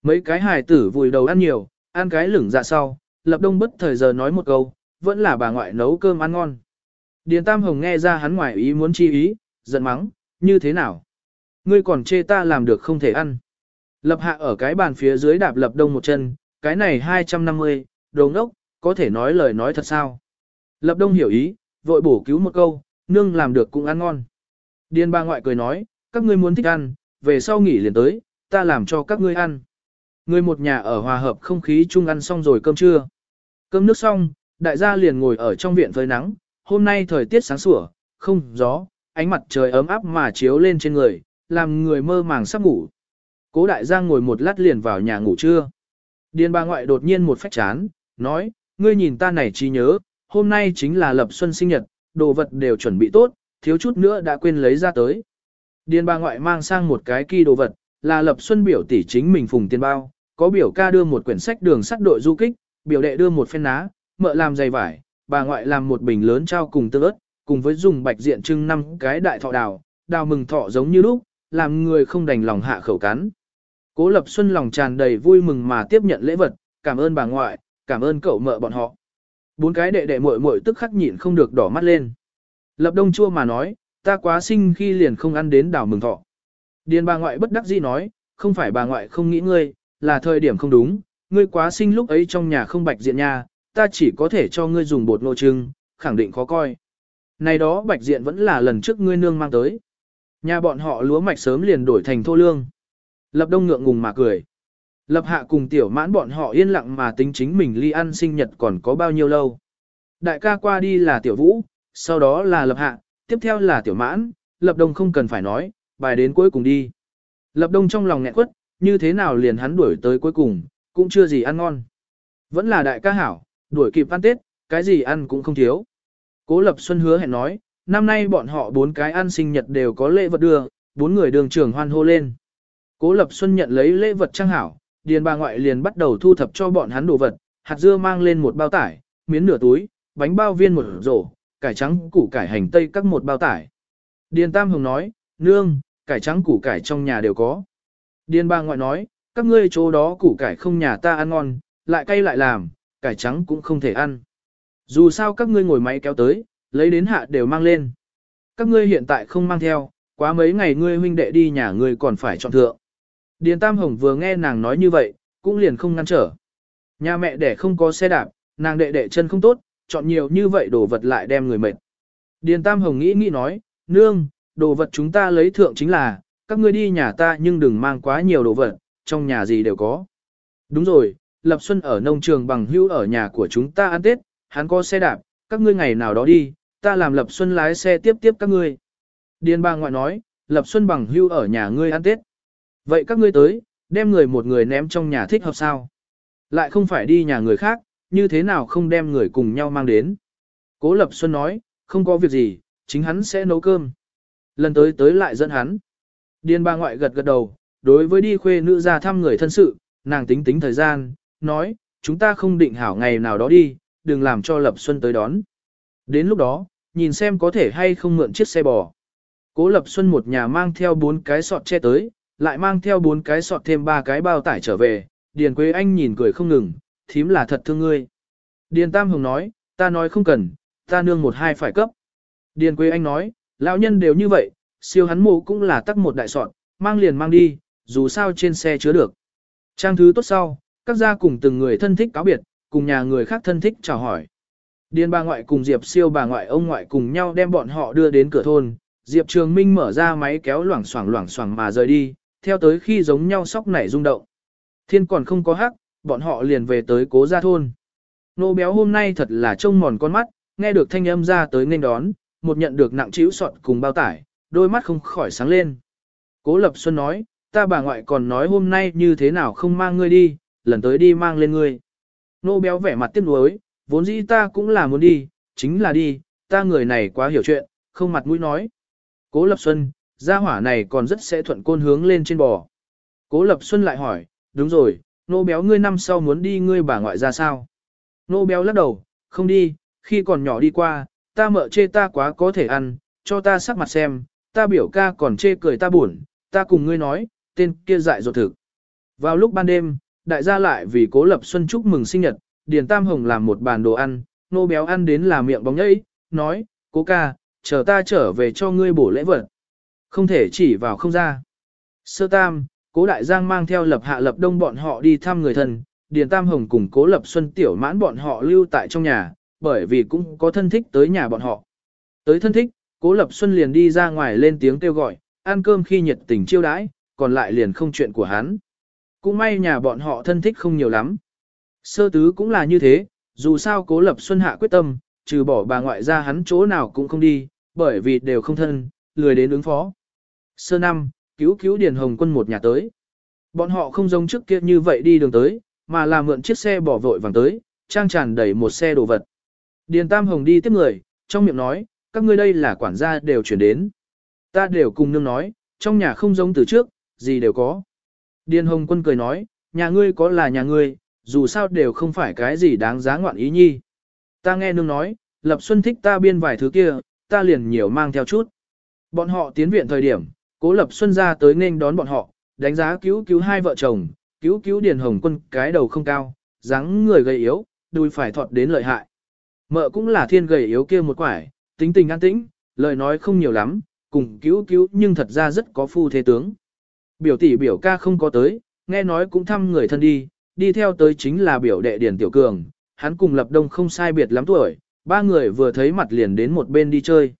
Mấy cái hài tử vùi đầu ăn nhiều, ăn cái lửng dạ sau, lập đông bất thời giờ nói một câu, vẫn là bà ngoại nấu cơm ăn ngon. Điền Tam Hồng nghe ra hắn ngoài ý muốn chi ý, giận mắng, như thế nào? Ngươi còn chê ta làm được không thể ăn. Lập hạ ở cái bàn phía dưới đạp lập đông một chân, cái này 250, đồ ngốc, có thể nói lời nói thật sao? Lập đông hiểu ý, vội bổ cứu một câu, nương làm được cũng ăn ngon. Điền ba ngoại cười nói, các ngươi muốn thích ăn, về sau nghỉ liền tới, ta làm cho các ngươi ăn. Người một nhà ở hòa hợp không khí chung ăn xong rồi cơm trưa. Cơm nước xong, đại gia liền ngồi ở trong viện với nắng, hôm nay thời tiết sáng sủa, không gió, ánh mặt trời ấm áp mà chiếu lên trên người, làm người mơ màng sắp ngủ. Cố đại gia ngồi một lát liền vào nhà ngủ trưa. Điền bà ngoại đột nhiên một phách chán, nói, ngươi nhìn ta này chi nhớ, hôm nay chính là lập xuân sinh nhật, đồ vật đều chuẩn bị tốt, thiếu chút nữa đã quên lấy ra tới. Điền bà ngoại mang sang một cái kỳ đồ vật, là lập xuân biểu tỷ chính mình phùng tiền bao, có biểu ca đưa một quyển sách đường sắt đội du kích, biểu đệ đưa một phen ná, mợ làm giày vải, bà ngoại làm một bình lớn trao cùng tương ớt, cùng với dùng bạch diện trưng năm cái đại thọ đào, đào mừng thọ giống như lúc, làm người không đành lòng hạ khẩu cắn. Cố Lập Xuân lòng tràn đầy vui mừng mà tiếp nhận lễ vật, cảm ơn bà ngoại, cảm ơn cậu mợ bọn họ. Bốn cái đệ đệ muội muội tức khắc nhịn không được đỏ mắt lên. Lập Đông Chua mà nói, ta quá sinh khi liền không ăn đến đảo mừng thọ. Điền bà ngoại bất đắc dĩ nói, không phải bà ngoại không nghĩ ngươi, là thời điểm không đúng, ngươi quá sinh lúc ấy trong nhà không bạch diện nha, ta chỉ có thể cho ngươi dùng bột nô trưng, khẳng định khó coi. Này đó bạch diện vẫn là lần trước ngươi nương mang tới. Nhà bọn họ lúa mạch sớm liền đổi thành thô lương. Lập đông ngượng ngùng mà cười. Lập hạ cùng tiểu mãn bọn họ yên lặng mà tính chính mình ly ăn sinh nhật còn có bao nhiêu lâu. Đại ca qua đi là tiểu vũ, sau đó là lập hạ, tiếp theo là tiểu mãn, lập đông không cần phải nói, bài đến cuối cùng đi. Lập đông trong lòng nghẹn quất, như thế nào liền hắn đuổi tới cuối cùng, cũng chưa gì ăn ngon. Vẫn là đại ca hảo, đuổi kịp ăn Tết, cái gì ăn cũng không thiếu. Cố Lập Xuân hứa hẹn nói, năm nay bọn họ bốn cái ăn sinh nhật đều có lễ vật đưa, bốn người đường trưởng hoan hô lên. Cố Lập Xuân nhận lấy lễ vật trang hảo, điền bà ngoại liền bắt đầu thu thập cho bọn hắn đồ vật, hạt dưa mang lên một bao tải, miến nửa túi, bánh bao viên một rổ, cải trắng củ cải hành tây các một bao tải. Điền Tam Hồng nói, nương, cải trắng củ cải trong nhà đều có. Điền bà ngoại nói, các ngươi chỗ đó củ cải không nhà ta ăn ngon, lại cay lại làm, cải trắng cũng không thể ăn. Dù sao các ngươi ngồi máy kéo tới, lấy đến hạ đều mang lên. Các ngươi hiện tại không mang theo, quá mấy ngày ngươi huynh đệ đi nhà ngươi còn phải chọn thượng. Điền Tam Hồng vừa nghe nàng nói như vậy, cũng liền không ngăn trở. Nhà mẹ đẻ không có xe đạp, nàng đệ đệ chân không tốt, chọn nhiều như vậy đồ vật lại đem người mệt. Điền Tam Hồng nghĩ nghĩ nói, nương, đồ vật chúng ta lấy thượng chính là, các ngươi đi nhà ta nhưng đừng mang quá nhiều đồ vật, trong nhà gì đều có. Đúng rồi, Lập Xuân ở nông trường bằng hữu ở nhà của chúng ta ăn Tết, hắn có xe đạp, các ngươi ngày nào đó đi, ta làm Lập Xuân lái xe tiếp tiếp các ngươi. Điền bà ngoại nói, Lập Xuân bằng hữu ở nhà ngươi ăn Tết. Vậy các ngươi tới, đem người một người ném trong nhà thích hợp sao? Lại không phải đi nhà người khác, như thế nào không đem người cùng nhau mang đến? Cố Lập Xuân nói, không có việc gì, chính hắn sẽ nấu cơm. Lần tới tới lại dẫn hắn. Điền bà ngoại gật gật đầu, đối với đi khuê nữ ra thăm người thân sự, nàng tính tính thời gian, nói, chúng ta không định hảo ngày nào đó đi, đừng làm cho Lập Xuân tới đón. Đến lúc đó, nhìn xem có thể hay không mượn chiếc xe bò. Cố Lập Xuân một nhà mang theo bốn cái sọt che tới, lại mang theo bốn cái sọt thêm ba cái bao tải trở về, Điền Quế Anh nhìn cười không ngừng, thím là thật thương ngươi. Điền Tam Hồng nói, ta nói không cần, ta nương một hai phải cấp. Điền Quế Anh nói, lão nhân đều như vậy, siêu hắn mộ cũng là tắc một đại sọt, mang liền mang đi, dù sao trên xe chứa được. Trang thứ tốt sau, các gia cùng từng người thân thích cáo biệt, cùng nhà người khác thân thích chào hỏi. Điền bà ngoại cùng Diệp siêu bà ngoại ông ngoại cùng nhau đem bọn họ đưa đến cửa thôn, Diệp Trường Minh mở ra máy kéo loảng xoảng loảng xoảng mà rời đi, theo tới khi giống nhau sóc nảy rung động. Thiên còn không có hắc, bọn họ liền về tới cố gia thôn. Nô béo hôm nay thật là trông mòn con mắt, nghe được thanh âm ra tới nên đón, một nhận được nặng chịu sọt cùng bao tải, đôi mắt không khỏi sáng lên. Cố Lập Xuân nói, ta bà ngoại còn nói hôm nay như thế nào không mang ngươi đi, lần tới đi mang lên ngươi. Nô béo vẻ mặt tiếc nuối, vốn dĩ ta cũng là muốn đi, chính là đi, ta người này quá hiểu chuyện, không mặt mũi nói. Cố Lập Xuân, gia hỏa này còn rất sẽ thuận côn hướng lên trên bò. Cố Lập Xuân lại hỏi, đúng rồi, nô béo ngươi năm sau muốn đi ngươi bà ngoại ra sao? Nô béo lắc đầu, không đi, khi còn nhỏ đi qua, ta mợ chê ta quá có thể ăn, cho ta sắc mặt xem, ta biểu ca còn chê cười ta buồn, ta cùng ngươi nói, tên kia dại dột thực. Vào lúc ban đêm, đại gia lại vì cố lập xuân chúc mừng sinh nhật, Điền Tam Hồng làm một bàn đồ ăn, nô béo ăn đến là miệng bóng nhây, nói, cố ca, chờ ta trở về cho ngươi bổ lễ vật. Không thể chỉ vào không ra. Sơ Tam, cố đại giang mang theo lập hạ lập đông bọn họ đi thăm người thân, Điền Tam Hồng cùng cố lập xuân tiểu mãn bọn họ lưu tại trong nhà, bởi vì cũng có thân thích tới nhà bọn họ. Tới thân thích, cố lập xuân liền đi ra ngoài lên tiếng kêu gọi, ăn cơm khi nhiệt tình chiêu đãi, còn lại liền không chuyện của hắn. Cũng may nhà bọn họ thân thích không nhiều lắm. Sơ tứ cũng là như thế, dù sao cố lập xuân hạ quyết tâm, trừ bỏ bà ngoại ra hắn chỗ nào cũng không đi, bởi vì đều không thân, lười đến ứng phó. Sơ năm, cứu cứu Điền Hồng quân một nhà tới. Bọn họ không giống trước kia như vậy đi đường tới, mà là mượn chiếc xe bỏ vội vàng tới, trang tràn đẩy một xe đồ vật. Điền Tam Hồng đi tiếp người, trong miệng nói, các ngươi đây là quản gia đều chuyển đến. Ta đều cùng nương nói, trong nhà không giống từ trước, gì đều có. Điền Hồng Quân cười nói, nhà ngươi có là nhà ngươi, dù sao đều không phải cái gì đáng giá ngoạn ý nhi. Ta nghe nương nói, Lập Xuân thích ta biên vài thứ kia, ta liền nhiều mang theo chút. Bọn họ tiến viện thời điểm, cố Lập Xuân ra tới nên đón bọn họ, đánh giá cứu cứu hai vợ chồng, cứu cứu Điền Hồng Quân cái đầu không cao, dáng người gầy yếu, đùi phải thọt đến lợi hại. Mợ cũng là thiên gầy yếu kia một quải, tính tình an tĩnh, lời nói không nhiều lắm, cùng cứu cứu nhưng thật ra rất có phu thế tướng. Biểu tỷ biểu ca không có tới, nghe nói cũng thăm người thân đi, đi theo tới chính là biểu đệ Điền Tiểu Cường, hắn cùng Lập Đông không sai biệt lắm tuổi, ba người vừa thấy mặt liền đến một bên đi chơi.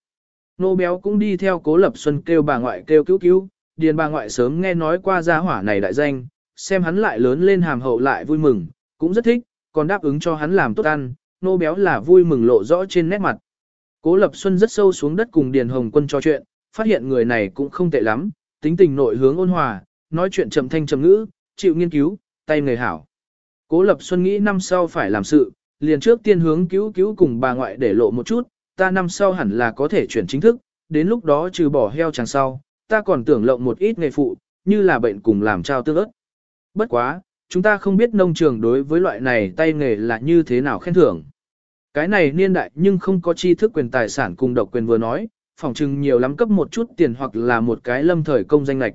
Nô béo cũng đi theo cố Lập Xuân kêu bà ngoại kêu cứu cứu, Điền bà ngoại sớm nghe nói qua gia hỏa này đại danh, xem hắn lại lớn lên hàm hậu lại vui mừng, cũng rất thích, còn đáp ứng cho hắn làm tốt ăn, nô béo là vui mừng lộ rõ trên nét mặt. Cố Lập Xuân rất sâu xuống đất cùng Điền Hồng Quân trò chuyện, phát hiện người này cũng không tệ lắm, tính tình nội hướng ôn hòa, nói chuyện trầm thanh trầm ngữ, chịu nghiên cứu, tay người hảo. Cố Lập Xuân nghĩ năm sau phải làm sự, liền trước tiên hướng cứu cứu cùng bà ngoại để lộ một chút, ta năm sau hẳn là có thể chuyển chính thức, đến lúc đó trừ bỏ heo chàng sau, ta còn tưởng lộng một ít nghề phụ, như là bệnh cùng làm trao tương ớt. Bất quá, chúng ta không biết nông trường đối với loại này tay nghề là như thế nào khen thưởng. Cái này niên đại nhưng không có tri thức quyền tài sản cùng độc quyền vừa nói, phòng trừng nhiều lắm cấp một chút tiền hoặc là một cái lâm thời công danh lạch.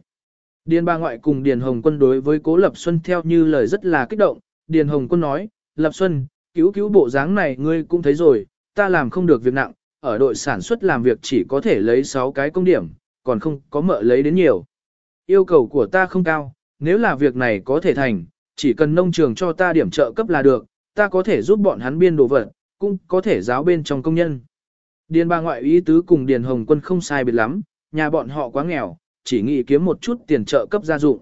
Điền ba ngoại cùng Điền Hồng Quân đối với Cố Lập Xuân theo như lời rất là kích động, Điền Hồng Quân nói, Lập Xuân, cứu cứu bộ dáng này ngươi cũng thấy rồi, ta làm không được việc nặng, ở đội sản xuất làm việc chỉ có thể lấy 6 cái công điểm, còn không có mợ lấy đến nhiều. Yêu cầu của ta không cao, nếu là việc này có thể thành, chỉ cần nông trường cho ta điểm trợ cấp là được, ta có thể giúp bọn hắn biên đồ vật, cũng có thể giáo bên trong công nhân. Điền ba ngoại ý tứ cùng Điền Hồng Quân không sai biệt lắm, nhà bọn họ quá nghèo, chỉ nghĩ kiếm một chút tiền trợ cấp gia dụng.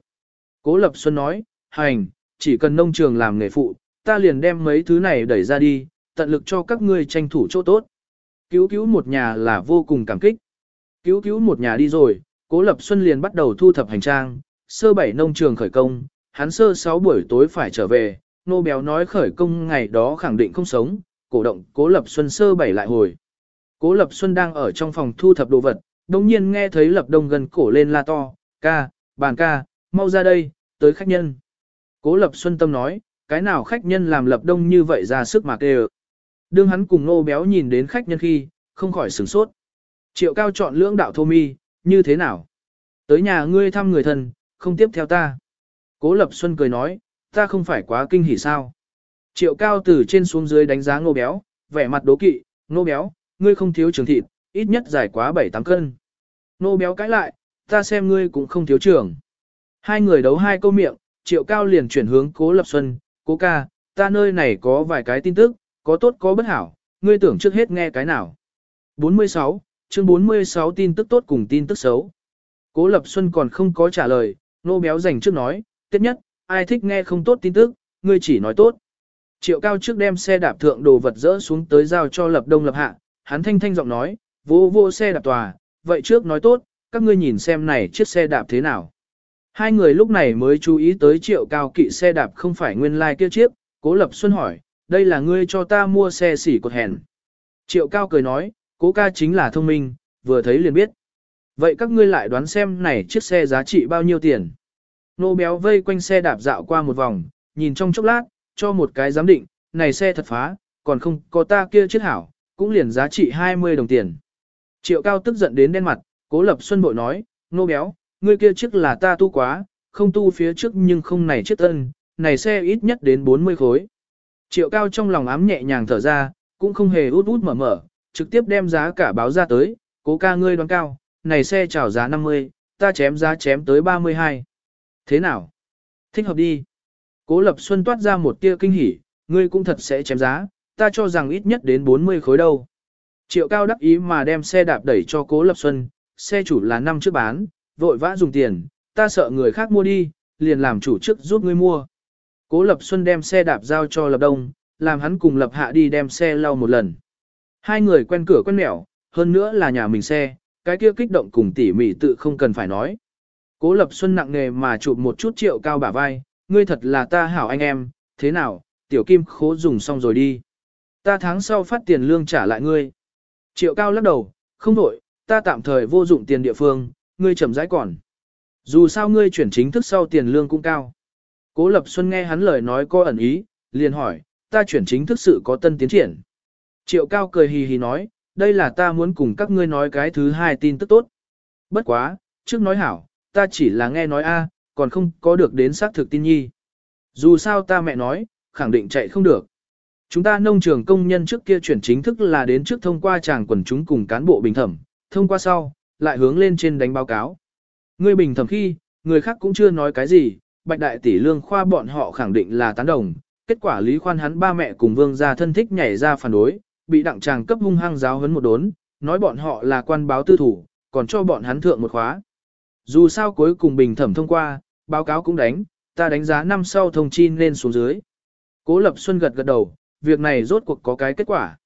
Cố Lập Xuân nói, hành, chỉ cần nông trường làm nghề phụ, ta liền đem mấy thứ này đẩy ra đi, tận lực cho các ngươi tranh thủ chỗ tốt. Cứu cứu một nhà là vô cùng cảm kích. Cứu cứu một nhà đi rồi, Cố Lập Xuân liền bắt đầu thu thập hành trang, sơ bảy nông trường khởi công, hắn sơ sáu buổi tối phải trở về, nô béo nói khởi công ngày đó khẳng định không sống, cổ động Cố Lập Xuân sơ bảy lại hồi. Cố Lập Xuân đang ở trong phòng thu thập đồ vật, đồng nhiên nghe thấy Lập Đông gần cổ lên la to, ca, bàn ca, mau ra đây, tới khách nhân. Cố Lập Xuân tâm nói, cái nào khách nhân làm Lập Đông như vậy ra sức mà kêu. Đương hắn cùng nô béo nhìn đến khách nhân khi, không khỏi sửng sốt. Triệu cao chọn lưỡng đạo thô mi, như thế nào? Tới nhà ngươi thăm người thân, không tiếp theo ta. Cố Lập Xuân cười nói, ta không phải quá kinh hỉ sao. Triệu cao từ trên xuống dưới đánh giá nô béo, vẻ mặt đố kỵ, nô béo, ngươi không thiếu trường thịt, ít nhất dài quá 7-8 cân. nô béo cãi lại, ta xem ngươi cũng không thiếu trường. Hai người đấu hai câu miệng, triệu cao liền chuyển hướng cố Lập Xuân, cố ca, ta nơi này có vài cái tin tức, có tốt có bất hảo, ngươi tưởng trước hết nghe cái nào. 46, chương 46 tin tức tốt cùng tin tức xấu. Cố Lập Xuân còn không có trả lời, nô béo dành trước nói, tiếp nhất, ai thích nghe không tốt tin tức, ngươi chỉ nói tốt. Triệu cao trước đem xe đạp thượng đồ vật dỡ xuống tới giao cho Lập Đông Lập Hạ, hắn thanh thanh giọng nói, vô vô xe đạp tòa, vậy trước nói tốt, các ngươi nhìn xem này chiếc xe đạp thế nào. Hai người lúc này mới chú ý tới triệu cao kỵ xe đạp không phải nguyên lai like kia chiếc, cố lập xuân hỏi, đây là ngươi cho ta mua xe xỉ cột hèn. Triệu cao cười nói, cố ca chính là thông minh, vừa thấy liền biết. Vậy các ngươi lại đoán xem này chiếc xe giá trị bao nhiêu tiền. Nô béo vây quanh xe đạp dạo qua một vòng, nhìn trong chốc lát, cho một cái giám định, này xe thật phá, còn không có ta kia chiếc hảo, cũng liền giá trị 20 đồng tiền. Triệu cao tức giận đến đen mặt, cố lập xuân bội nói, nô béo, ngươi kia chiếc là ta tu quá, không tu phía trước nhưng không này chiếc tân, này xe ít nhất đến 40 khối. Triệu cao trong lòng ám nhẹ nhàng thở ra, cũng không hề út út mở mở, trực tiếp đem giá cả báo ra tới, cố ca ngươi đoán cao, này xe chào giá 50, ta chém giá chém tới 32. Thế nào? Thích hợp đi. Cố Lập Xuân toát ra một tia kinh hỉ, ngươi cũng thật sẽ chém giá, ta cho rằng ít nhất đến 40 khối đâu. Triệu cao đắc ý mà đem xe đạp đẩy cho Cố Lập Xuân, xe chủ là năm trước bán, vội vã dùng tiền, ta sợ người khác mua đi, liền làm chủ trước giúp ngươi mua. Cố Lập Xuân đem xe đạp giao cho Lập Đông, làm hắn cùng Lập Hạ đi đem xe lau một lần. Hai người quen cửa quen mẻo, hơn nữa là nhà mình xe, cái kia kích động cùng tỉ mỉ tự không cần phải nói. Cố Lập Xuân nặng nề mà chụp một chút triệu cao bả vai, ngươi thật là ta hảo anh em, thế nào, tiểu kim khố dùng xong rồi đi. Ta tháng sau phát tiền lương trả lại ngươi. Triệu cao lắc đầu, không đổi, ta tạm thời vô dụng tiền địa phương, ngươi chậm rãi còn. Dù sao ngươi chuyển chính thức sau tiền lương cũng cao. Cố Lập Xuân nghe hắn lời nói có ẩn ý, liền hỏi, ta chuyển chính thức sự có tân tiến triển. Triệu Cao cười hì hì nói, đây là ta muốn cùng các ngươi nói cái thứ hai tin tức tốt. Bất quá, trước nói hảo, ta chỉ là nghe nói a, còn không có được đến xác thực tin nhi. Dù sao ta mẹ nói, khẳng định chạy không được. Chúng ta nông trường công nhân trước kia chuyển chính thức là đến trước thông qua chàng quần chúng cùng cán bộ bình thẩm, thông qua sau, lại hướng lên trên đánh báo cáo. Ngươi bình thẩm khi, người khác cũng chưa nói cái gì, bạch đại tỷ lương khoa bọn họ khẳng định là tán đồng, kết quả lý khoan hắn ba mẹ cùng vương gia thân thích nhảy ra phản đối, bị đặng chàng cấp hung hăng giáo hấn một đốn, nói bọn họ là quan báo tư thủ, còn cho bọn hắn thượng một khóa. Dù sao cuối cùng bình thẩm thông qua, báo cáo cũng đánh, ta đánh giá năm sau thông chi lên xuống dưới. Cố Lập Xuân gật gật đầu, việc này rốt cuộc có cái kết quả.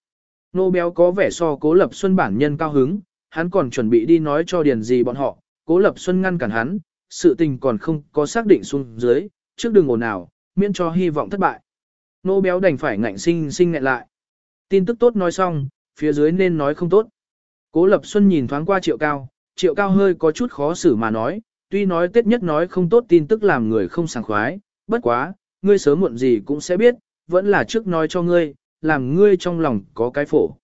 Nô béo có vẻ so Cố Lập Xuân bản nhân cao hứng, hắn còn chuẩn bị đi nói cho điền gì bọn họ, Cố Lập Xuân ngăn cản hắn, sự tình còn không có xác định xuống dưới, trước đừng ồn nào, miễn cho hy vọng thất bại. Nô béo đành phải ngạnh sinh sinh ngẹn lại. Tin tức tốt nói xong, phía dưới nên nói không tốt. Cố Lập Xuân nhìn thoáng qua triệu cao, triệu cao hơi có chút khó xử mà nói, tuy nói tết nhất nói không tốt tin tức làm người không sảng khoái, bất quá, ngươi sớm muộn gì cũng sẽ biết, vẫn là trước nói cho ngươi, làm ngươi trong lòng có cái phổ.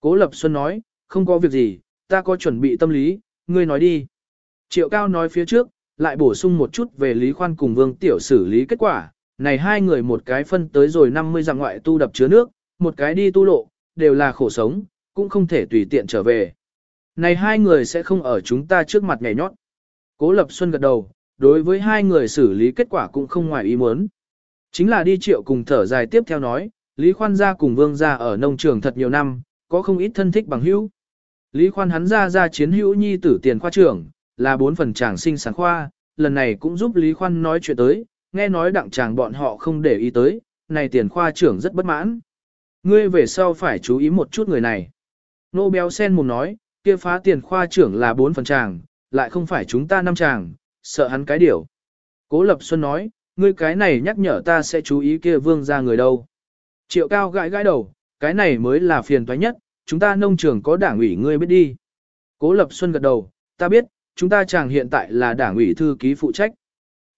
Cố Lập Xuân nói, không có việc gì, ta có chuẩn bị tâm lý, ngươi nói đi. Triệu Cao nói phía trước, lại bổ sung một chút về Lý Khoan cùng Vương Tiểu xử lý kết quả, này hai người một cái phân tới rồi 50 dặm ngoại tu đập chứa nước, một cái đi tu lộ, đều là khổ sống, cũng không thể tùy tiện trở về. Này hai người sẽ không ở chúng ta trước mặt nhảy nhót. Cố Lập Xuân gật đầu, đối với hai người xử lý kết quả cũng không ngoài ý muốn. Chính là đi triệu cùng thở dài tiếp theo nói, Lý Khoan gia cùng Vương gia ở nông trường thật nhiều năm, có không ít thân thích bằng hữu. Lý Khoan hắn ra ra chiến hữu nhi tử tiền khoa trưởng, là bốn phần chàng sinh sản khoa, lần này cũng giúp Lý Khoan nói chuyện tới, nghe nói đặng chàng bọn họ không để ý tới, này tiền khoa trưởng rất bất mãn. Ngươi về sau phải chú ý một chút người này. Nô béo sen mồm nói, kia phá tiền khoa trưởng là bốn phần chàng, lại không phải chúng ta năm chàng, sợ hắn cái điều. Cố Lập Xuân nói, ngươi cái này nhắc nhở ta sẽ chú ý kia vương ra người đâu. Triệu cao gãi gãi đầu, cái này mới là phiền toái nhất, chúng ta nông trường có đảng ủy ngươi biết đi. Cố Lập Xuân gật đầu, ta biết, chúng ta chàng hiện tại là đảng ủy thư ký phụ trách.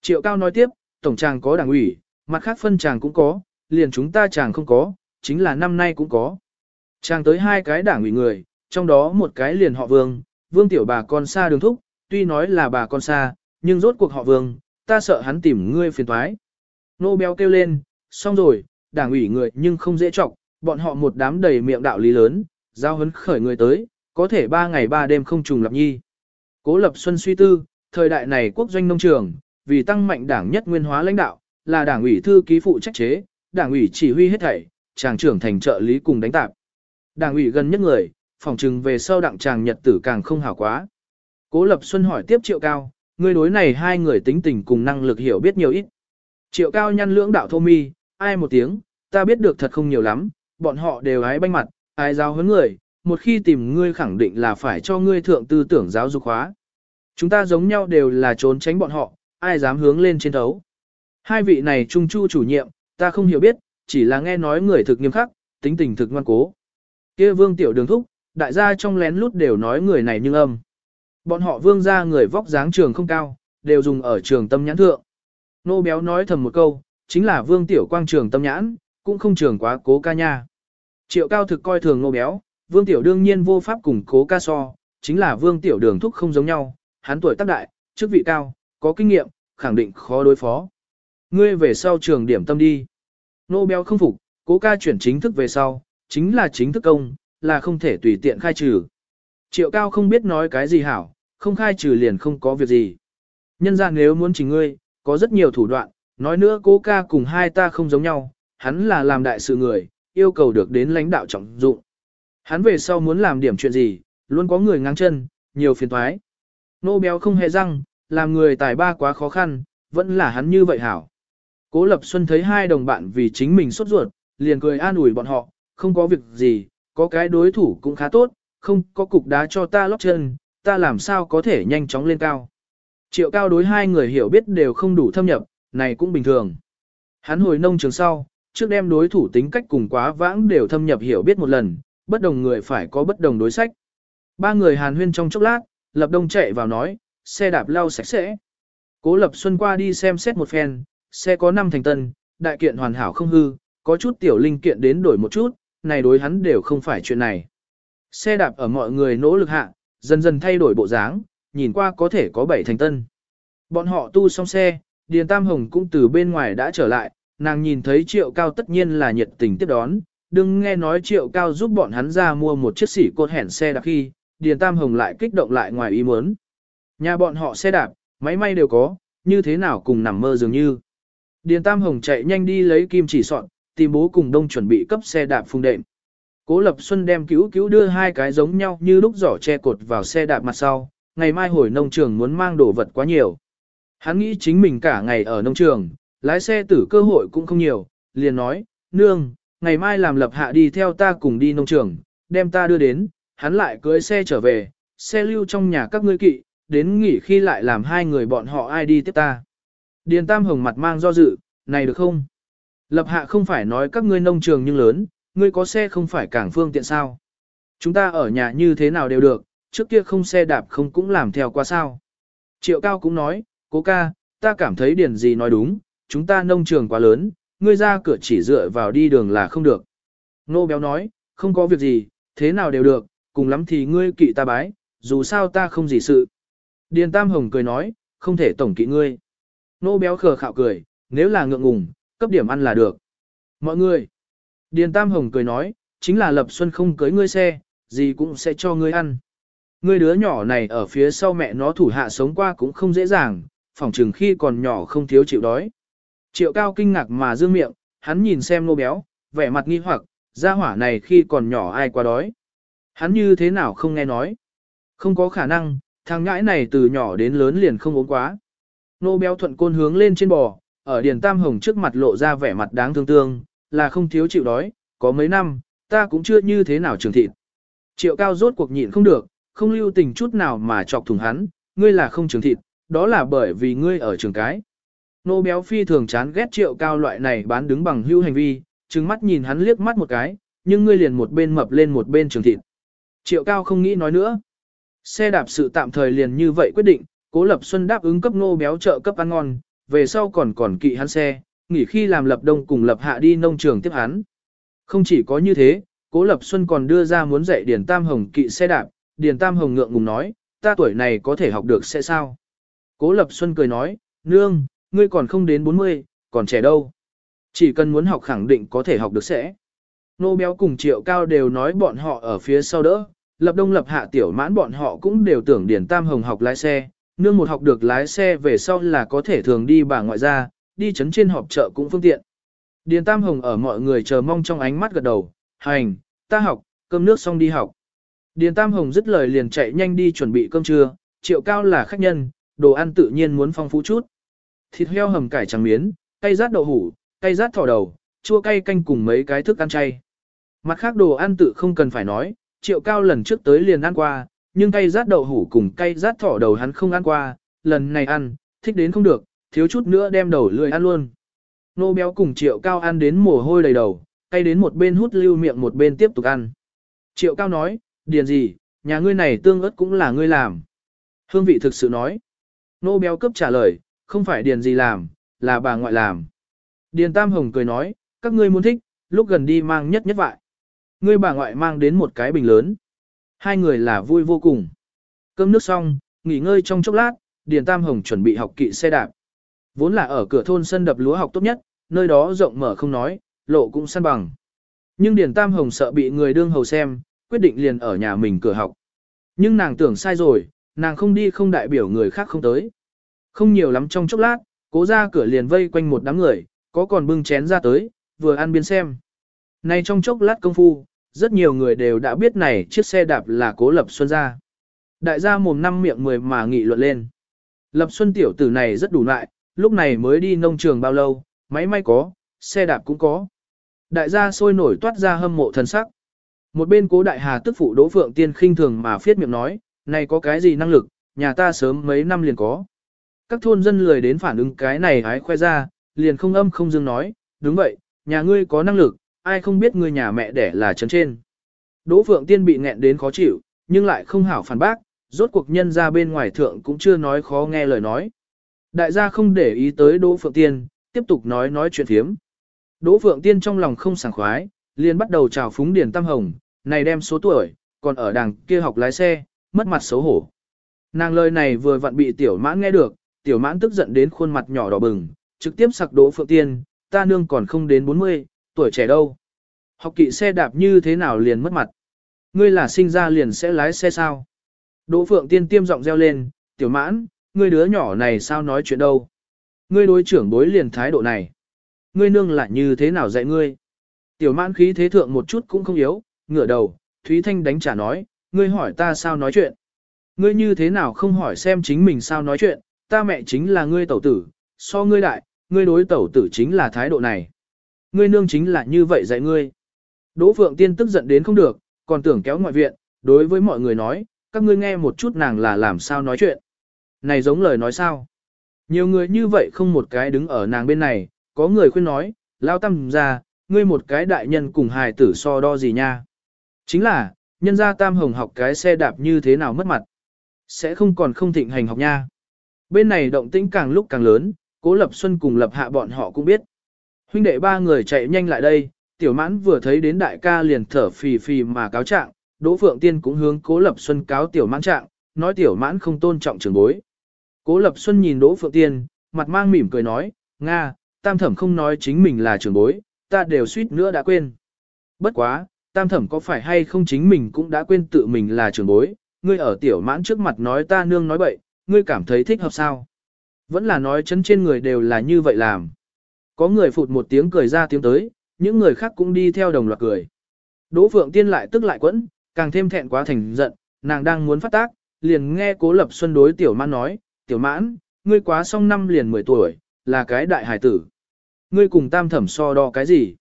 Triệu cao nói tiếp, tổng chàng có đảng ủy, mặt khác phân chàng cũng có, liền chúng ta chàng không có, chính là năm nay cũng có. Chàng tới hai cái đảng ủy người, trong đó một cái liền họ vương, vương tiểu bà con xa đường thúc, tuy nói là bà con xa, nhưng rốt cuộc họ vương, ta sợ hắn tìm ngươi phiền toái. Nô béo kêu lên, xong rồi, đảng ủy người nhưng không dễ trọng, bọn họ một đám đầy miệng đạo lý lớn, giao hấn khởi người tới, có thể ba ngày ba đêm không trùng lập nhi. Cố lập xuân suy tư, thời đại này quốc doanh nông trường, vì tăng mạnh đảng nhất nguyên hóa lãnh đạo, là đảng ủy thư ký phụ trách chế, đảng ủy chỉ huy hết thảy, tràng trưởng thành trợ lý cùng đánh tạp. Đảng ủy gần nhất người, phòng trừng về sau đặng chàng nhật tử càng không hảo quá. Cố Lập Xuân hỏi tiếp Triệu Cao, người đối này hai người tính tình cùng năng lực hiểu biết nhiều ít. Triệu Cao nhăn lưỡng đạo thô mi, ai một tiếng, ta biết được thật không nhiều lắm, bọn họ đều ái banh mặt, ai giao huấn người, một khi tìm ngươi khẳng định là phải cho ngươi thượng tư tưởng giáo dục hóa. Chúng ta giống nhau đều là trốn tránh bọn họ, ai dám hướng lên trên thấu. Hai vị này trung chu chủ nhiệm, ta không hiểu biết, chỉ là nghe nói người thực nghiêm khắc, tính tình thực ngoan cố. kia vương tiểu đường thúc, đại gia trong lén lút đều nói người này nhưng âm. Bọn họ vương ra người vóc dáng trường không cao, đều dùng ở trường tâm nhãn thượng. Nô béo nói thầm một câu, chính là vương tiểu quang trường tâm nhãn, cũng không trường quá cố ca nha. Triệu cao thực coi thường nô béo, vương tiểu đương nhiên vô pháp cùng cố ca so, chính là vương tiểu đường thúc không giống nhau, hắn tuổi tác đại, chức vị cao, có kinh nghiệm, khẳng định khó đối phó. Ngươi về sau trường điểm tâm đi. Nô béo không phục, cố ca chuyển chính thức về sau, chính là chính thức công, là không thể tùy tiện khai trừ. Triệu cao không biết nói cái gì hảo, không khai trừ liền không có việc gì. Nhân ra nếu muốn chỉ ngươi, có rất nhiều thủ đoạn, nói nữa cố ca cùng hai ta không giống nhau, hắn là làm đại sự người, yêu cầu được đến lãnh đạo trọng dụng. Hắn về sau muốn làm điểm chuyện gì, luôn có người ngang chân, nhiều phiền toái. Nô béo không hề răng, làm người tài ba quá khó khăn, vẫn là hắn như vậy hảo. Cố Lập Xuân thấy hai đồng bạn vì chính mình sốt ruột, liền cười an ủi bọn họ, không có việc gì, có cái đối thủ cũng khá tốt, không có cục đá cho ta lót chân, ta làm sao có thể nhanh chóng lên cao. Triệu cao đối hai người hiểu biết đều không đủ thâm nhập, này cũng bình thường. Hắn hồi nông trường sau, trước đem đối thủ tính cách cùng quá vãng đều thâm nhập hiểu biết một lần, bất đồng người phải có bất đồng đối sách. Ba người hàn huyên trong chốc lát, lập đông chạy vào nói, xe đạp lau sạch sẽ. Cố lập xuân qua đi xem xét một phen, xe có 5 thành tân, đại kiện hoàn hảo không hư, có chút tiểu linh kiện đến đổi một chút, này đối hắn đều không phải chuyện này. Xe đạp ở mọi người nỗ lực hạ, dần dần thay đổi bộ dáng, nhìn qua có thể có 7 thành tân. Bọn họ tu xong xe, Điền Tam Hồng cũng từ bên ngoài đã trở lại, nàng nhìn thấy triệu cao tất nhiên là nhiệt tình tiếp đón, đừng nghe nói triệu cao giúp bọn hắn ra mua một chiếc xỉ cột hẻn xe đạp khi, Điền Tam Hồng lại kích động lại ngoài ý muốn. Nhà bọn họ xe đạp, máy may đều có, như thế nào cùng nằm mơ dường như. Điền Tam Hồng chạy nhanh đi lấy kim chỉ soạn, tìm bố cùng đông chuẩn bị cấp xe đạp phung đệm. Cố Lập Xuân đem cứu cứu đưa hai cái giống nhau như lúc giỏ che cột vào xe đạp mặt sau, ngày mai hồi nông trường muốn mang đồ vật quá nhiều. Hắn nghĩ chính mình cả ngày ở nông trường, lái xe tử cơ hội cũng không nhiều, liền nói, nương, ngày mai làm lập hạ đi theo ta cùng đi nông trường, đem ta đưa đến, hắn lại cưới xe trở về, xe lưu trong nhà các ngươi kỵ, đến nghỉ khi lại làm hai người bọn họ ai đi tiếp ta. Điền Tam Hồng mặt mang do dự, này được không? Lập hạ không phải nói các ngươi nông trường nhưng lớn, ngươi có xe không phải càng phương tiện sao? Chúng ta ở nhà như thế nào đều được, trước kia không xe đạp không cũng làm theo qua sao? Triệu Cao cũng nói, cố ca, ta cảm thấy điền gì nói đúng, chúng ta nông trường quá lớn, ngươi ra cửa chỉ dựa vào đi đường là không được. Nô béo nói, không có việc gì, thế nào đều được, cùng lắm thì ngươi kỵ ta bái, dù sao ta không gì sự. Điền Tam Hồng cười nói, không thể tổng kỵ ngươi. Nô béo khờ khạo cười, nếu là ngượng ngùng, cấp điểm ăn là được. Mọi người. Điền Tam Hồng cười nói, chính là Lập Xuân không cưới ngươi xe, gì cũng sẽ cho ngươi ăn. Ngươi đứa nhỏ này ở phía sau mẹ nó thủ hạ sống qua cũng không dễ dàng, phỏng chừng khi còn nhỏ không thiếu chịu đói. Triệu cao kinh ngạc mà dương miệng, hắn nhìn xem nô béo, vẻ mặt nghi hoặc, gia hỏa này khi còn nhỏ ai qua đói. Hắn như thế nào không nghe nói. Không có khả năng, thằng ngãi này từ nhỏ đến lớn liền không ốm quá. Nô béo thuận côn hướng lên trên bò, ở Điền Tam Hồng trước mặt lộ ra vẻ mặt đáng thương tương, là không thiếu chịu đói, có mấy năm, ta cũng chưa như thế nào trường thịt. Triệu cao rốt cuộc nhịn không được, không lưu tình chút nào mà chọc thủng hắn, ngươi là không trường thịt, đó là bởi vì ngươi ở trường cái. Nô béo phi thường chán ghét triệu cao loại này bán đứng bằng hưu hành vi, trừng mắt nhìn hắn liếc mắt một cái, nhưng ngươi liền một bên mập lên một bên trường thịt. Triệu cao không nghĩ nói nữa. Xe đạp sự tạm thời liền như vậy quyết định, cố lập xuân đáp ứng cấp nô béo trợ cấp ăn ngon, về sau còn còn kỵ hắn xe, nghỉ khi làm lập đông cùng lập hạ đi nông trường tiếp hắn. Không chỉ có như thế, cố lập xuân còn đưa ra muốn dạy Điền Tam Hồng kỵ xe đạp, Điền Tam Hồng ngượng ngùng nói, ta tuổi này có thể học được sẽ sao? Cố lập xuân cười nói, nương, ngươi còn không đến 40, còn trẻ đâu. Chỉ cần muốn học khẳng định có thể học được sẽ. Nô béo cùng triệu cao đều nói bọn họ ở phía sau đỡ, lập đông lập hạ tiểu mãn bọn họ cũng đều tưởng Điền Tam Hồng học lái xe, nương một học được lái xe về sau là có thể thường đi bà ngoại ra, đi chấn trên họp chợ cũng phương tiện. Điền Tam Hồng ở mọi người chờ mong trong ánh mắt gật đầu, hành, ta học, cơm nước xong đi học. Điền Tam Hồng dứt lời liền chạy nhanh đi chuẩn bị cơm trưa, triệu cao là khách nhân, đồ ăn tự nhiên muốn phong phú chút. Thịt heo hầm cải trắng miến, cay rát đậu hủ, cay rát thỏ đầu, chua cay canh cùng mấy cái thức ăn chay. Mặt khác đồ ăn tự không cần phải nói, triệu cao lần trước tới liền ăn qua, nhưng cay rát đậu hủ cùng cay rát thỏ đầu hắn không ăn qua, lần này ăn, thích đến không được, thiếu chút nữa đem đầu lười ăn luôn. Nô béo cùng triệu cao ăn đến mồ hôi đầy đầu, cay đến một bên hút lưu miệng một bên tiếp tục ăn. Triệu cao nói, điền gì, nhà ngươi này tương ớt cũng là ngươi làm. Hương vị thực sự nói. Nô béo cấp trả lời, không phải điền gì làm, là bà ngoại làm. Điền Tam Hồng cười nói, các ngươi muốn thích, lúc gần đi mang nhất nhất vại. Ngươi bà ngoại mang đến một cái bình lớn. Hai người là vui vô cùng. Cơm nước xong, nghỉ ngơi trong chốc lát, Điền Tam Hồng chuẩn bị học kỵ xe đạp. Vốn là ở cửa thôn sân đập lúa học tốt nhất, nơi đó rộng mở không nói, lộ cũng săn bằng. Nhưng Điền Tam Hồng sợ bị người đương hầu xem, quyết định liền ở nhà mình cửa học. Nhưng nàng tưởng sai rồi, nàng không đi không đại biểu người khác không tới. Không nhiều lắm trong chốc lát, cố ra cửa liền vây quanh một đám người, có còn bưng chén ra tới, vừa ăn biên xem. Nay trong chốc lát công phu, rất nhiều người đều đã biết này chiếc xe đạp là cố lập xuân ra. Đại gia mồm năm miệng mười mà nghị luận lên. Lập xuân tiểu tử này rất đủ lại, lúc này mới đi nông trường bao lâu, máy may có, xe đạp cũng có. Đại gia sôi nổi toát ra hâm mộ thần sắc. Một bên cố đại hà tức phụ đỗ phượng tiên khinh thường mà phiết miệng nói, này có cái gì năng lực, nhà ta sớm mấy năm liền có. Các thôn dân lười đến phản ứng cái này hái khoe ra, liền không âm không dương nói, đúng vậy, nhà ngươi có năng lực, ai không biết ngươi nhà mẹ đẻ là chấn trên. Đỗ Phượng Tiên bị nghẹn đến khó chịu, nhưng lại không hảo phản bác, rốt cuộc nhân ra bên ngoài thượng cũng chưa nói khó nghe lời nói. Đại gia không để ý tới Đỗ Phượng Tiên, tiếp tục nói nói chuyện thiếm. Đỗ Phượng Tiên trong lòng không sảng khoái, liền bắt đầu chào phúng Điền Tam Hồng, này đem số tuổi, còn ở đằng kia học lái xe, mất mặt xấu hổ. Nàng lời này vừa vặn bị tiểu mãn nghe được, tiểu mãn tức giận đến khuôn mặt nhỏ đỏ bừng, trực tiếp sặc Đỗ Phượng Tiên, ta nương còn không đến 40, tuổi trẻ đâu. Học kỵ xe đạp như thế nào liền mất mặt. Ngươi là sinh ra liền sẽ lái xe sao? Đỗ Phượng Tiên tiêm giọng reo lên, tiểu mãn, ngươi đứa nhỏ này sao nói chuyện đâu? Ngươi đối trưởng bối liền thái độ này. Ngươi nương lại như thế nào dạy ngươi? Tiểu mãn khí thế thượng một chút cũng không yếu, ngửa đầu, Thúy Thanh đánh trả nói, ngươi hỏi ta sao nói chuyện? Ngươi như thế nào không hỏi xem chính mình sao nói chuyện, ta mẹ chính là ngươi tẩu tử, so ngươi đại, ngươi đối tẩu tử chính là thái độ này. Ngươi nương chính là như vậy dạy ngươi. Đỗ Phượng Tiên tức giận đến không được, còn tưởng kéo ngoại viện, đối với mọi người nói, các ngươi nghe một chút nàng là làm sao nói chuyện. Này giống lời nói sao. Nhiều người như vậy không một cái đứng ở nàng bên này, có người khuyên nói, lao tâm ra, ngươi một cái đại nhân cùng hài tử so đo gì nha. Chính là, nhân gia tam hồng học cái xe đạp như thế nào mất mặt. Sẽ không còn không thịnh hành học nha. Bên này động tĩnh càng lúc càng lớn, cố lập xuân cùng lập hạ bọn họ cũng biết. Huynh đệ ba người chạy nhanh lại đây, tiểu mãn vừa thấy đến đại ca liền thở phì phì mà cáo trạng, Đỗ Phượng Tiên cũng hướng Cố Lập Xuân cáo tiểu mãn trạng, nói tiểu mãn không tôn trọng trưởng bối. Cố Lập Xuân nhìn Đỗ Phượng Tiên, mặt mang mỉm cười nói, Nga, tam thẩm không nói chính mình là trưởng bối, ta đều suýt nữa đã quên. Bất quá, tam thẩm có phải hay không chính mình cũng đã quên tự mình là trưởng bối, ngươi ở tiểu mãn trước mặt nói ta nương nói bậy, ngươi cảm thấy thích hợp sao? Vẫn là nói chân trên người đều là như vậy làm. Có người phụt một tiếng cười ra tiếng tới, những người khác cũng đi theo đồng loạt cười. Đỗ Phượng Tiên lại tức lại quẫn, càng thêm thẹn quá thành giận, nàng đang muốn phát tác, liền nghe Cố Lập Xuân đối Tiểu Mãn nói, Tiểu Mãn, ngươi quá xong năm liền 10 tuổi, là cái đại hải tử. Ngươi cùng tam thẩm so đo cái gì?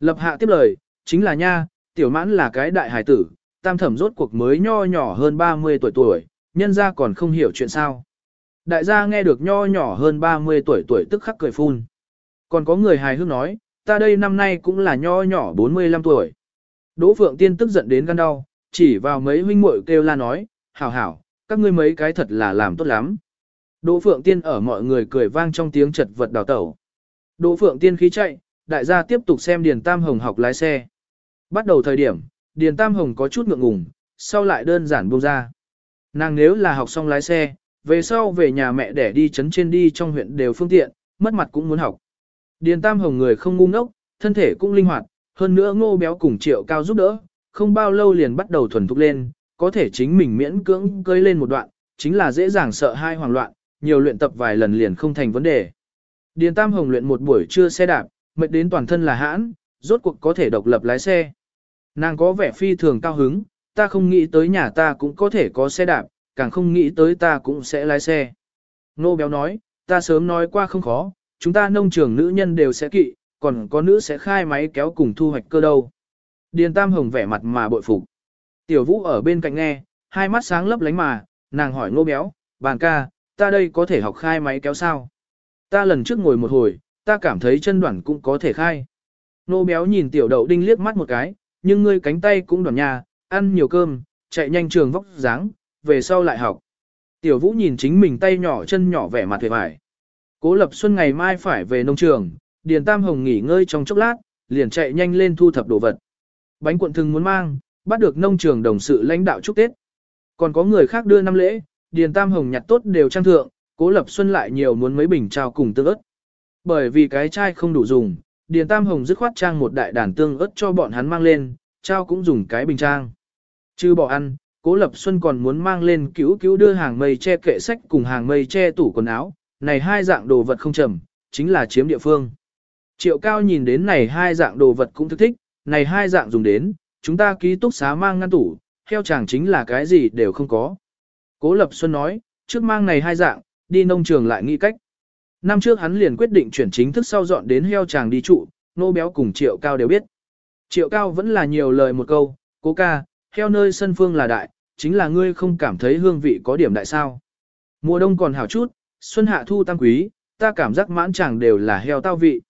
Lập hạ tiếp lời, chính là nha, Tiểu Mãn là cái đại hải tử, tam thẩm rốt cuộc mới nho nhỏ hơn 30 tuổi tuổi, nhân ra còn không hiểu chuyện sao. Đại gia nghe được nho nhỏ hơn 30 tuổi tuổi tức khắc cười phun. Còn có người hài hước nói, ta đây năm nay cũng là nho nhỏ 45 tuổi. Đỗ Phượng Tiên tức giận đến gan đau, chỉ vào mấy huynh muội kêu la nói, hảo hảo, các ngươi mấy cái thật là làm tốt lắm. Đỗ Phượng Tiên ở mọi người cười vang trong tiếng chật vật đào tẩu. Đỗ Phượng Tiên khí chạy, đại gia tiếp tục xem Điền Tam Hồng học lái xe. Bắt đầu thời điểm, Điền Tam Hồng có chút ngượng ngùng, sau lại đơn giản buông ra. Nàng nếu là học xong lái xe, về sau về nhà mẹ để đi chấn trên đi trong huyện đều phương tiện, mất mặt cũng muốn học. Điền Tam Hồng người không ngu ngốc, thân thể cũng linh hoạt, hơn nữa ngô béo cùng triệu cao giúp đỡ, không bao lâu liền bắt đầu thuần thục lên, có thể chính mình miễn cưỡng cơi lên một đoạn, chính là dễ dàng sợ hai hoảng loạn, nhiều luyện tập vài lần liền không thành vấn đề. Điền Tam Hồng luyện một buổi trưa xe đạp, mệt đến toàn thân là hãn, rốt cuộc có thể độc lập lái xe. Nàng có vẻ phi thường cao hứng, ta không nghĩ tới nhà ta cũng có thể có xe đạp, càng không nghĩ tới ta cũng sẽ lái xe. Nô béo nói, ta sớm nói qua không khó, chúng ta nông trường nữ nhân đều sẽ kỵ, còn có nữ sẽ khai máy kéo cùng thu hoạch cơ đâu. Điền Tam Hồng vẻ mặt mà bội phục. Tiểu Vũ ở bên cạnh nghe, hai mắt sáng lấp lánh mà, nàng hỏi Nô béo, bàn ca, ta đây có thể học khai máy kéo sao? Ta lần trước ngồi một hồi, ta cảm thấy chân đoạn cũng có thể khai. Nô béo nhìn tiểu đậu đinh liếc mắt một cái, nhưng ngươi cánh tay cũng đoạn nhà, ăn nhiều cơm, chạy nhanh trường vóc dáng, về sau lại học. Tiểu vũ nhìn chính mình tay nhỏ chân nhỏ vẻ mặt vẻ vải. Cố lập xuân ngày mai phải về nông trường, Điền Tam Hồng nghỉ ngơi trong chốc lát, liền chạy nhanh lên thu thập đồ vật. Bánh cuộn thường muốn mang, bắt được nông trường đồng sự lãnh đạo chúc Tết. Còn có người khác đưa năm lễ, Điền Tam Hồng nhặt tốt đều trang thượng, Cố Lập Xuân lại nhiều muốn mấy bình trao cùng tương ớt. Bởi vì cái chai không đủ dùng, Điền Tam Hồng dứt khoát trang một đại đàn tương ớt cho bọn hắn mang lên, trao cũng dùng cái bình trang. Chứ bỏ ăn, Cố Lập Xuân còn muốn mang lên cứu cứu đưa hàng mây che kệ sách cùng hàng mây che tủ quần áo, này hai dạng đồ vật không trầm, chính là chiếm địa phương. Triệu Cao nhìn đến này hai dạng đồ vật cũng thức thích, này hai dạng dùng đến, chúng ta ký túc xá mang ngăn tủ, theo chàng chính là cái gì đều không có. Cố Lập Xuân nói, trước mang này hai dạng, đi nông trường lại nghĩ cách. Năm trước hắn liền quyết định chuyển chính thức sau dọn đến heo chàng đi trụ, nô béo cùng Triệu Cao đều biết. Triệu Cao vẫn là nhiều lời một câu, cố ca, heo nơi sân phương là đại, chính là ngươi không cảm thấy hương vị có điểm đại sao. Mùa đông còn hảo chút, xuân hạ thu tăng quý, ta cảm giác mãn chàng đều là heo tao vị.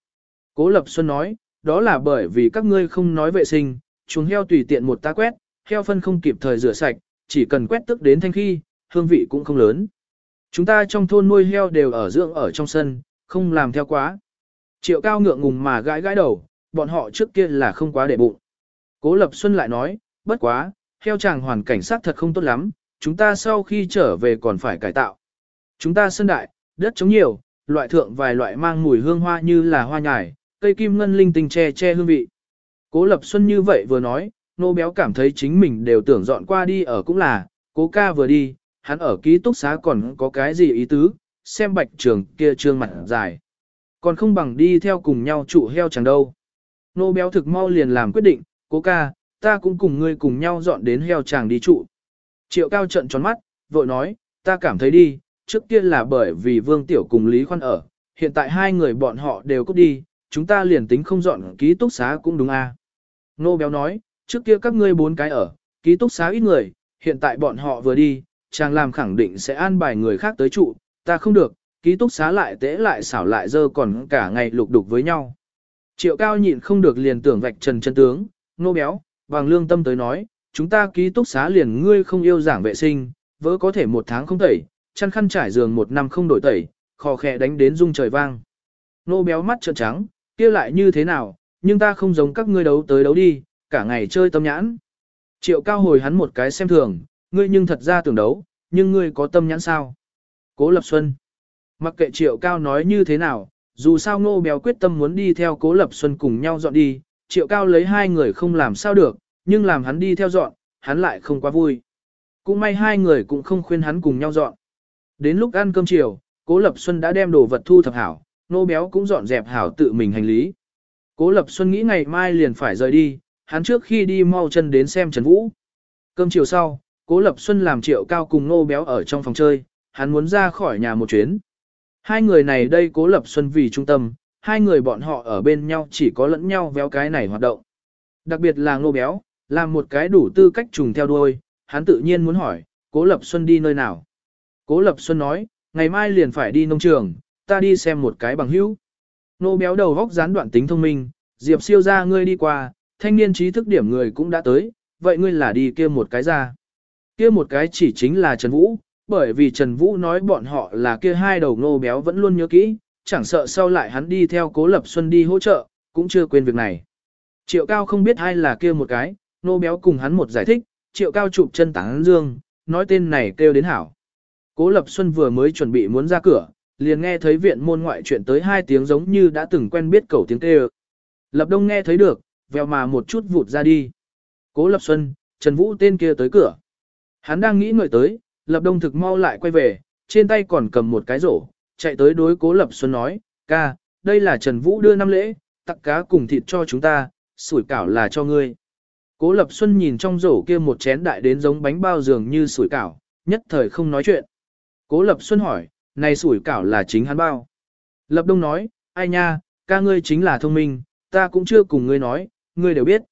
Cố Lập Xuân nói, đó là bởi vì các ngươi không nói vệ sinh, chuồng heo tùy tiện một ta quét, heo phân không kịp thời rửa sạch, chỉ cần quét tức đến thanh khi, hương vị cũng không lớn. Chúng ta trong thôn nuôi heo đều ở dưỡng ở trong sân, không làm theo quá. Triệu cao ngượng ngùng mà gãi gãi đầu, bọn họ trước kia là không quá để bụng. Cố Lập Xuân lại nói, bất quá, heo chàng hoàn cảnh sát thật không tốt lắm, chúng ta sau khi trở về còn phải cải tạo. Chúng ta sân đại, đất trống nhiều, loại thượng vài loại mang mùi hương hoa như là hoa nhài, cây kim ngân linh tinh che che hương vị. Cố Lập Xuân như vậy vừa nói, nô béo cảm thấy chính mình đều tưởng dọn qua đi ở cũng là, cố ca vừa đi, hắn ở ký túc xá còn có cái gì ý tứ, xem bạch trường kia trương mặt dài. Còn không bằng đi theo cùng nhau trụ heo chẳng đâu. Nô béo thực mau liền làm quyết định, cố ca, ta cũng cùng ngươi cùng nhau dọn đến heo chàng đi trụ. Triệu cao trận tròn mắt, vội nói, ta cảm thấy đi, trước kia là bởi vì Vương Tiểu cùng Lý Khoan ở, hiện tại hai người bọn họ đều cút đi, chúng ta liền tính không dọn ký túc xá cũng đúng a. À. Nô béo nói, trước kia các ngươi bốn cái ở, ký túc xá ít người, hiện tại bọn họ vừa đi, chàng làm khẳng định sẽ an bài người khác tới trụ, ta không được, ký túc xá lại tễ lại xảo lại dơ còn cả ngày lục đục với nhau. Triệu cao nhịn không được liền tưởng vạch trần chân tướng, nô béo, bằng lương tâm tới nói, chúng ta ký túc xá liền ngươi không yêu giảng vệ sinh, vỡ có thể một tháng không tẩy, chăn khăn trải giường một năm không đổi tẩy, khò khẽ đánh đến rung trời vang. Nô béo mắt trợn trắng, kia lại như thế nào, nhưng ta không giống các ngươi đấu tới đấu đi, cả ngày chơi tâm nhãn. Triệu cao hồi hắn một cái xem thường, ngươi nhưng thật ra tưởng đấu, nhưng ngươi có tâm nhãn sao? Cố Lập Xuân. Mặc kệ Triệu Cao nói như thế nào, dù sao Ngô Béo quyết tâm muốn đi theo Cố Lập Xuân cùng nhau dọn đi, Triệu Cao lấy hai người không làm sao được, nhưng làm hắn đi theo dọn, hắn lại không quá vui. Cũng may hai người cũng không khuyên hắn cùng nhau dọn. Đến lúc ăn cơm chiều, Cố Lập Xuân đã đem đồ vật thu thập hảo, Nô Béo cũng dọn dẹp hảo tự mình hành lý. Cố Lập Xuân nghĩ ngày mai liền phải rời đi, hắn trước khi đi mau chân đến xem Trần Vũ. Cơm chiều sau, Cố Lập Xuân làm triệu cao cùng nô béo ở trong phòng chơi, hắn muốn ra khỏi nhà một chuyến. Hai người này đây Cố Lập Xuân vì trung tâm, hai người bọn họ ở bên nhau chỉ có lẫn nhau véo cái này hoạt động. Đặc biệt là Ngô béo, làm một cái đủ tư cách trùng theo đuôi, hắn tự nhiên muốn hỏi, Cố Lập Xuân đi nơi nào. Cố Lập Xuân nói, ngày mai liền phải đi nông trường, ta đi xem một cái bằng hữu. Nô béo đầu góc gián đoạn tính thông minh, Diệp siêu ra ngươi đi qua, thanh niên trí thức điểm người cũng đã tới, vậy ngươi là đi kia một cái ra kia một cái chỉ chính là Trần Vũ, bởi vì Trần Vũ nói bọn họ là kia hai đầu ngô béo vẫn luôn nhớ kỹ, chẳng sợ sau lại hắn đi theo Cố Lập Xuân đi hỗ trợ, cũng chưa quên việc này. Triệu Cao không biết ai là kia một cái, nô béo cùng hắn một giải thích, Triệu Cao chụp chân tảng dương, nói tên này kêu đến hảo. Cố Lập Xuân vừa mới chuẩn bị muốn ra cửa, liền nghe thấy viện môn ngoại chuyện tới hai tiếng giống như đã từng quen biết cầu tiếng kêu. Lập Đông nghe thấy được, vèo mà một chút vụt ra đi. Cố Lập Xuân, Trần Vũ tên kia tới cửa. Hắn đang nghĩ ngợi tới, Lập Đông thực mau lại quay về, trên tay còn cầm một cái rổ, chạy tới đối cố Lập Xuân nói, ca, đây là Trần Vũ đưa năm lễ, tặng cá cùng thịt cho chúng ta, sủi cảo là cho ngươi. Cố Lập Xuân nhìn trong rổ kia một chén đại đến giống bánh bao dường như sủi cảo, nhất thời không nói chuyện. Cố Lập Xuân hỏi, này sủi cảo là chính hắn bao. Lập Đông nói, ai nha, ca ngươi chính là thông minh, ta cũng chưa cùng ngươi nói, ngươi đều biết.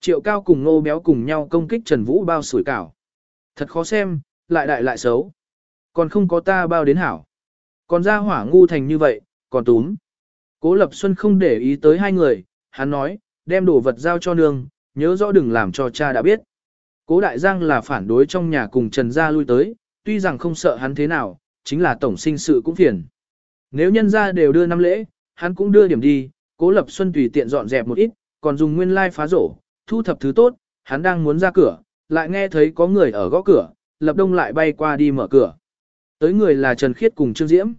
Triệu Cao cùng Nô Béo cùng nhau công kích Trần Vũ bao sủi cảo. Thật khó xem, lại đại lại xấu. Còn không có ta bao đến hảo. Còn ra hỏa ngu thành như vậy, còn túm. Cố Lập Xuân không để ý tới hai người, hắn nói, đem đồ vật giao cho nương, nhớ rõ đừng làm cho cha đã biết. Cố Đại Giang là phản đối trong nhà cùng Trần Gia lui tới, tuy rằng không sợ hắn thế nào, chính là tổng sinh sự cũng phiền. Nếu nhân gia đều đưa năm lễ, hắn cũng đưa điểm đi, Cố Lập Xuân tùy tiện dọn dẹp một ít, còn dùng nguyên lai phá rổ, thu thập thứ tốt, hắn đang muốn ra cửa, lại nghe thấy có người ở gõ cửa, Lập Đông lại bay qua đi mở cửa. Tới người là Trần Khiết cùng Trương Diễm.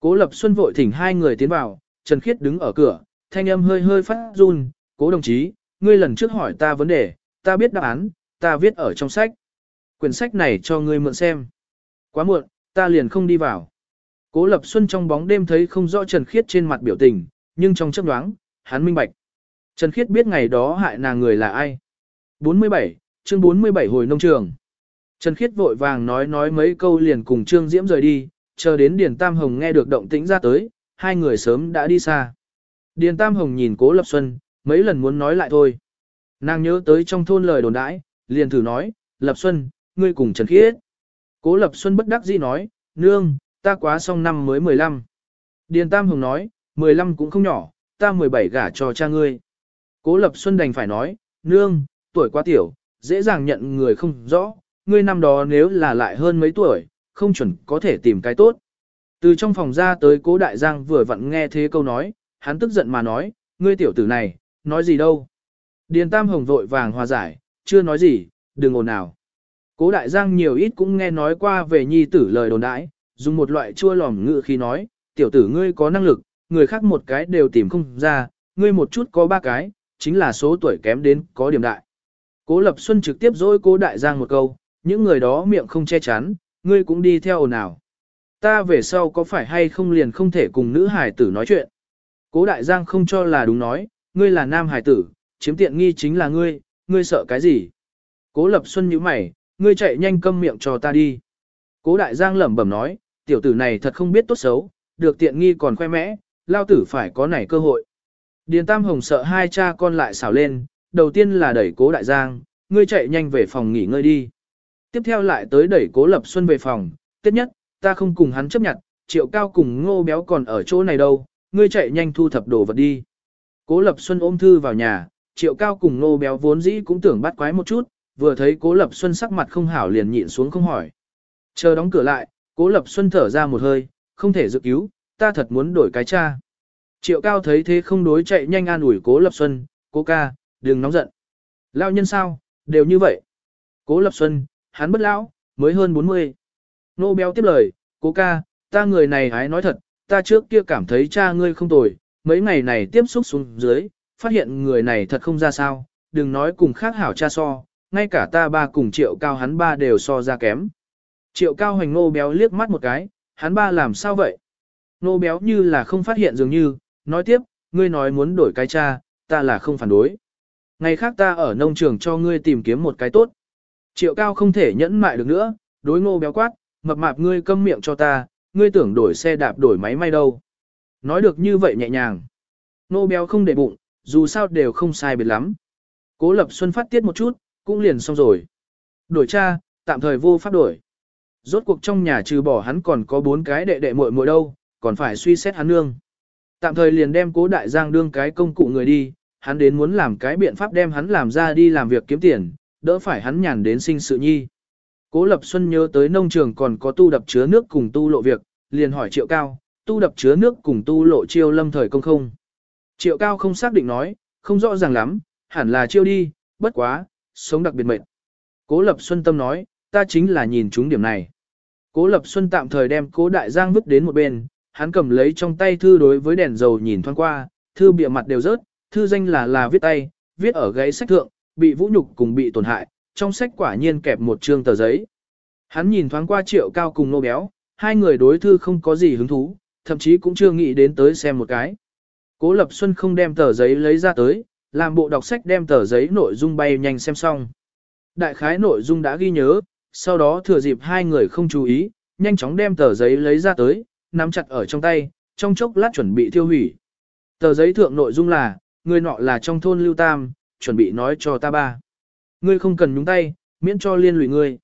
Cố Lập Xuân vội thỉnh hai người tiến vào, Trần Khiết đứng ở cửa, thanh âm hơi hơi phát run, cố đồng chí, ngươi lần trước hỏi ta vấn đề, ta biết đáp án, ta viết ở trong sách. Quyển sách này cho ngươi mượn xem. Quá muộn, ta liền không đi vào. Cố Lập Xuân trong bóng đêm thấy không rõ Trần Khiết trên mặt biểu tình, nhưng trong chấp đoáng, hắn minh bạch. Trần Khiết biết ngày đó hại nàng người là ai. 47, chương 47 hồi nông trường. Trần Khiết vội vàng nói nói mấy câu liền cùng Trương Diễm rời đi, chờ đến Điền Tam Hồng nghe được động tĩnh ra tới, hai người sớm đã đi xa. Điền Tam Hồng nhìn Cố Lập Xuân, mấy lần muốn nói lại thôi. Nàng nhớ tới trong thôn lời đồn đãi, liền thử nói, Lập Xuân, ngươi cùng Trần Khiết. Cố Lập Xuân bất đắc dĩ nói, nương, ta quá xong năm mới 15. Điền Tam Hồng nói, 15 cũng không nhỏ, ta 17 gả cho cha ngươi. Cố Lập Xuân đành phải nói, nương, tuổi quá tiểu, dễ dàng nhận người không rõ, ngươi năm đó nếu là lại hơn mấy tuổi, không chuẩn có thể tìm cái tốt. Từ trong phòng ra tới cố đại giang vừa vặn nghe thế câu nói, hắn tức giận mà nói, ngươi tiểu tử này, nói gì đâu. Điền Tam Hồng vội vàng hòa giải, chưa nói gì, đừng ồn nào. Cố đại giang nhiều ít cũng nghe nói qua về nhi tử lời đồn đãi, dùng một loại chua lòm ngự khi nói, tiểu tử ngươi có năng lực, người khác một cái đều tìm không ra, ngươi một chút có ba cái, chính là số tuổi kém đến có điểm đại. Cố Lập Xuân trực tiếp dối cố đại giang một câu, những người đó miệng không che chắn, ngươi cũng đi theo ồn ào. Ta về sau có phải hay không liền không thể cùng nữ hải tử nói chuyện. Cố đại giang không cho là đúng nói, ngươi là nam hải tử, chiếm tiện nghi chính là ngươi, ngươi sợ cái gì. Cố lập xuân như mày, ngươi chạy nhanh câm miệng cho ta đi. Cố đại giang lẩm bẩm nói, tiểu tử này thật không biết tốt xấu, được tiện nghi còn khoe mẽ, lao tử phải có nảy cơ hội. Điền Tam Hồng sợ hai cha con lại xảo lên, đầu tiên là đẩy cố đại giang, ngươi chạy nhanh về phòng nghỉ ngơi đi. Tiếp theo lại tới đẩy cố lập xuân về phòng, tiếp nhất, ta không cùng hắn chấp nhận, triệu cao cùng ngô béo còn ở chỗ này đâu, ngươi chạy nhanh thu thập đồ vật đi. Cố lập xuân ôm thư vào nhà, triệu cao cùng ngô béo vốn dĩ cũng tưởng bắt quái một chút, vừa thấy cố lập xuân sắc mặt không hảo liền nhịn xuống không hỏi. Chờ đóng cửa lại, cố lập xuân thở ra một hơi, không thể dự cứu, ta thật muốn đổi cái cha. Triệu cao thấy thế không đối chạy nhanh an ủi cố lập xuân, cố ca, đừng nóng giận. Lao nhân sao, đều như vậy. Cố lập xuân, hắn bất lão, mới hơn 40. Nô béo tiếp lời, cố ca, ta người này hái nói thật, ta trước kia cảm thấy cha ngươi không tồi, mấy ngày này tiếp xúc xuống dưới, phát hiện người này thật không ra sao, đừng nói cùng khác hảo cha so, ngay cả ta ba cùng triệu cao hắn ba đều so ra kém. Triệu cao hành nô béo liếc mắt một cái, hắn ba làm sao vậy? Nô béo như là không phát hiện dường như, nói tiếp, ngươi nói muốn đổi cái cha, ta là không phản đối. Ngày khác ta ở nông trường cho ngươi tìm kiếm một cái tốt. Triệu cao không thể nhẫn mại được nữa, đối ngô béo quát, mập mạp ngươi câm miệng cho ta, ngươi tưởng đổi xe đạp đổi máy may đâu. Nói được như vậy nhẹ nhàng. Ngô béo không để bụng, dù sao đều không sai biệt lắm. Cố lập xuân phát tiết một chút, cũng liền xong rồi. Đổi cha, tạm thời vô pháp đổi. Rốt cuộc trong nhà trừ bỏ hắn còn có bốn cái đệ đệ muội muội đâu, còn phải suy xét hắn nương. Tạm thời liền đem cố đại giang đương cái công cụ người đi, hắn đến muốn làm cái biện pháp đem hắn làm ra đi làm việc kiếm tiền, đỡ phải hắn nhàn đến sinh sự nhi. Cố Lập Xuân nhớ tới nông trường còn có tu đập chứa nước cùng tu lộ việc, liền hỏi Triệu Cao, tu đập chứa nước cùng tu lộ chiêu lâm thời công không. Triệu Cao không xác định nói, không rõ ràng lắm, hẳn là chiêu đi, bất quá, sống đặc biệt mệt. Cố Lập Xuân tâm nói, ta chính là nhìn chúng điểm này. Cố Lập Xuân tạm thời đem Cố Đại Giang vứt đến một bên, hắn cầm lấy trong tay thư đối với đèn dầu nhìn thoáng qua, thư bìa mặt đều rớt, thư danh là là viết tay, viết ở gáy sách thượng, bị vũ nhục cùng bị tổn hại, trong sách quả nhiên kẹp một trương tờ giấy. Hắn nhìn thoáng qua triệu cao cùng nô béo, hai người đối thư không có gì hứng thú, thậm chí cũng chưa nghĩ đến tới xem một cái. Cố Lập Xuân không đem tờ giấy lấy ra tới, làm bộ đọc sách đem tờ giấy nội dung bay nhanh xem xong. Đại khái nội dung đã ghi nhớ, sau đó thừa dịp hai người không chú ý, nhanh chóng đem tờ giấy lấy ra tới, nắm chặt ở trong tay, trong chốc lát chuẩn bị tiêu hủy. Tờ giấy thượng nội dung là, người nọ là trong thôn Lưu Tam, chuẩn bị nói cho ta ba. Ngươi không cần nhúng tay, miễn cho liên lụy ngươi.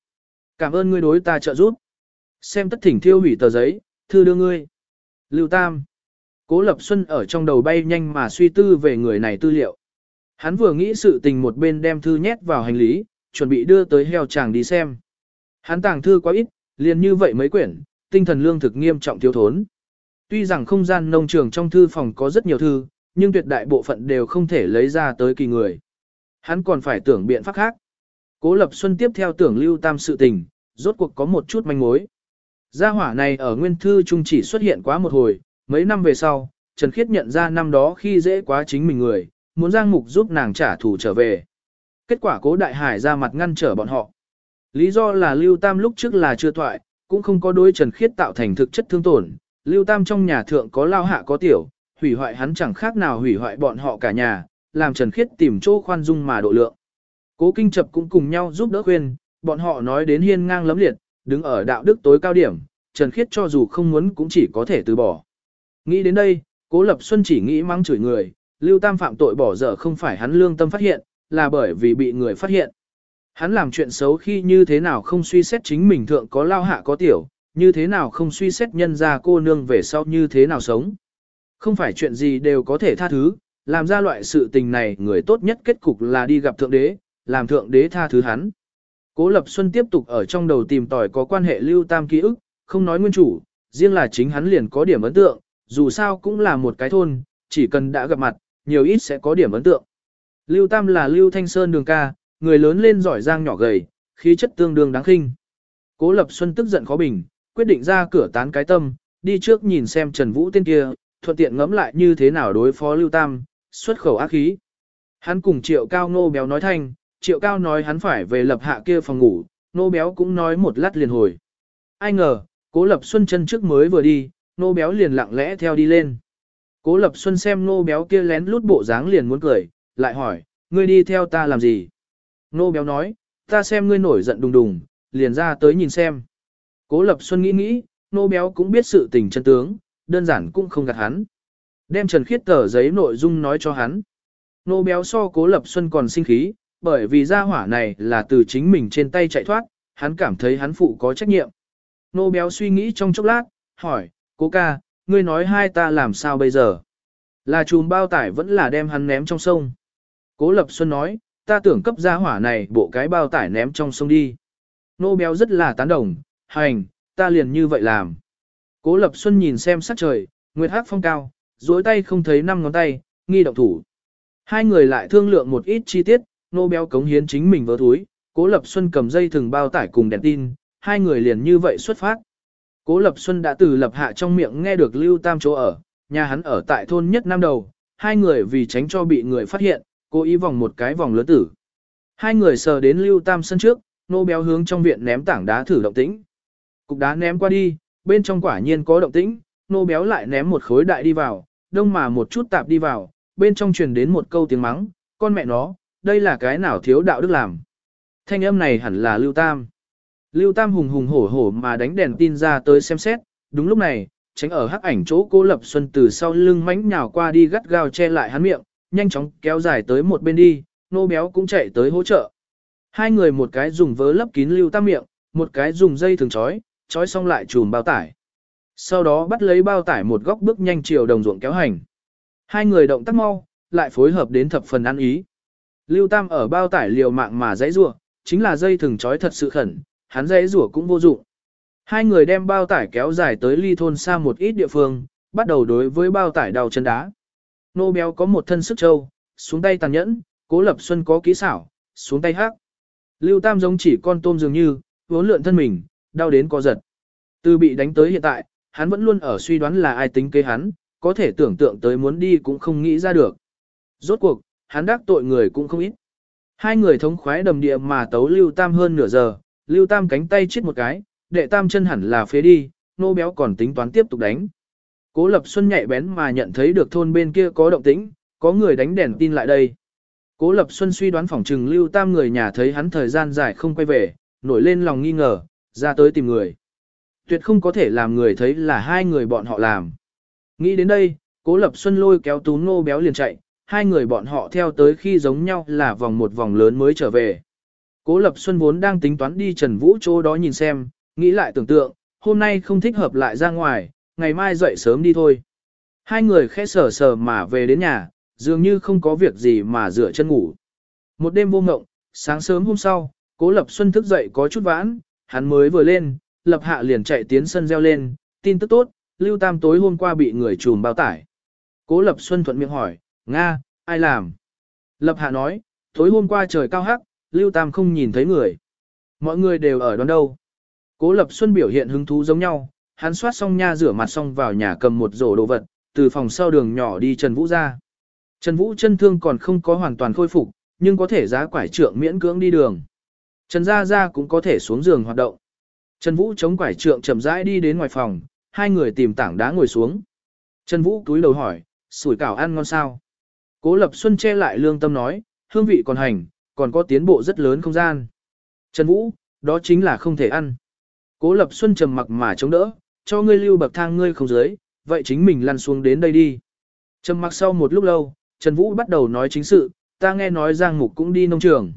Cảm ơn ngươi đối ta trợ giúp. Xem tất thỉnh thiêu hủy tờ giấy, thư đưa ngươi. Lưu Tam. Cố Lập Xuân ở trong đầu bay nhanh mà suy tư về người này tư liệu. Hắn vừa nghĩ sự tình một bên đem thư nhét vào hành lý, chuẩn bị đưa tới heo chàng đi xem. Hắn tàng thư quá ít, liền như vậy mấy quyển, tinh thần lương thực nghiêm trọng thiếu thốn. Tuy rằng không gian nông trường trong thư phòng có rất nhiều thư, nhưng tuyệt đại bộ phận đều không thể lấy ra tới kỳ người. Hắn còn phải tưởng biện pháp khác. Cố Lập Xuân tiếp theo tưởng lưu tam sự tình, rốt cuộc có một chút manh mối. Gia hỏa này ở nguyên thư trung chỉ xuất hiện quá một hồi, mấy năm về sau, Trần Khiết nhận ra năm đó khi dễ quá chính mình người, muốn Giang Mục giúp nàng trả thù trở về. Kết quả cố đại hải ra mặt ngăn trở bọn họ. Lý do là Lưu Tam lúc trước là chưa thoại, cũng không có đối Trần Khiết tạo thành thực chất thương tổn. Lưu Tam trong nhà thượng có lao hạ có tiểu, hủy hoại hắn chẳng khác nào hủy hoại bọn họ cả nhà, làm Trần Khiết tìm chỗ khoan dung mà độ lượng. Cố Kinh Chập cũng cùng nhau giúp đỡ khuyên, bọn họ nói đến hiên ngang lấm liệt, đứng ở đạo đức tối cao điểm, Trần Khiết cho dù không muốn cũng chỉ có thể từ bỏ. Nghĩ đến đây, Cố Lập Xuân chỉ nghĩ mắng chửi người, Lưu Tam phạm tội bỏ dở không phải hắn lương tâm phát hiện, là bởi vì bị người phát hiện. Hắn làm chuyện xấu khi như thế nào không suy xét chính mình thượng có lao hạ có tiểu, như thế nào không suy xét nhân ra cô nương về sau như thế nào sống. Không phải chuyện gì đều có thể tha thứ, làm ra loại sự tình này người tốt nhất kết cục là đi gặp thượng đế, làm thượng đế tha thứ hắn. Cố Lập Xuân tiếp tục ở trong đầu tìm tòi có quan hệ lưu tam ký ức, không nói nguyên chủ, riêng là chính hắn liền có điểm ấn tượng, dù sao cũng là một cái thôn, chỉ cần đã gặp mặt, nhiều ít sẽ có điểm ấn tượng. Lưu Tam là Lưu Thanh Sơn đường ca, người lớn lên giỏi giang nhỏ gầy, khí chất tương đương đáng khinh. Cố Lập Xuân tức giận khó bình, quyết định ra cửa tán cái tâm, đi trước nhìn xem Trần Vũ tên kia, thuận tiện ngẫm lại như thế nào đối phó Lưu Tam, xuất khẩu ác khí. Hắn cùng Triệu Cao Nô Béo nói thanh, Triệu Cao nói hắn phải về lập hạ kia phòng ngủ, Nô Béo cũng nói một lát liền hồi. Ai ngờ, Cố Lập Xuân chân trước mới vừa đi, Nô Béo liền lặng lẽ theo đi lên. Cố Lập Xuân xem Nô Béo kia lén lút bộ dáng liền muốn cười, lại hỏi, ngươi đi theo ta làm gì? Nô béo nói, ta xem ngươi nổi giận đùng đùng, liền ra tới nhìn xem. Cố Lập Xuân nghĩ nghĩ, nô béo cũng biết sự tình chân tướng, đơn giản cũng không gạt hắn. Đem Trần Khiết tờ giấy nội dung nói cho hắn. Nô béo so Cố Lập Xuân còn sinh khí, bởi vì gia hỏa này là từ chính mình trên tay chạy thoát, hắn cảm thấy hắn phụ có trách nhiệm. Nô béo suy nghĩ trong chốc lát, hỏi, cố ca, ngươi nói hai ta làm sao bây giờ? Là chùm bao tải vẫn là đem hắn ném trong sông. Cố Lập Xuân nói, ta tưởng cấp gia hỏa này bộ cái bao tải ném trong sông đi. Nô béo rất là tán đồng, hành, ta liền như vậy làm. Cố Lập Xuân nhìn xem sắc trời, nguyệt hắc phong cao, duỗi tay không thấy năm ngón tay, nghi động thủ. Hai người lại thương lượng một ít chi tiết, nô béo cống hiến chính mình vỡ túi, Cố Lập Xuân cầm dây thừng bao tải cùng đèn tin, hai người liền như vậy xuất phát. Cố Lập Xuân đã từ lập hạ trong miệng nghe được Lưu Tam chỗ ở, nhà hắn ở tại thôn nhất năm đầu, hai người vì tránh cho bị người phát hiện, cố ý vòng một cái vòng lớn tử. Hai người sờ đến lưu tam sân trước, nô béo hướng trong viện ném tảng đá thử động tĩnh. Cục đá ném qua đi, bên trong quả nhiên có động tĩnh, nô béo lại ném một khối đại đi vào, đông mà một chút tạp đi vào, bên trong truyền đến một câu tiếng mắng, con mẹ nó, đây là cái nào thiếu đạo đức làm. Thanh âm này hẳn là Lưu Tam. Lưu Tam hùng hùng hổ hổ mà đánh đèn tin ra tới xem xét, đúng lúc này, tránh ở hắc ảnh chỗ cô Lập Xuân từ sau lưng mánh nhào qua đi gắt gao che lại hắn miệng, nhanh chóng kéo dài tới một bên đi, nô béo cũng chạy tới hỗ trợ. Hai người một cái dùng vớ lấp kín lưu tam miệng, một cái dùng dây thường trói, trói xong lại chùm bao tải. Sau đó bắt lấy bao tải một góc bước nhanh chiều đồng ruộng kéo hành. Hai người động tác mau, lại phối hợp đến thập phần ăn ý. Lưu Tam ở bao tải liều mạng mà dãy rủa, chính là dây thừng trói thật sự khẩn, hắn dãy rủa cũng vô dụng. Hai người đem bao tải kéo dài tới ly thôn xa một ít địa phương, bắt đầu đối với bao tải đầu chân đá. Nô béo có một thân sức trâu, xuống tay tàn nhẫn, cố lập xuân có kỹ xảo, xuống tay hắc Lưu Tam giống chỉ con tôm dường như, vốn lượn thân mình, đau đến co giật. Từ bị đánh tới hiện tại, hắn vẫn luôn ở suy đoán là ai tính kế hắn, có thể tưởng tượng tới muốn đi cũng không nghĩ ra được. Rốt cuộc, hắn đắc tội người cũng không ít. Hai người thống khoái đầm địa mà tấu Lưu Tam hơn nửa giờ, Lưu Tam cánh tay chết một cái, đệ Tam chân hẳn là phế đi, nô béo còn tính toán tiếp tục đánh. Cố Lập Xuân nhạy bén mà nhận thấy được thôn bên kia có động tĩnh, có người đánh đèn tin lại đây. Cố Lập Xuân suy đoán phỏng trừng Lưu Tam người nhà thấy hắn thời gian dài không quay về, nổi lên lòng nghi ngờ, ra tới tìm người. Tuyệt không có thể làm người thấy là hai người bọn họ làm. Nghĩ đến đây, Cố Lập Xuân lôi kéo Tú Nô béo liền chạy, hai người bọn họ theo tới khi giống nhau là vòng một vòng lớn mới trở về. Cố Lập Xuân vốn đang tính toán đi Trần Vũ chỗ đó nhìn xem, nghĩ lại tưởng tượng, hôm nay không thích hợp lại ra ngoài, ngày mai dậy sớm đi thôi. Hai người khẽ sờ sờ mà về đến nhà, dường như không có việc gì mà rửa chân ngủ. Một đêm vô ngộng, sáng sớm hôm sau, Cố Lập Xuân thức dậy có chút vãn, hắn mới vừa lên, Lập Hạ liền chạy tiến sân reo lên, tin tức tốt, Lưu Tam tối hôm qua bị người trùm bao tải. Cố Lập Xuân thuận miệng hỏi, Nga, ai làm? Lập Hạ nói, tối hôm qua trời cao hắc, Lưu Tam không nhìn thấy người. Mọi người đều ở đón đâu. Cố Lập Xuân biểu hiện hứng thú giống nhau, hắn soát xong nha rửa mặt xong vào nhà cầm một rổ đồ vật, từ phòng sau đường nhỏ đi Trần Vũ ra. Trần Vũ chân thương còn không có hoàn toàn khôi phục, nhưng có thể giá quải trượng miễn cưỡng đi đường. Trần Gia Gia cũng có thể xuống giường hoạt động. Trần Vũ chống quải trượng chậm rãi đi đến ngoài phòng, hai người tìm tảng đá ngồi xuống. Trần Vũ túi đầu hỏi, sủi cảo ăn ngon sao? Cố Lập Xuân che lại lương tâm nói, hương vị còn hành, còn có tiến bộ rất lớn không gian. Trần Vũ, đó chính là không thể ăn. Cố Lập Xuân trầm mặc mà chống đỡ, cho ngươi lưu bậc thang ngươi không dưới, vậy chính mình lăn xuống đến đây đi. Trầm mặc sau một lúc lâu, Trần Vũ bắt đầu nói chính sự, ta nghe nói Giang Mục cũng đi nông trường.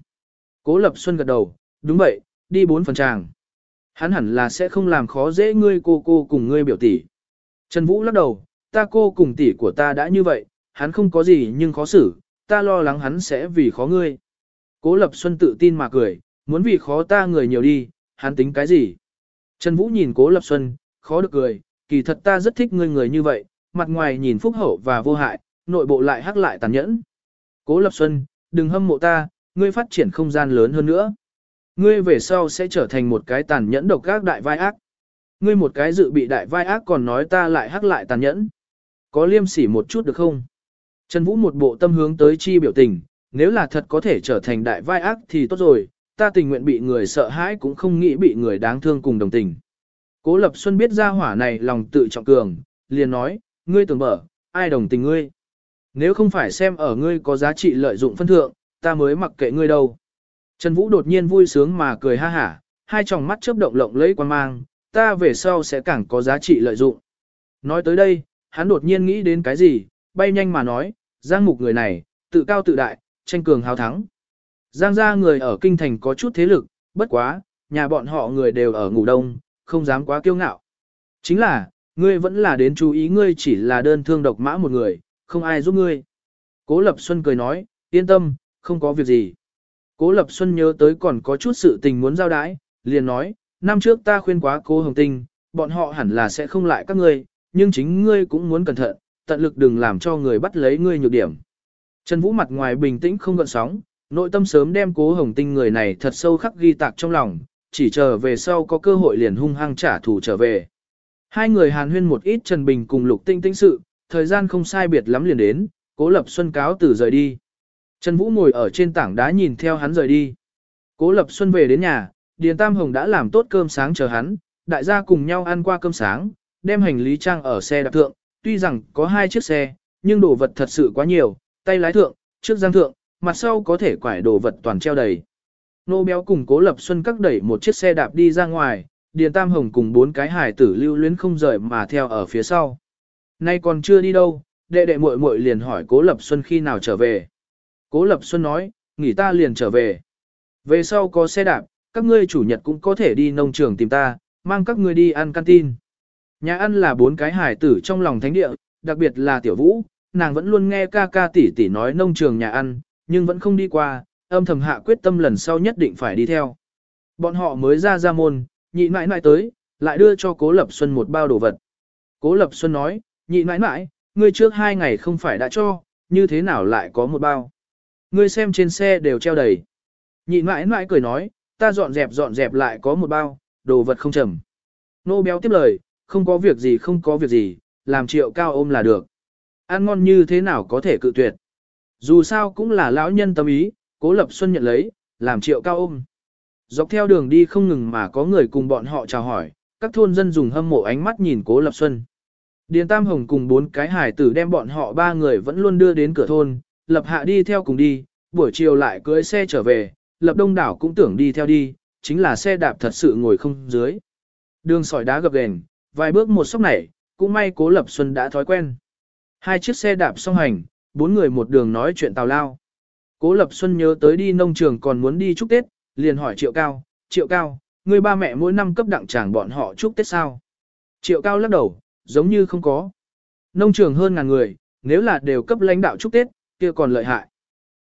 Cố Lập Xuân gật đầu, đúng vậy, đi bốn phần tràng. Hắn hẳn là sẽ không làm khó dễ ngươi cô cô cùng ngươi biểu tỷ. Trần Vũ lắc đầu, ta cô cùng tỷ của ta đã như vậy, hắn không có gì nhưng khó xử, ta lo lắng hắn sẽ vì khó ngươi. Cố Lập Xuân tự tin mà cười, muốn vì khó ta người nhiều đi, hắn tính cái gì? Trần Vũ nhìn Cố Lập Xuân, khó được cười, kỳ thật ta rất thích ngươi người như vậy, mặt ngoài nhìn phúc hậu và vô hại, nội bộ lại hắc lại tàn nhẫn. Cố Lập Xuân, đừng hâm mộ ta, ngươi phát triển không gian lớn hơn nữa. Ngươi về sau sẽ trở thành một cái tàn nhẫn độc ác đại vai ác. Ngươi một cái dự bị đại vai ác còn nói ta lại hắc lại tàn nhẫn. Có liêm sỉ một chút được không? Trần Vũ một bộ tâm hướng tới chi biểu tình, nếu là thật có thể trở thành đại vai ác thì tốt rồi, ta tình nguyện bị người sợ hãi cũng không nghĩ bị người đáng thương cùng đồng tình. Cố Lập Xuân biết ra hỏa này lòng tự trọng cường, liền nói, ngươi tưởng mở, ai đồng tình ngươi. Nếu không phải xem ở ngươi có giá trị lợi dụng phân thượng, ta mới mặc kệ ngươi đâu. Trần Vũ đột nhiên vui sướng mà cười ha hả, hai tròng mắt chớp động lộng lấy quan mang, ta về sau sẽ càng có giá trị lợi dụng. Nói tới đây, hắn đột nhiên nghĩ đến cái gì, bay nhanh mà nói, Giang Mục người này, tự cao tự đại, tranh cường hào thắng. Giang gia người ở kinh thành có chút thế lực, bất quá, nhà bọn họ người đều ở ngủ đông, không dám quá kiêu ngạo. Chính là, ngươi vẫn là đến chú ý ngươi chỉ là đơn thương độc mã một người, không ai giúp ngươi. Cố Lập Xuân cười nói, yên tâm, không có việc gì. Cố Lập Xuân nhớ tới còn có chút sự tình muốn giao đái, liền nói, năm trước ta khuyên quá cô Hồng Tinh, bọn họ hẳn là sẽ không lại các ngươi, nhưng chính ngươi cũng muốn cẩn thận, tận lực đừng làm cho người bắt lấy ngươi nhược điểm. Trần Vũ mặt ngoài bình tĩnh không gợn sóng, nội tâm sớm đem cố Hồng Tinh người này thật sâu khắc ghi tạc trong lòng, chỉ chờ về sau có cơ hội liền hung hăng trả thù trở về. Hai người hàn huyên một ít Trần Bình cùng Lục Tinh tinh sự, thời gian không sai biệt lắm liền đến, Cố Lập Xuân cáo từ rời đi. Trần Vũ ngồi ở trên tảng đá nhìn theo hắn rời đi. Cố Lập Xuân về đến nhà, Điền Tam Hồng đã làm tốt cơm sáng chờ hắn, đại gia cùng nhau ăn qua cơm sáng, đem hành lý trang ở xe đạp thượng, tuy rằng có hai chiếc xe, nhưng đồ vật thật sự quá nhiều, tay lái thượng, trước giang thượng, mặt sau có thể quải đồ vật toàn treo đầy. Nô béo cùng Cố Lập Xuân cắt đẩy một chiếc xe đạp đi ra ngoài, Điền Tam Hồng cùng bốn cái hải tử lưu luyến không rời mà theo ở phía sau. Nay còn chưa đi đâu, đệ đệ muội muội liền hỏi Cố Lập Xuân khi nào trở về. Cố Lập Xuân nói, nghỉ ta liền trở về. Về sau có xe đạp, các ngươi chủ nhật cũng có thể đi nông trường tìm ta, mang các ngươi đi ăn canteen. Nhà ăn là bốn cái hải tử trong lòng thánh địa, đặc biệt là tiểu vũ, nàng vẫn luôn nghe ca ca tỷ tỷ nói nông trường nhà ăn, nhưng vẫn không đi qua, âm thầm hạ quyết tâm lần sau nhất định phải đi theo. Bọn họ mới ra ra môn, nhị mãi mãi tới, lại đưa cho Cố Lập Xuân một bao đồ vật. Cố Lập Xuân nói, nhị mãi mãi, ngươi trước hai ngày không phải đã cho, như thế nào lại có một bao. Ngươi xem trên xe đều treo đầy. Nhị mãi mãi cười nói, ta dọn dẹp dọn dẹp lại có một bao, đồ vật không trầm. Nô béo tiếp lời, không có việc gì không có việc gì, làm triệu cao ôm là được. Ăn ngon như thế nào có thể cự tuyệt. Dù sao cũng là lão nhân tâm ý, cố lập xuân nhận lấy, làm triệu cao ôm. Dọc theo đường đi không ngừng mà có người cùng bọn họ chào hỏi, các thôn dân dùng hâm mộ ánh mắt nhìn cố lập xuân. Điền Tam Hồng cùng bốn cái hải tử đem bọn họ ba người vẫn luôn đưa đến cửa thôn, lập hạ đi theo cùng đi, buổi chiều lại cưới xe trở về, lập đông đảo cũng tưởng đi theo đi, chính là xe đạp thật sự ngồi không dưới. Đường sỏi đá gập ghềnh, vài bước một sốc nảy, cũng may cố lập xuân đã thói quen. Hai chiếc xe đạp song hành, bốn người một đường nói chuyện tào lao. Cố lập xuân nhớ tới đi nông trường còn muốn đi chúc Tết, liền hỏi triệu cao, triệu cao, người ba mẹ mỗi năm cấp đặng chàng bọn họ chúc Tết sao? Triệu cao lắc đầu, giống như không có. Nông trường hơn ngàn người, nếu là đều cấp lãnh đạo chúc Tết, kia còn lợi hại.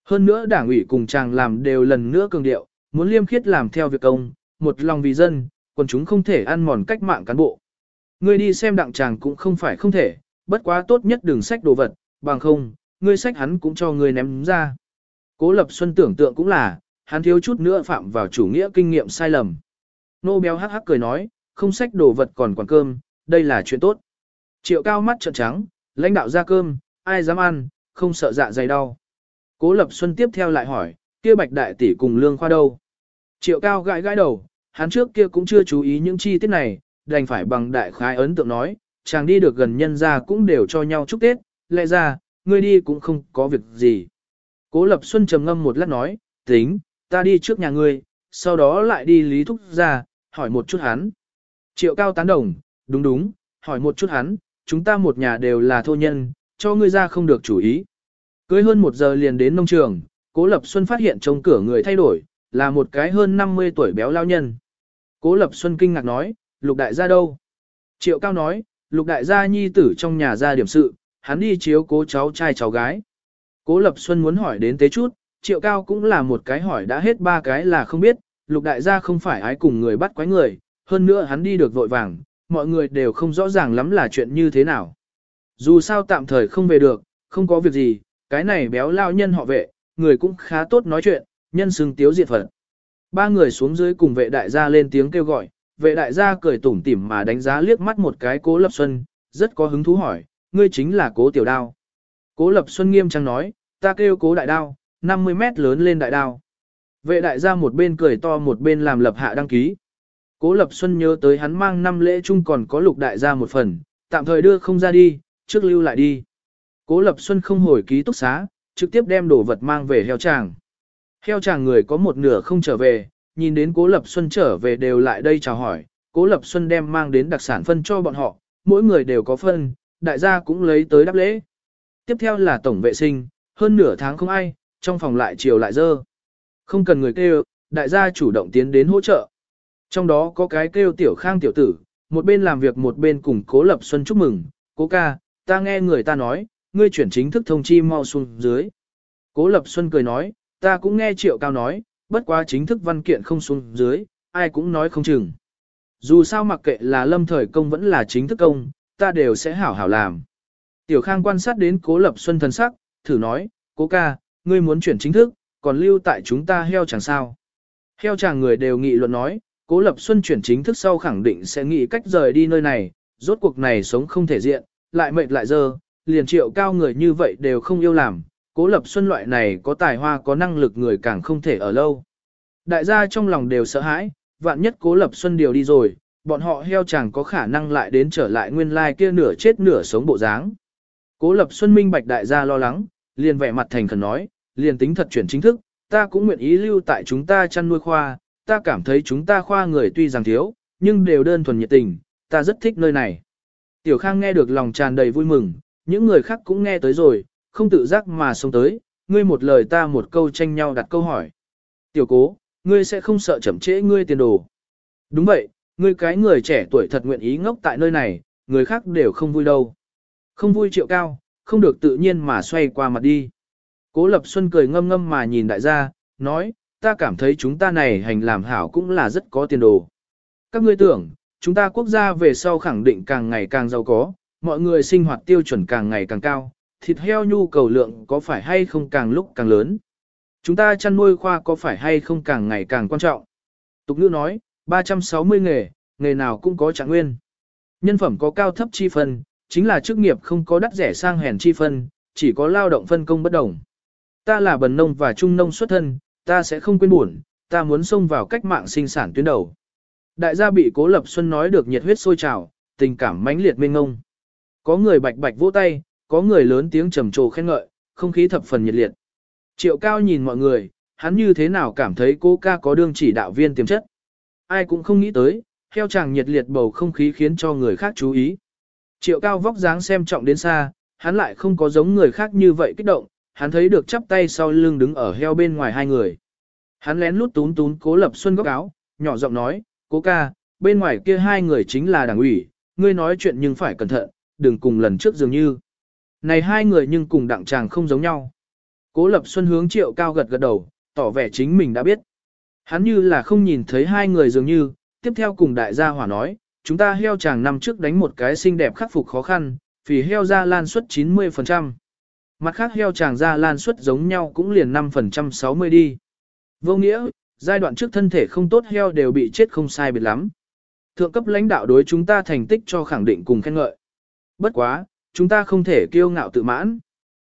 Hơn nữa đảng ủy cùng chàng làm đều lần nữa cường điệu, muốn liêm khiết làm theo việc công, một lòng vì dân, còn chúng không thể ăn mòn cách mạng cán bộ. Ngươi đi xem đặng chàng cũng không phải không thể, bất quá tốt nhất đừng sách đồ vật, bằng không, ngươi sách hắn cũng cho ngươi ném ra. Cố Lập Xuân tưởng tượng cũng là, hắn thiếu chút nữa phạm vào chủ nghĩa kinh nghiệm sai lầm. Nô béo hắc hắc cười nói, không sách đồ vật còn quản cơm, đây là chuyện tốt. Triệu cao mắt trợn trắng, lãnh đạo ra cơm, ai dám ăn, không sợ dạ dày đau. Cố Lập Xuân tiếp theo lại hỏi, kia bạch đại tỷ cùng lương khoa đâu? Triệu cao gãi gãi đầu, hắn trước kia cũng chưa chú ý những chi tiết này, đành phải bằng đại khái ấn tượng nói, chàng đi được gần nhân ra cũng đều cho nhau chúc Tết, lẽ ra, ngươi đi cũng không có việc gì. Cố Lập Xuân trầm ngâm một lát nói, tính, ta đi trước nhà ngươi, sau đó lại đi Lý Thúc ra, hỏi một chút hắn. Triệu cao tán đồng, đúng đúng, hỏi một chút hắn, chúng ta một nhà đều là thô nhân, cho ngươi ra không được chủ ý. Cưới hơn một giờ liền đến nông trường, Cố Lập Xuân phát hiện trong cửa người thay đổi, là một cái hơn 50 tuổi béo lao nhân. Cố Lập Xuân kinh ngạc nói, lục đại gia đâu? Triệu Cao nói, lục đại gia nhi tử trong nhà ra điểm sự, hắn đi chiếu cố cháu trai cháu gái. Cố Lập Xuân muốn hỏi đến tế chút, Triệu Cao cũng là một cái hỏi đã hết ba cái là không biết, lục đại gia không phải ái cùng người bắt quái người, hơn nữa hắn đi được vội vàng, mọi người đều không rõ ràng lắm là chuyện như thế nào. Dù sao tạm thời không về được, không có việc gì, cái này béo lao nhân họ vệ, người cũng khá tốt nói chuyện, nhân xưng tiếu diệt phật. Ba người xuống dưới cùng vệ đại gia lên tiếng kêu gọi, vệ đại gia cười tủm tỉm mà đánh giá liếc mắt một cái cố lập xuân, rất có hứng thú hỏi, ngươi chính là cố tiểu đao. Cố lập xuân nghiêm trang nói, ta kêu cố đại đao, 50 mét lớn lên đại đao. Vệ đại gia một bên cười to một bên làm lập hạ đăng ký. Cố lập xuân nhớ tới hắn mang năm lễ chung còn có lục đại gia một phần, tạm thời đưa không ra đi, trước lưu lại đi. Cố lập xuân không hồi ký túc xá, trực tiếp đem đồ vật mang về heo tràng. Heo tràng người có một nửa không trở về, nhìn đến Cố Lập Xuân trở về đều lại đây chào hỏi, Cố Lập Xuân đem mang đến đặc sản phân cho bọn họ, mỗi người đều có phân, đại gia cũng lấy tới đáp lễ. Tiếp theo là tổng vệ sinh, hơn nửa tháng không ai, trong phòng lại chiều lại dơ. Không cần người kêu, đại gia chủ động tiến đến hỗ trợ. Trong đó có cái kêu tiểu khang tiểu tử, một bên làm việc một bên cùng Cố Lập Xuân chúc mừng, Cố ca, ta nghe người ta nói, ngươi chuyển chính thức thông chi mau xuống dưới. Cố Lập Xuân cười nói, ta cũng nghe Triệu Cao nói, bất quá chính thức văn kiện không xuống dưới, ai cũng nói không chừng. Dù sao mặc kệ là lâm thời công vẫn là chính thức công, ta đều sẽ hảo hảo làm. Tiểu Khang quan sát đến Cố Lập Xuân thần sắc, thử nói, Cố ca, ngươi muốn chuyển chính thức, còn lưu tại chúng ta heo chẳng sao. Heo chàng người đều nghị luận nói, Cố Lập Xuân chuyển chính thức sau khẳng định sẽ nghĩ cách rời đi nơi này, rốt cuộc này sống không thể diện, lại mệt lại dơ, liền triệu cao người như vậy đều không yêu làm, cố lập xuân loại này có tài hoa có năng lực người càng không thể ở lâu. Đại gia trong lòng đều sợ hãi, vạn nhất cố lập xuân điều đi rồi, bọn họ heo chẳng có khả năng lại đến trở lại nguyên lai kia nửa chết nửa sống bộ dáng. Cố lập xuân minh bạch đại gia lo lắng, liền vẻ mặt thành khẩn nói, liền tính thật chuyển chính thức, ta cũng nguyện ý lưu tại chúng ta chăn nuôi khoa, ta cảm thấy chúng ta khoa người tuy rằng thiếu, nhưng đều đơn thuần nhiệt tình, ta rất thích nơi này. Tiểu Khang nghe được lòng tràn đầy vui mừng, những người khác cũng nghe tới rồi, không tự giác mà xông tới, ngươi một lời ta một câu tranh nhau đặt câu hỏi. Tiểu cố, ngươi sẽ không sợ chậm trễ ngươi tiền đồ. Đúng vậy, ngươi cái người trẻ tuổi thật nguyện ý ngốc tại nơi này, người khác đều không vui đâu. Không vui triệu cao, không được tự nhiên mà xoay qua mặt đi. Cố Lập Xuân cười ngâm ngâm mà nhìn đại gia, nói, ta cảm thấy chúng ta này hành làm hảo cũng là rất có tiền đồ. Các ngươi tưởng, chúng ta quốc gia về sau khẳng định càng ngày càng giàu có, mọi người sinh hoạt tiêu chuẩn càng ngày càng cao, thịt heo nhu cầu lượng có phải hay không càng lúc càng lớn. Chúng ta chăn nuôi khoa có phải hay không càng ngày càng quan trọng. Tục ngữ nói, 360 nghề, nghề nào cũng có trạng nguyên. Nhân phẩm có cao thấp chi phân, chính là chức nghiệp không có đắt rẻ sang hèn chi phân, chỉ có lao động phân công bất đồng. Ta là bần nông và trung nông xuất thân, ta sẽ không quên buồn, ta muốn xông vào cách mạng sinh sản tuyến đầu. Đại gia bị Cố Lập Xuân nói được nhiệt huyết sôi trào, tình cảm mãnh liệt mênh ngông. Có người bạch bạch vỗ tay, có người lớn tiếng trầm trồ khen ngợi, không khí thập phần nhiệt liệt. Triệu cao nhìn mọi người, hắn như thế nào cảm thấy cô ca có đương chỉ đạo viên tiềm chất. Ai cũng không nghĩ tới, heo chàng nhiệt liệt bầu không khí khiến cho người khác chú ý. Triệu cao vóc dáng xem trọng đến xa, hắn lại không có giống người khác như vậy kích động, hắn thấy được chắp tay sau lưng đứng ở heo bên ngoài hai người. Hắn lén lút tún tún cố lập xuân góc áo, nhỏ giọng nói, cố ca, bên ngoài kia hai người chính là đảng ủy, ngươi nói chuyện nhưng phải cẩn thận, đừng cùng lần trước dường như. Này hai người nhưng cùng đặng chàng không giống nhau. Cố lập xuân hướng triệu cao gật gật đầu, tỏ vẻ chính mình đã biết. Hắn như là không nhìn thấy hai người dường như, tiếp theo cùng đại gia hỏa nói, chúng ta heo chàng năm trước đánh một cái xinh đẹp khắc phục khó khăn, vì heo ra lan suất 90%. Mặt khác heo chàng ra lan suất giống nhau cũng liền 5% 60 đi. Vô nghĩa, giai đoạn trước thân thể không tốt heo đều bị chết không sai biệt lắm. Thượng cấp lãnh đạo đối chúng ta thành tích cho khẳng định cùng khen ngợi. Bất quá, chúng ta không thể kiêu ngạo tự mãn.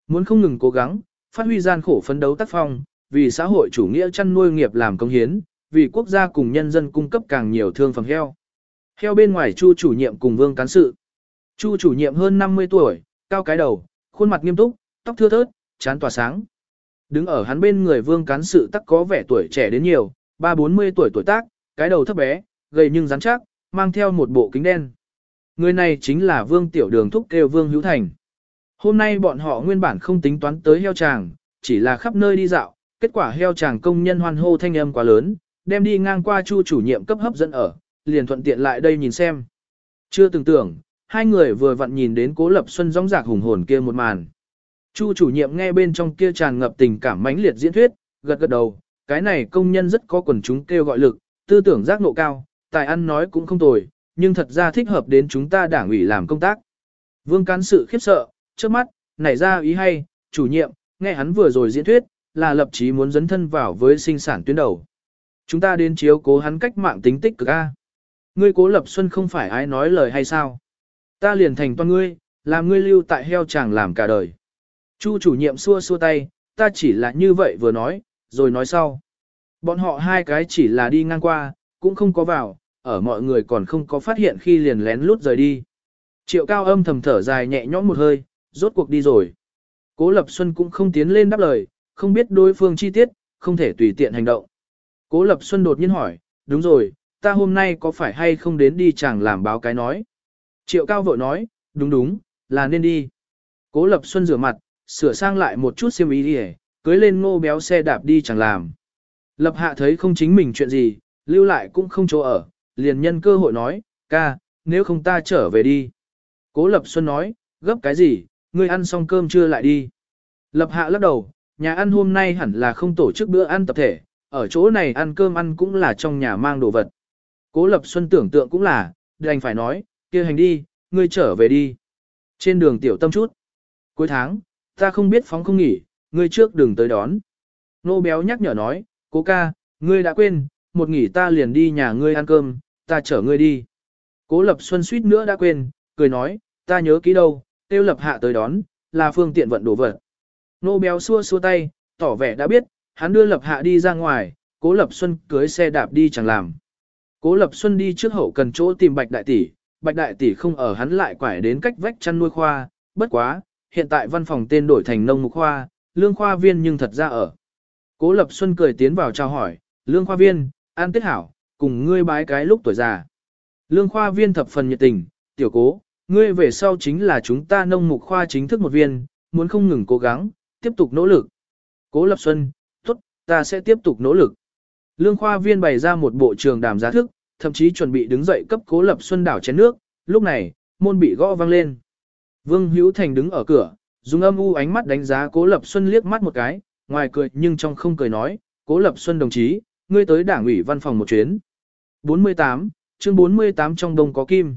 Muốn không ngừng cố gắng, phát huy gian khổ phấn đấu tác phong, vì xã hội chủ nghĩa chăn nuôi nghiệp làm công hiến, vì quốc gia cùng nhân dân cung cấp càng nhiều thương phẩm heo. Heo bên ngoài Chu chủ nhiệm cùng Vương cán sự. Chu chủ nhiệm hơn 50 tuổi, cao cái đầu, khuôn mặt nghiêm túc, tóc thưa thớt, chán tỏa sáng. Đứng ở hắn bên người Vương cán sự tắc có vẻ tuổi trẻ đến nhiều, ba bốn mươi tuổi tuổi tác, cái đầu thấp bé, gầy nhưng rắn chắc, mang theo một bộ kính đen. Người này chính là Vương Tiểu Đường thúc kêu Vương Hữu Thành. Hôm nay bọn họ nguyên bản không tính toán tới heo tràng, chỉ là khắp nơi đi dạo, kết quả heo tràng công nhân hoan hô thanh âm quá lớn, đem đi ngang qua chu chủ nhiệm cấp hấp dẫn ở, liền thuận tiện lại đây nhìn xem. Chưa từng tưởng, hai người vừa vặn nhìn đến cố lập xuân rong rạc hùng hồn kia một màn. Chu chủ nhiệm nghe bên trong kia tràn ngập tình cảm mãnh liệt diễn thuyết, gật gật đầu, cái này công nhân rất có quần chúng kêu gọi lực, tư tưởng giác ngộ cao, tài ăn nói cũng không tồi, nhưng thật ra thích hợp đến chúng ta đảng ủy làm công tác. Vương cán sự khiếp sợ, trước mắt, nảy ra ý hay, chủ nhiệm, nghe hắn vừa rồi diễn thuyết, là lập chí muốn dấn thân vào với sinh sản tuyến đầu. Chúng ta đến chiếu cố hắn cách mạng tính tích cực A. Ngươi cố lập xuân không phải ai nói lời hay sao? Ta liền thành toàn ngươi, làm ngươi lưu tại heo chàng làm cả đời. Chu chủ nhiệm xua xua tay, ta chỉ là như vậy vừa nói, rồi nói sau. Bọn họ hai cái chỉ là đi ngang qua, cũng không có vào, ở mọi người còn không có phát hiện khi liền lén lút rời đi. Triệu cao âm thầm thở dài nhẹ nhõm một hơi, rốt cuộc đi rồi. Cố Lập Xuân cũng không tiến lên đáp lời, không biết đối phương chi tiết, không thể tùy tiện hành động. Cố Lập Xuân đột nhiên hỏi, đúng rồi, ta hôm nay có phải hay không đến đi chẳng làm báo cái nói. Triệu cao vội nói, đúng đúng, là nên đi. Cố Lập Xuân rửa mặt, sửa sang lại một chút xiêm ý đi cưới lên ngô béo xe đạp đi chẳng làm. Lập hạ thấy không chính mình chuyện gì, lưu lại cũng không chỗ ở, liền nhân cơ hội nói, ca, nếu không ta trở về đi. Cố Lập Xuân nói, gấp cái gì, ngươi ăn xong cơm chưa lại đi. Lập hạ lắc đầu, nhà ăn hôm nay hẳn là không tổ chức bữa ăn tập thể, ở chỗ này ăn cơm ăn cũng là trong nhà mang đồ vật. Cố Lập Xuân tưởng tượng cũng là, đành phải nói, kia hành đi, ngươi trở về đi. Trên đường tiểu tâm chút. Cuối tháng, ta không biết phóng không nghỉ, ngươi trước đừng tới đón. Nô béo nhắc nhở nói, cố ca, ngươi đã quên, một nghỉ ta liền đi nhà ngươi ăn cơm, ta chở ngươi đi. Cố Lập Xuân suýt nữa đã quên, cười nói, ta nhớ kỹ đâu, tiêu lập hạ tới đón, là phương tiện vận đồ vật. Nô béo xua xua tay, tỏ vẻ đã biết, hắn đưa lập hạ đi ra ngoài, cố lập xuân cưới xe đạp đi chẳng làm. Cố lập xuân đi trước hậu cần chỗ tìm bạch đại tỷ, bạch đại tỷ không ở hắn lại quải đến cách vách chăn nuôi khoa, bất quá, hiện tại văn phòng tên đổi thành nông mục khoa, lương khoa viên nhưng thật ra ở. Cố lập xuân cười tiến vào chào hỏi, lương khoa viên, an tiết hảo, cùng ngươi bái cái lúc tuổi già. Lương khoa viên thập phần nhiệt tình, tiểu cố, ngươi về sau chính là chúng ta nông mục khoa chính thức một viên, muốn không ngừng cố gắng, tiếp tục nỗ lực. Cố Lập Xuân, tốt, ta sẽ tiếp tục nỗ lực. Lương khoa viên bày ra một bộ trường đàm giá thức, thậm chí chuẩn bị đứng dậy cấp Cố Lập Xuân đảo chén nước, lúc này, môn bị gõ vang lên. Vương Hữu Thành đứng ở cửa, dùng âm u ánh mắt đánh giá Cố Lập Xuân liếc mắt một cái, ngoài cười nhưng trong không cười nói, Cố Lập Xuân đồng chí, ngươi tới đảng ủy văn phòng một chuyến. 48, chương 48 trong đông có kim.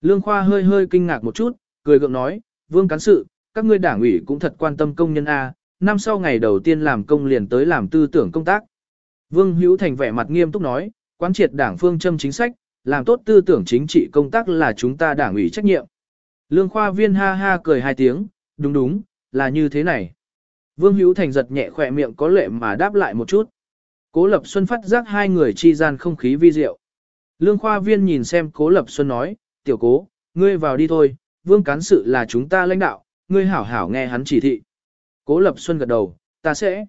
Lương Khoa hơi hơi kinh ngạc một chút, cười gượng nói, Vương Cán Sự, các ngươi đảng ủy cũng thật quan tâm công nhân A, năm sau ngày đầu tiên làm công liền tới làm tư tưởng công tác. Vương Hữu Thành vẻ mặt nghiêm túc nói, quán triệt đảng phương châm chính sách, làm tốt tư tưởng chính trị công tác là chúng ta đảng ủy trách nhiệm. Lương Khoa viên ha ha cười hai tiếng, đúng đúng, là như thế này. Vương Hữu Thành giật nhẹ khỏe miệng có lệ mà đáp lại một chút. Cố Lập Xuân phát giác hai người chi gian không khí vi diệu. Lương Khoa viên nhìn xem Cố Lập Xuân nói, tiểu cố, ngươi vào đi thôi, vương cán sự là chúng ta lãnh đạo, ngươi hảo hảo nghe hắn chỉ thị. Cố Lập Xuân gật đầu, ta sẽ.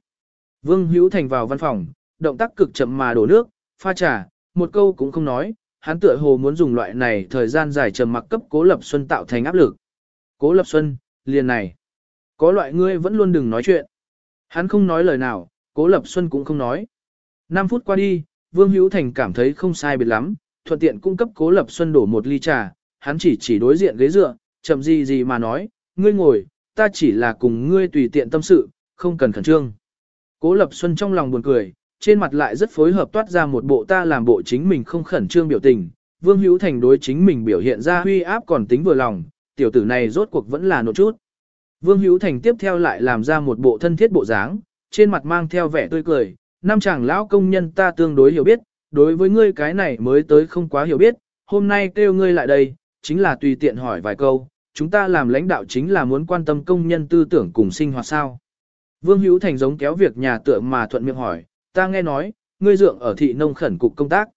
Vương Hữu Thành vào văn phòng, động tác cực chậm mà đổ nước, pha trà, một câu cũng không nói, hắn tựa hồ muốn dùng loại này thời gian dài trầm mặc cấp Cố Lập Xuân tạo thành áp lực. Cố Lập Xuân, liền này. Có loại ngươi vẫn luôn đừng nói chuyện. Hắn không nói lời nào, Cố Lập Xuân cũng không nói. 5 phút qua đi, Vương Hữu Thành cảm thấy không sai biệt lắm, thuận tiện cung cấp Cố Lập Xuân đổ một ly trà, hắn chỉ chỉ đối diện ghế dựa, chậm gì gì mà nói, ngươi ngồi, ta chỉ là cùng ngươi tùy tiện tâm sự, không cần khẩn trương. Cố Lập Xuân trong lòng buồn cười, trên mặt lại rất phối hợp toát ra một bộ ta làm bộ chính mình không khẩn trương biểu tình. Vương Hữu Thành đối chính mình biểu hiện ra huy áp còn tính vừa lòng, tiểu tử này rốt cuộc vẫn là nột chút. Vương Hữu Thành tiếp theo lại làm ra một bộ thân thiết bộ dáng, trên mặt mang theo vẻ tươi cười, năm chàng lão công nhân ta tương đối hiểu biết, đối với ngươi cái này mới tới không quá hiểu biết, hôm nay kêu ngươi lại đây, chính là tùy tiện hỏi vài câu, chúng ta làm lãnh đạo chính là muốn quan tâm công nhân tư tưởng cùng sinh hoạt sao. Vương Hữu Thành giống kéo việc nhà tựa mà thuận miệng hỏi, ta nghe nói, ngươi dượng ở thị nông khẩn cục công tác.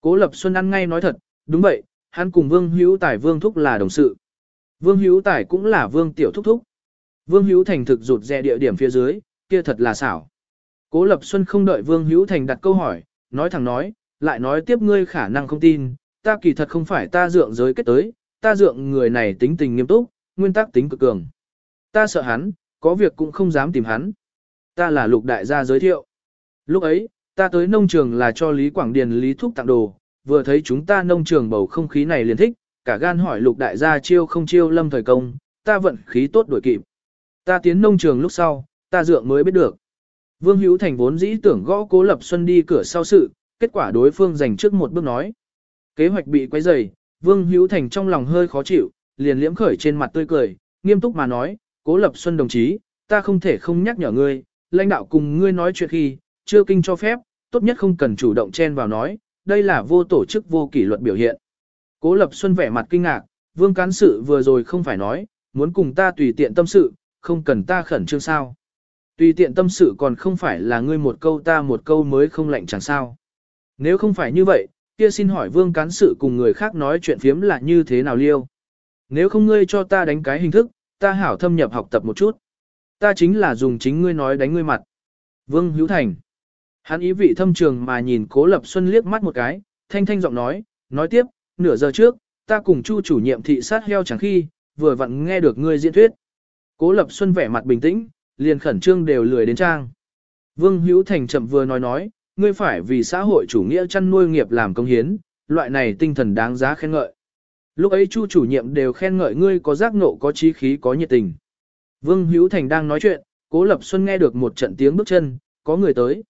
Cố Lập Xuân ăn ngay nói thật, đúng vậy, hắn cùng Vương Hữu Tài Vương Thúc là đồng sự. Vương Hữu Tài cũng là Vương Tiểu Thúc Thúc. Vương Hữu Thành thực rụt rè địa điểm phía dưới, kia thật là xảo. Cố Lập Xuân không đợi Vương Hữu Thành đặt câu hỏi, nói thẳng nói, lại nói tiếp ngươi khả năng không tin, ta kỳ thật không phải ta dượng giới kết tới, ta dượng người này tính tình nghiêm túc, nguyên tắc tính cực cường. Ta sợ hắn, có việc cũng không dám tìm hắn. Ta là lục đại gia giới thiệu. Lúc ấy, ta tới nông trường là cho Lý Quảng Điền Lý Thúc tặng đồ, vừa thấy chúng ta nông trường bầu không khí này liền thích, cả gan hỏi lục đại gia chiêu không chiêu lâm thời công, ta vận khí tốt đuổi kịp. Ta tiến nông trường lúc sau, ta dựa mới biết được. Vương Hữu Thành vốn dĩ tưởng gõ Cố Lập Xuân đi cửa sau sự, kết quả đối phương giành trước một bước nói. Kế hoạch bị quấy rầy, Vương Hữu Thành trong lòng hơi khó chịu, liền liễm khởi trên mặt tươi cười, nghiêm túc mà nói, Cố Lập Xuân đồng chí, ta không thể không nhắc nhở ngươi, lãnh đạo cùng ngươi nói chuyện khi, chưa kinh cho phép, tốt nhất không cần chủ động chen vào nói, đây là vô tổ chức vô kỷ luật biểu hiện. Cố Lập Xuân vẻ mặt kinh ngạc, Vương Cán Sự vừa rồi không phải nói, muốn cùng ta tùy tiện tâm sự, không cần ta khẩn trương sao. Tùy tiện tâm sự còn không phải là ngươi một câu ta một câu mới không lạnh chẳng sao. Nếu không phải như vậy, kia xin hỏi Vương Cán Sự cùng người khác nói chuyện phiếm là như thế nào liêu. Nếu không ngươi cho ta đánh cái hình thức, ta hảo thâm nhập học tập một chút. Ta chính là dùng chính ngươi nói đánh ngươi mặt. Vương Hữu Thành. Hắn ý vị thâm trường mà nhìn Cố Lập Xuân liếc mắt một cái, thanh thanh giọng nói, nói tiếp, nửa giờ trước, ta cùng Chu chủ nhiệm thị sát heo chẳng khi, vừa vặn nghe được ngươi diễn thuyết. Cố Lập Xuân vẻ mặt bình tĩnh, liền khẩn trương đều lười đến trang. Vương Hữu Thành chậm vừa nói nói, ngươi phải vì xã hội chủ nghĩa chăn nuôi nghiệp làm công hiến, loại này tinh thần đáng giá khen ngợi. Lúc ấy Chu chủ nhiệm đều khen ngợi ngươi có giác ngộ có trí khí có nhiệt tình. Vương Hữu Thành đang nói chuyện, Cố Lập Xuân nghe được một trận tiếng bước chân, có người tới.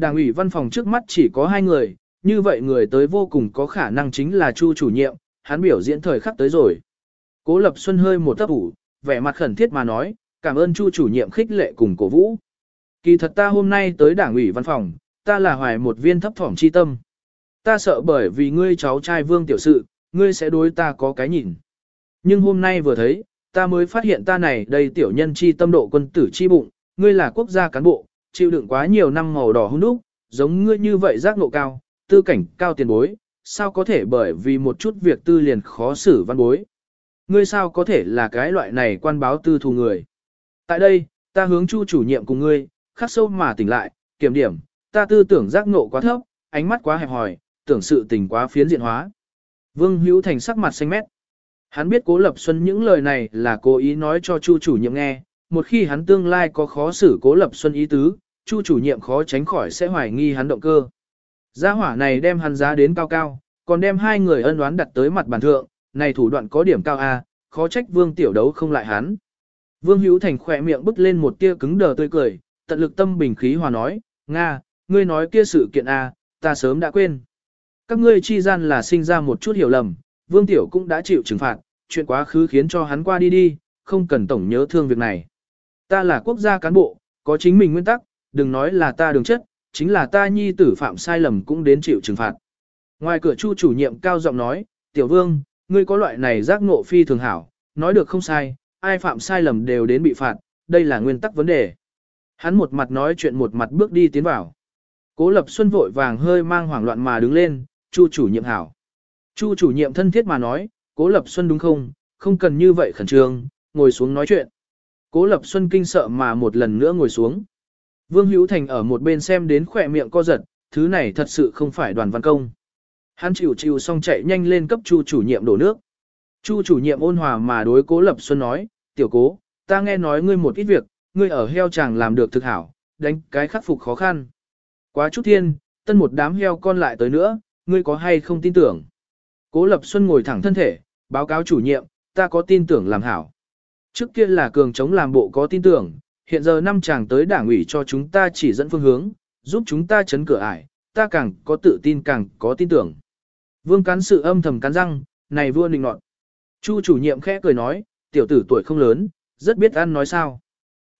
Đảng ủy văn phòng trước mắt chỉ có hai người, như vậy người tới vô cùng có khả năng chính là Chu chủ nhiệm, hắn biểu diễn thời khắc tới rồi. Cố Lập Xuân hơi một tấp ủ, vẻ mặt khẩn thiết mà nói, cảm ơn Chu chủ nhiệm khích lệ cùng cổ vũ. Kỳ thật ta hôm nay tới đảng ủy văn phòng, ta là hoài một viên thấp thỏm chi tâm. Ta sợ bởi vì ngươi cháu trai vương tiểu sự, ngươi sẽ đối ta có cái nhìn. Nhưng hôm nay vừa thấy, ta mới phát hiện ta này đầy tiểu nhân chi tâm độ quân tử chi bụng, ngươi là quốc gia cán bộ, chịu đựng quá nhiều năm màu đỏ hung đúc, giống ngươi như vậy giác ngộ cao, tư cảnh cao tiền bối, sao có thể bởi vì một chút việc tư liền khó xử văn bối. Ngươi sao có thể là cái loại này quan báo tư thù người. Tại đây, ta hướng chu chủ nhiệm cùng ngươi, khắc sâu mà tỉnh lại, kiểm điểm, ta tư tưởng giác ngộ quá thấp, ánh mắt quá hẹp hòi, tưởng sự tình quá phiến diện hóa. Vương Hữu Thành sắc mặt xanh mét. Hắn biết Cố Lập Xuân những lời này là cố ý nói cho Chu chủ nhiệm nghe, một khi hắn tương lai có khó xử Cố Lập Xuân ý tứ, Chu chủ nhiệm khó tránh khỏi sẽ hoài nghi hắn động cơ. Gia hỏa này đem hắn giá đến cao cao, còn đem hai người ân oán đặt tới mặt bàn thượng, này thủ đoạn có điểm cao a, khó trách Vương Tiểu Đấu không lại hắn. Vương Hữu Thành khỏe miệng bứt lên một tia cứng đờ tươi cười, tận lực tâm bình khí hòa nói, Nga, ngươi nói kia sự kiện a, ta sớm đã quên. Các ngươi chi gian là sinh ra một chút hiểu lầm, Vương Tiểu cũng đã chịu trừng phạt, chuyện quá khứ khiến cho hắn qua đi đi, không cần tổng nhớ thương việc này. Ta là quốc gia cán bộ, có chính mình nguyên tắc, đừng nói là ta đường chất, chính là ta nhi tử phạm sai lầm cũng đến chịu trừng phạt. Ngoài cửa chu chủ nhiệm cao giọng nói, Tiểu Vương, ngươi có loại này giác ngộ phi thường hảo, nói được không sai, ai phạm sai lầm đều đến bị phạt, đây là nguyên tắc vấn đề. Hắn một mặt nói chuyện một mặt bước đi tiến vào. Cố Lập Xuân vội vàng hơi mang hoảng loạn mà đứng lên, Chu chủ nhiệm hảo. Chu chủ nhiệm thân thiết mà nói, Cố Lập Xuân đúng không, không cần như vậy khẩn trương, ngồi xuống nói chuyện. Cố Lập Xuân kinh sợ mà một lần nữa ngồi xuống. Vương Hữu Thành ở một bên xem đến khỏe miệng co giật, thứ này thật sự không phải đoàn văn công. Hắn chịu chịu xong chạy nhanh lên cấp chu chủ nhiệm đổ nước. Chu chủ nhiệm ôn hòa mà đối cố Lập Xuân nói, tiểu cố, ta nghe nói ngươi một ít việc, ngươi ở heo chàng làm được thực hảo, đánh cái khắc phục khó khăn. Quá chút thiên, tân một đám heo con lại tới nữa, ngươi có hay không tin tưởng. Cố Lập Xuân ngồi thẳng thân thể, báo cáo chủ nhiệm, ta có tin tưởng làm hảo. Trước kia là cường chống làm bộ có tin tưởng, hiện giờ năm chàng tới đảng ủy cho chúng ta chỉ dẫn phương hướng, giúp chúng ta chấn cửa ải, ta càng có tự tin càng có tin tưởng. Vương cán sự âm thầm cắn răng, này vua nịnh nọt. Chu chủ nhiệm khẽ cười nói, tiểu tử tuổi không lớn, rất biết ăn nói sao.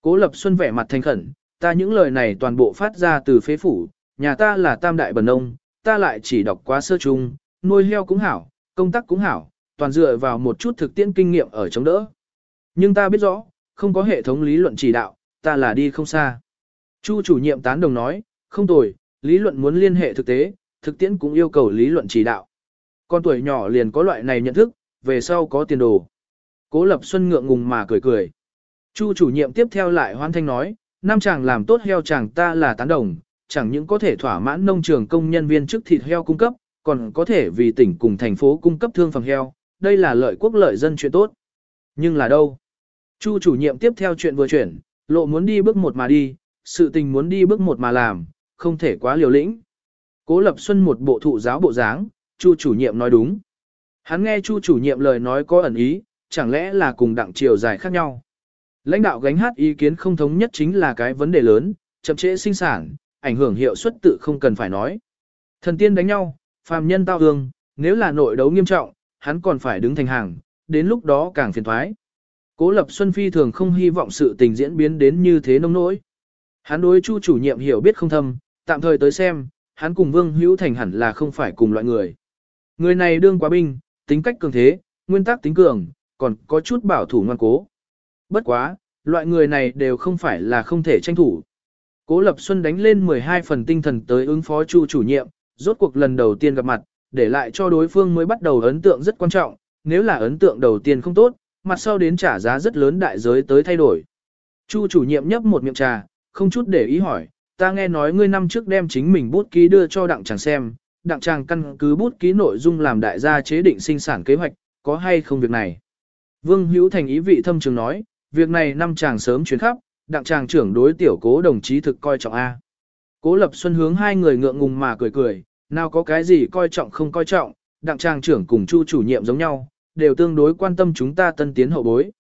Cố Lập Xuân vẻ mặt thành khẩn, ta những lời này toàn bộ phát ra từ phế phủ, nhà ta là tam đại bần nông, ta lại chỉ đọc quá sơ chung, nuôi heo cũng hảo, công tác cũng hảo, toàn dựa vào một chút thực tiễn kinh nghiệm ở chống đỡ. Nhưng ta biết rõ, không có hệ thống lý luận chỉ đạo, ta là đi không xa. Chu chủ nhiệm tán đồng nói, không tồi, lý luận muốn liên hệ thực tế, thực tiễn cũng yêu cầu lý luận chỉ đạo. Con tuổi nhỏ liền có loại này nhận thức, về sau có tiền đồ. Cố Lập Xuân ngượng ngùng mà cười cười. Chu chủ nhiệm tiếp theo lại hoan thanh nói, nam chàng làm tốt heo chàng ta là tán đồng, chẳng những có thể thỏa mãn nông trường công nhân viên chức thịt heo cung cấp, còn có thể vì tỉnh cùng thành phố cung cấp thương phẩm heo, đây là lợi quốc lợi dân chuyện tốt. Nhưng là đâu? Chu chủ nhiệm tiếp theo chuyện vừa chuyển, lộ muốn đi bước một mà đi, sự tình muốn đi bước một mà làm, không thể quá liều lĩnh. Cố Lập Xuân một bộ thụ giáo bộ dáng, Chu chủ nhiệm nói đúng. Hắn nghe Chu chủ nhiệm lời nói có ẩn ý, chẳng lẽ là cùng đặng chiều dài khác nhau. Lãnh đạo gánh hát ý kiến không thống nhất chính là cái vấn đề lớn, chậm trễ sinh sản, ảnh hưởng hiệu suất tự không cần phải nói. Thần tiên đánh nhau, phàm nhân tao hương, nếu là nội đấu nghiêm trọng, hắn còn phải đứng thành hàng, đến lúc đó càng phiền thoái. Cố Lập Xuân Phi thường không hy vọng sự tình diễn biến đến như thế nông nỗi. Hắn đối Chu chủ nhiệm hiểu biết không thâm, tạm thời tới xem, hắn cùng Vương Hữu Thành hẳn là không phải cùng loại người. Người này đương quá binh, tính cách cường thế, nguyên tắc tính cường, còn có chút bảo thủ ngoan cố. Bất quá, loại người này đều không phải là không thể tranh thủ. Cố Lập Xuân đánh lên 12 phần tinh thần tới ứng phó Chu chủ nhiệm, rốt cuộc lần đầu tiên gặp mặt, để lại cho đối phương mới bắt đầu ấn tượng rất quan trọng, nếu là ấn tượng đầu tiên không tốt, mặt sau đến trả giá rất lớn đại giới tới thay đổi. Chu chủ nhiệm nhấp một miệng trà, không chút để ý hỏi, ta nghe nói ngươi năm trước đem chính mình bút ký đưa cho đặng chàng xem, đặng chàng căn cứ bút ký nội dung làm đại gia chế định sinh sản kế hoạch, có hay không việc này. Vương Hữu Thành ý vị thâm trường nói, việc này năm chàng sớm chuyến khắp, đặng chàng trưởng đối tiểu cố đồng chí thực coi trọng A. Cố Lập Xuân hướng hai người ngượng ngùng mà cười cười, nào có cái gì coi trọng không coi trọng, đặng trang trưởng cùng chu chủ nhiệm giống nhau, đều tương đối quan tâm chúng ta tân tiến hậu bối.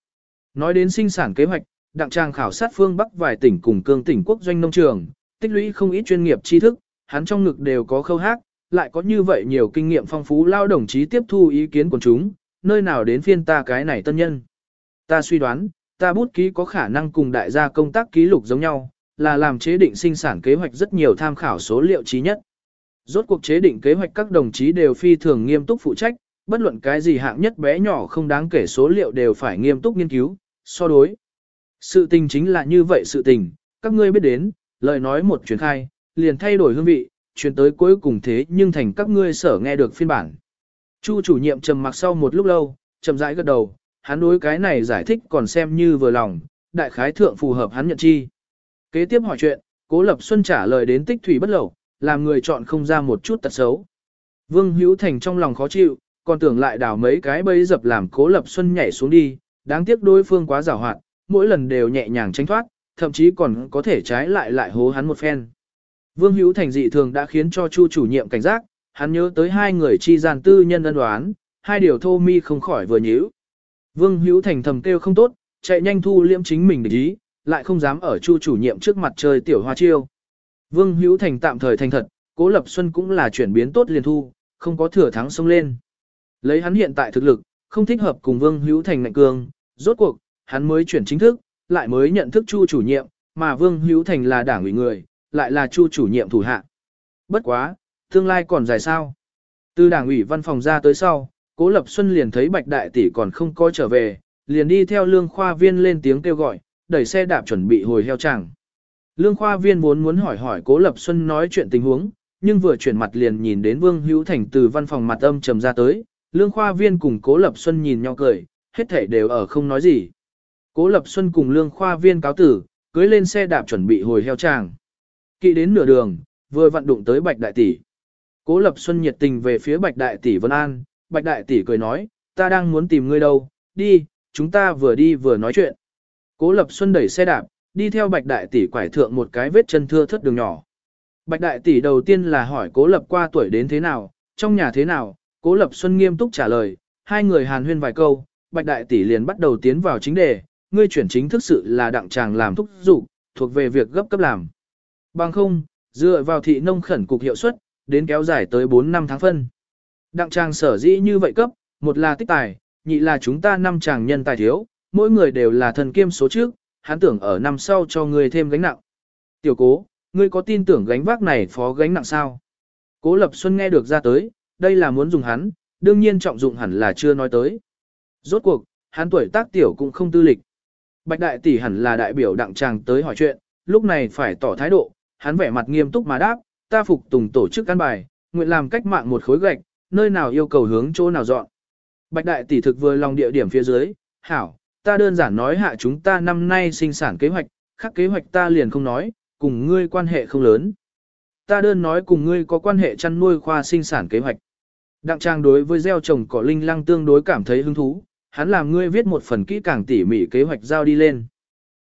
Nói đến sinh sản kế hoạch, đặng trang khảo sát phương Bắc vài tỉnh cùng cương tỉnh quốc doanh nông trường, tích lũy không ít chuyên nghiệp tri thức, hắn trong ngực đều có khâu hát, lại có như vậy nhiều kinh nghiệm phong phú lao đồng chí tiếp thu ý kiến của chúng, nơi nào đến phiên ta cái này tân nhân. Ta suy đoán, ta bút ký có khả năng cùng đại gia công tác ký lục giống nhau, là làm chế định sinh sản kế hoạch rất nhiều tham khảo số liệu trí nhất. Rốt cuộc chế định kế hoạch các đồng chí đều phi thường nghiêm túc phụ trách, bất luận cái gì hạng nhất bé nhỏ không đáng kể số liệu đều phải nghiêm túc nghiên cứu, so đối. Sự tình chính là như vậy sự tình, các ngươi biết đến, lời nói một truyền khai, liền thay đổi hương vị, truyền tới cuối cùng thế nhưng thành các ngươi sở nghe được phiên bản. Chu chủ nhiệm trầm mặc sau một lúc lâu, chậm rãi gật đầu, hắn đối cái này giải thích còn xem như vừa lòng, đại khái thượng phù hợp hắn nhận chi. Kế tiếp hỏi chuyện, Cố Lập Xuân trả lời đến tích thủy bất lậu, làm người chọn không ra một chút tật xấu. Vương Hữu Thành trong lòng khó chịu, còn tưởng lại đảo mấy cái bẫy dập làm Cố Lập Xuân nhảy xuống đi, đáng tiếc đối phương quá giàu hoạt, mỗi lần đều nhẹ nhàng tránh thoát, thậm chí còn có thể trái lại lại hố hắn một phen. Vương Hữu Thành dị thường đã khiến cho Chu chủ nhiệm cảnh giác, hắn nhớ tới hai người chi gian tư nhân ân đoán, hai điều thô mi không khỏi vừa nhíu. Vương Hữu Thành thầm kêu không tốt, chạy nhanh thu liễm chính mình để ý, lại không dám ở Chu chủ nhiệm trước mặt chơi tiểu hoa chiêu. Vương Hữu Thành tạm thời thành thật, Cố Lập Xuân cũng là chuyển biến tốt liền thu, không có thừa thắng xông lên. Lấy hắn hiện tại thực lực, không thích hợp cùng Vương Hữu Thành ngạnh cường, rốt cuộc, hắn mới chuyển chính thức, lại mới nhận thức Chu chủ nhiệm, mà Vương Hữu Thành là đảng ủy người, lại là Chu chủ nhiệm thủ hạ. Bất quá, tương lai còn dài sao? Từ đảng ủy văn phòng ra tới sau, Cố Lập Xuân liền thấy Bạch Đại tỷ còn không có trở về, liền đi theo Lương Khoa Viên lên tiếng kêu gọi, đẩy xe đạp chuẩn bị hồi heo chẳng. Lương Khoa Viên vốn muốn hỏi hỏi Cố Lập Xuân nói chuyện tình huống, nhưng vừa chuyển mặt liền nhìn đến Vương Hữu Thành từ văn phòng mặt âm trầm ra tới, Lương Khoa Viên cùng Cố Lập Xuân nhìn nhau cười, hết thảy đều ở không nói gì. Cố Lập Xuân cùng Lương Khoa Viên cáo tử, cưới lên xe đạp chuẩn bị hồi heo tràng. Kỵ đến nửa đường, vừa vận đụng tới Bạch Đại Tỷ. Cố Lập Xuân nhiệt tình về phía Bạch Đại Tỷ Vân An, Bạch Đại Tỷ cười nói, ta đang muốn tìm ngươi đâu, đi, chúng ta vừa đi vừa nói chuyện. Cố Lập Xuân đẩy xe đạp, đi theo Bạch Đại Tỷ quải thượng một cái vết chân thưa thất đường nhỏ. Bạch Đại Tỷ đầu tiên là hỏi Cố Lập qua tuổi đến thế nào, trong nhà thế nào, Cố Lập Xuân nghiêm túc trả lời, hai người hàn huyên vài câu, Bạch Đại Tỷ liền bắt đầu tiến vào chính đề, ngươi chuyển chính thức sự là đặng chàng làm thúc dục thuộc về việc gấp cấp làm. Bằng không, dựa vào thị nông khẩn cục hiệu suất, đến kéo dài tới 4 năm tháng phân. Đặng chàng sở dĩ như vậy cấp, một là tích tài, nhị là chúng ta năm chàng nhân tài thiếu, mỗi người đều là thần kiêm số trước, hắn tưởng ở năm sau cho ngươi thêm gánh nặng. Tiểu cố, ngươi có tin tưởng gánh vác này phó gánh nặng sao? Cố Lập Xuân nghe được ra tới, đây là muốn dùng hắn, đương nhiên trọng dụng hẳn là chưa nói tới. Rốt cuộc, hắn tuổi tác tiểu cũng không tư lịch. Bạch đại tỷ hẳn là đại biểu đặng chàng tới hỏi chuyện, lúc này phải tỏ thái độ, hắn vẻ mặt nghiêm túc mà đáp, ta phục tùng tổ chức căn bài, nguyện làm cách mạng một khối gạch, nơi nào yêu cầu hướng chỗ nào dọn. Bạch đại tỷ thực vừa lòng địa điểm phía dưới, hảo, ta đơn giản nói hạ chúng ta năm nay sinh sản kế hoạch, khác kế hoạch ta liền không nói, cùng ngươi quan hệ không lớn. Ta đơn nói cùng ngươi có quan hệ chăn nuôi khoa sinh sản kế hoạch. Đặng trang đối với gieo trồng cỏ linh lăng tương đối cảm thấy hứng thú, hắn làm ngươi viết một phần kỹ càng tỉ mỉ kế hoạch giao đi lên.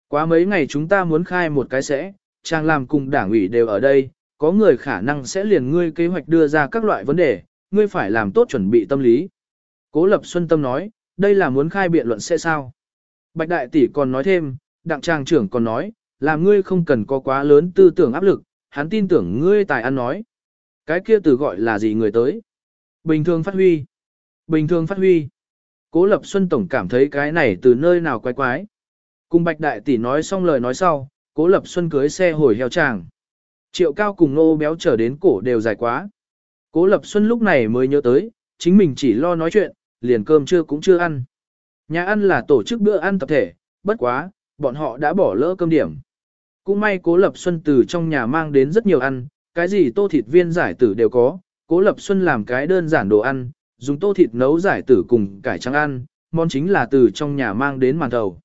Quá mấy ngày chúng ta muốn khai một cái sẽ, trang làm cùng đảng ủy đều ở đây, có người khả năng sẽ liền ngươi kế hoạch đưa ra các loại vấn đề, ngươi phải làm tốt chuẩn bị tâm lý. Cố Lập Xuân Tâm nói, đây là muốn khai biện luận sẽ sao. Bạch Đại Tỷ còn nói thêm, Đặng Trang trưởng còn nói, làm ngươi không cần có quá lớn tư tưởng áp lực, hắn tin tưởng ngươi tài ăn nói. Cái kia từ gọi là gì người tới? Bình thường phát huy. Bình thường phát huy. Cố Lập Xuân Tổng cảm thấy cái này từ nơi nào quái quái. Cùng Bạch Đại Tỷ nói xong lời nói sau, Cố Lập Xuân cưới xe hồi heo tràng. Triệu cao cùng nô béo trở đến cổ đều dài quá. Cố Lập Xuân lúc này mới nhớ tới, chính mình chỉ lo nói chuyện, liền cơm trưa cũng chưa ăn. Nhà ăn là tổ chức bữa ăn tập thể, bất quá, bọn họ đã bỏ lỡ cơm điểm. Cũng may Cố Lập Xuân từ trong nhà mang đến rất nhiều ăn, cái gì tô thịt viên giải tử đều có, Cố Lập Xuân làm cái đơn giản đồ ăn, dùng tô thịt nấu giải tử cùng cải trắng ăn, món chính là từ trong nhà mang đến màn thầu.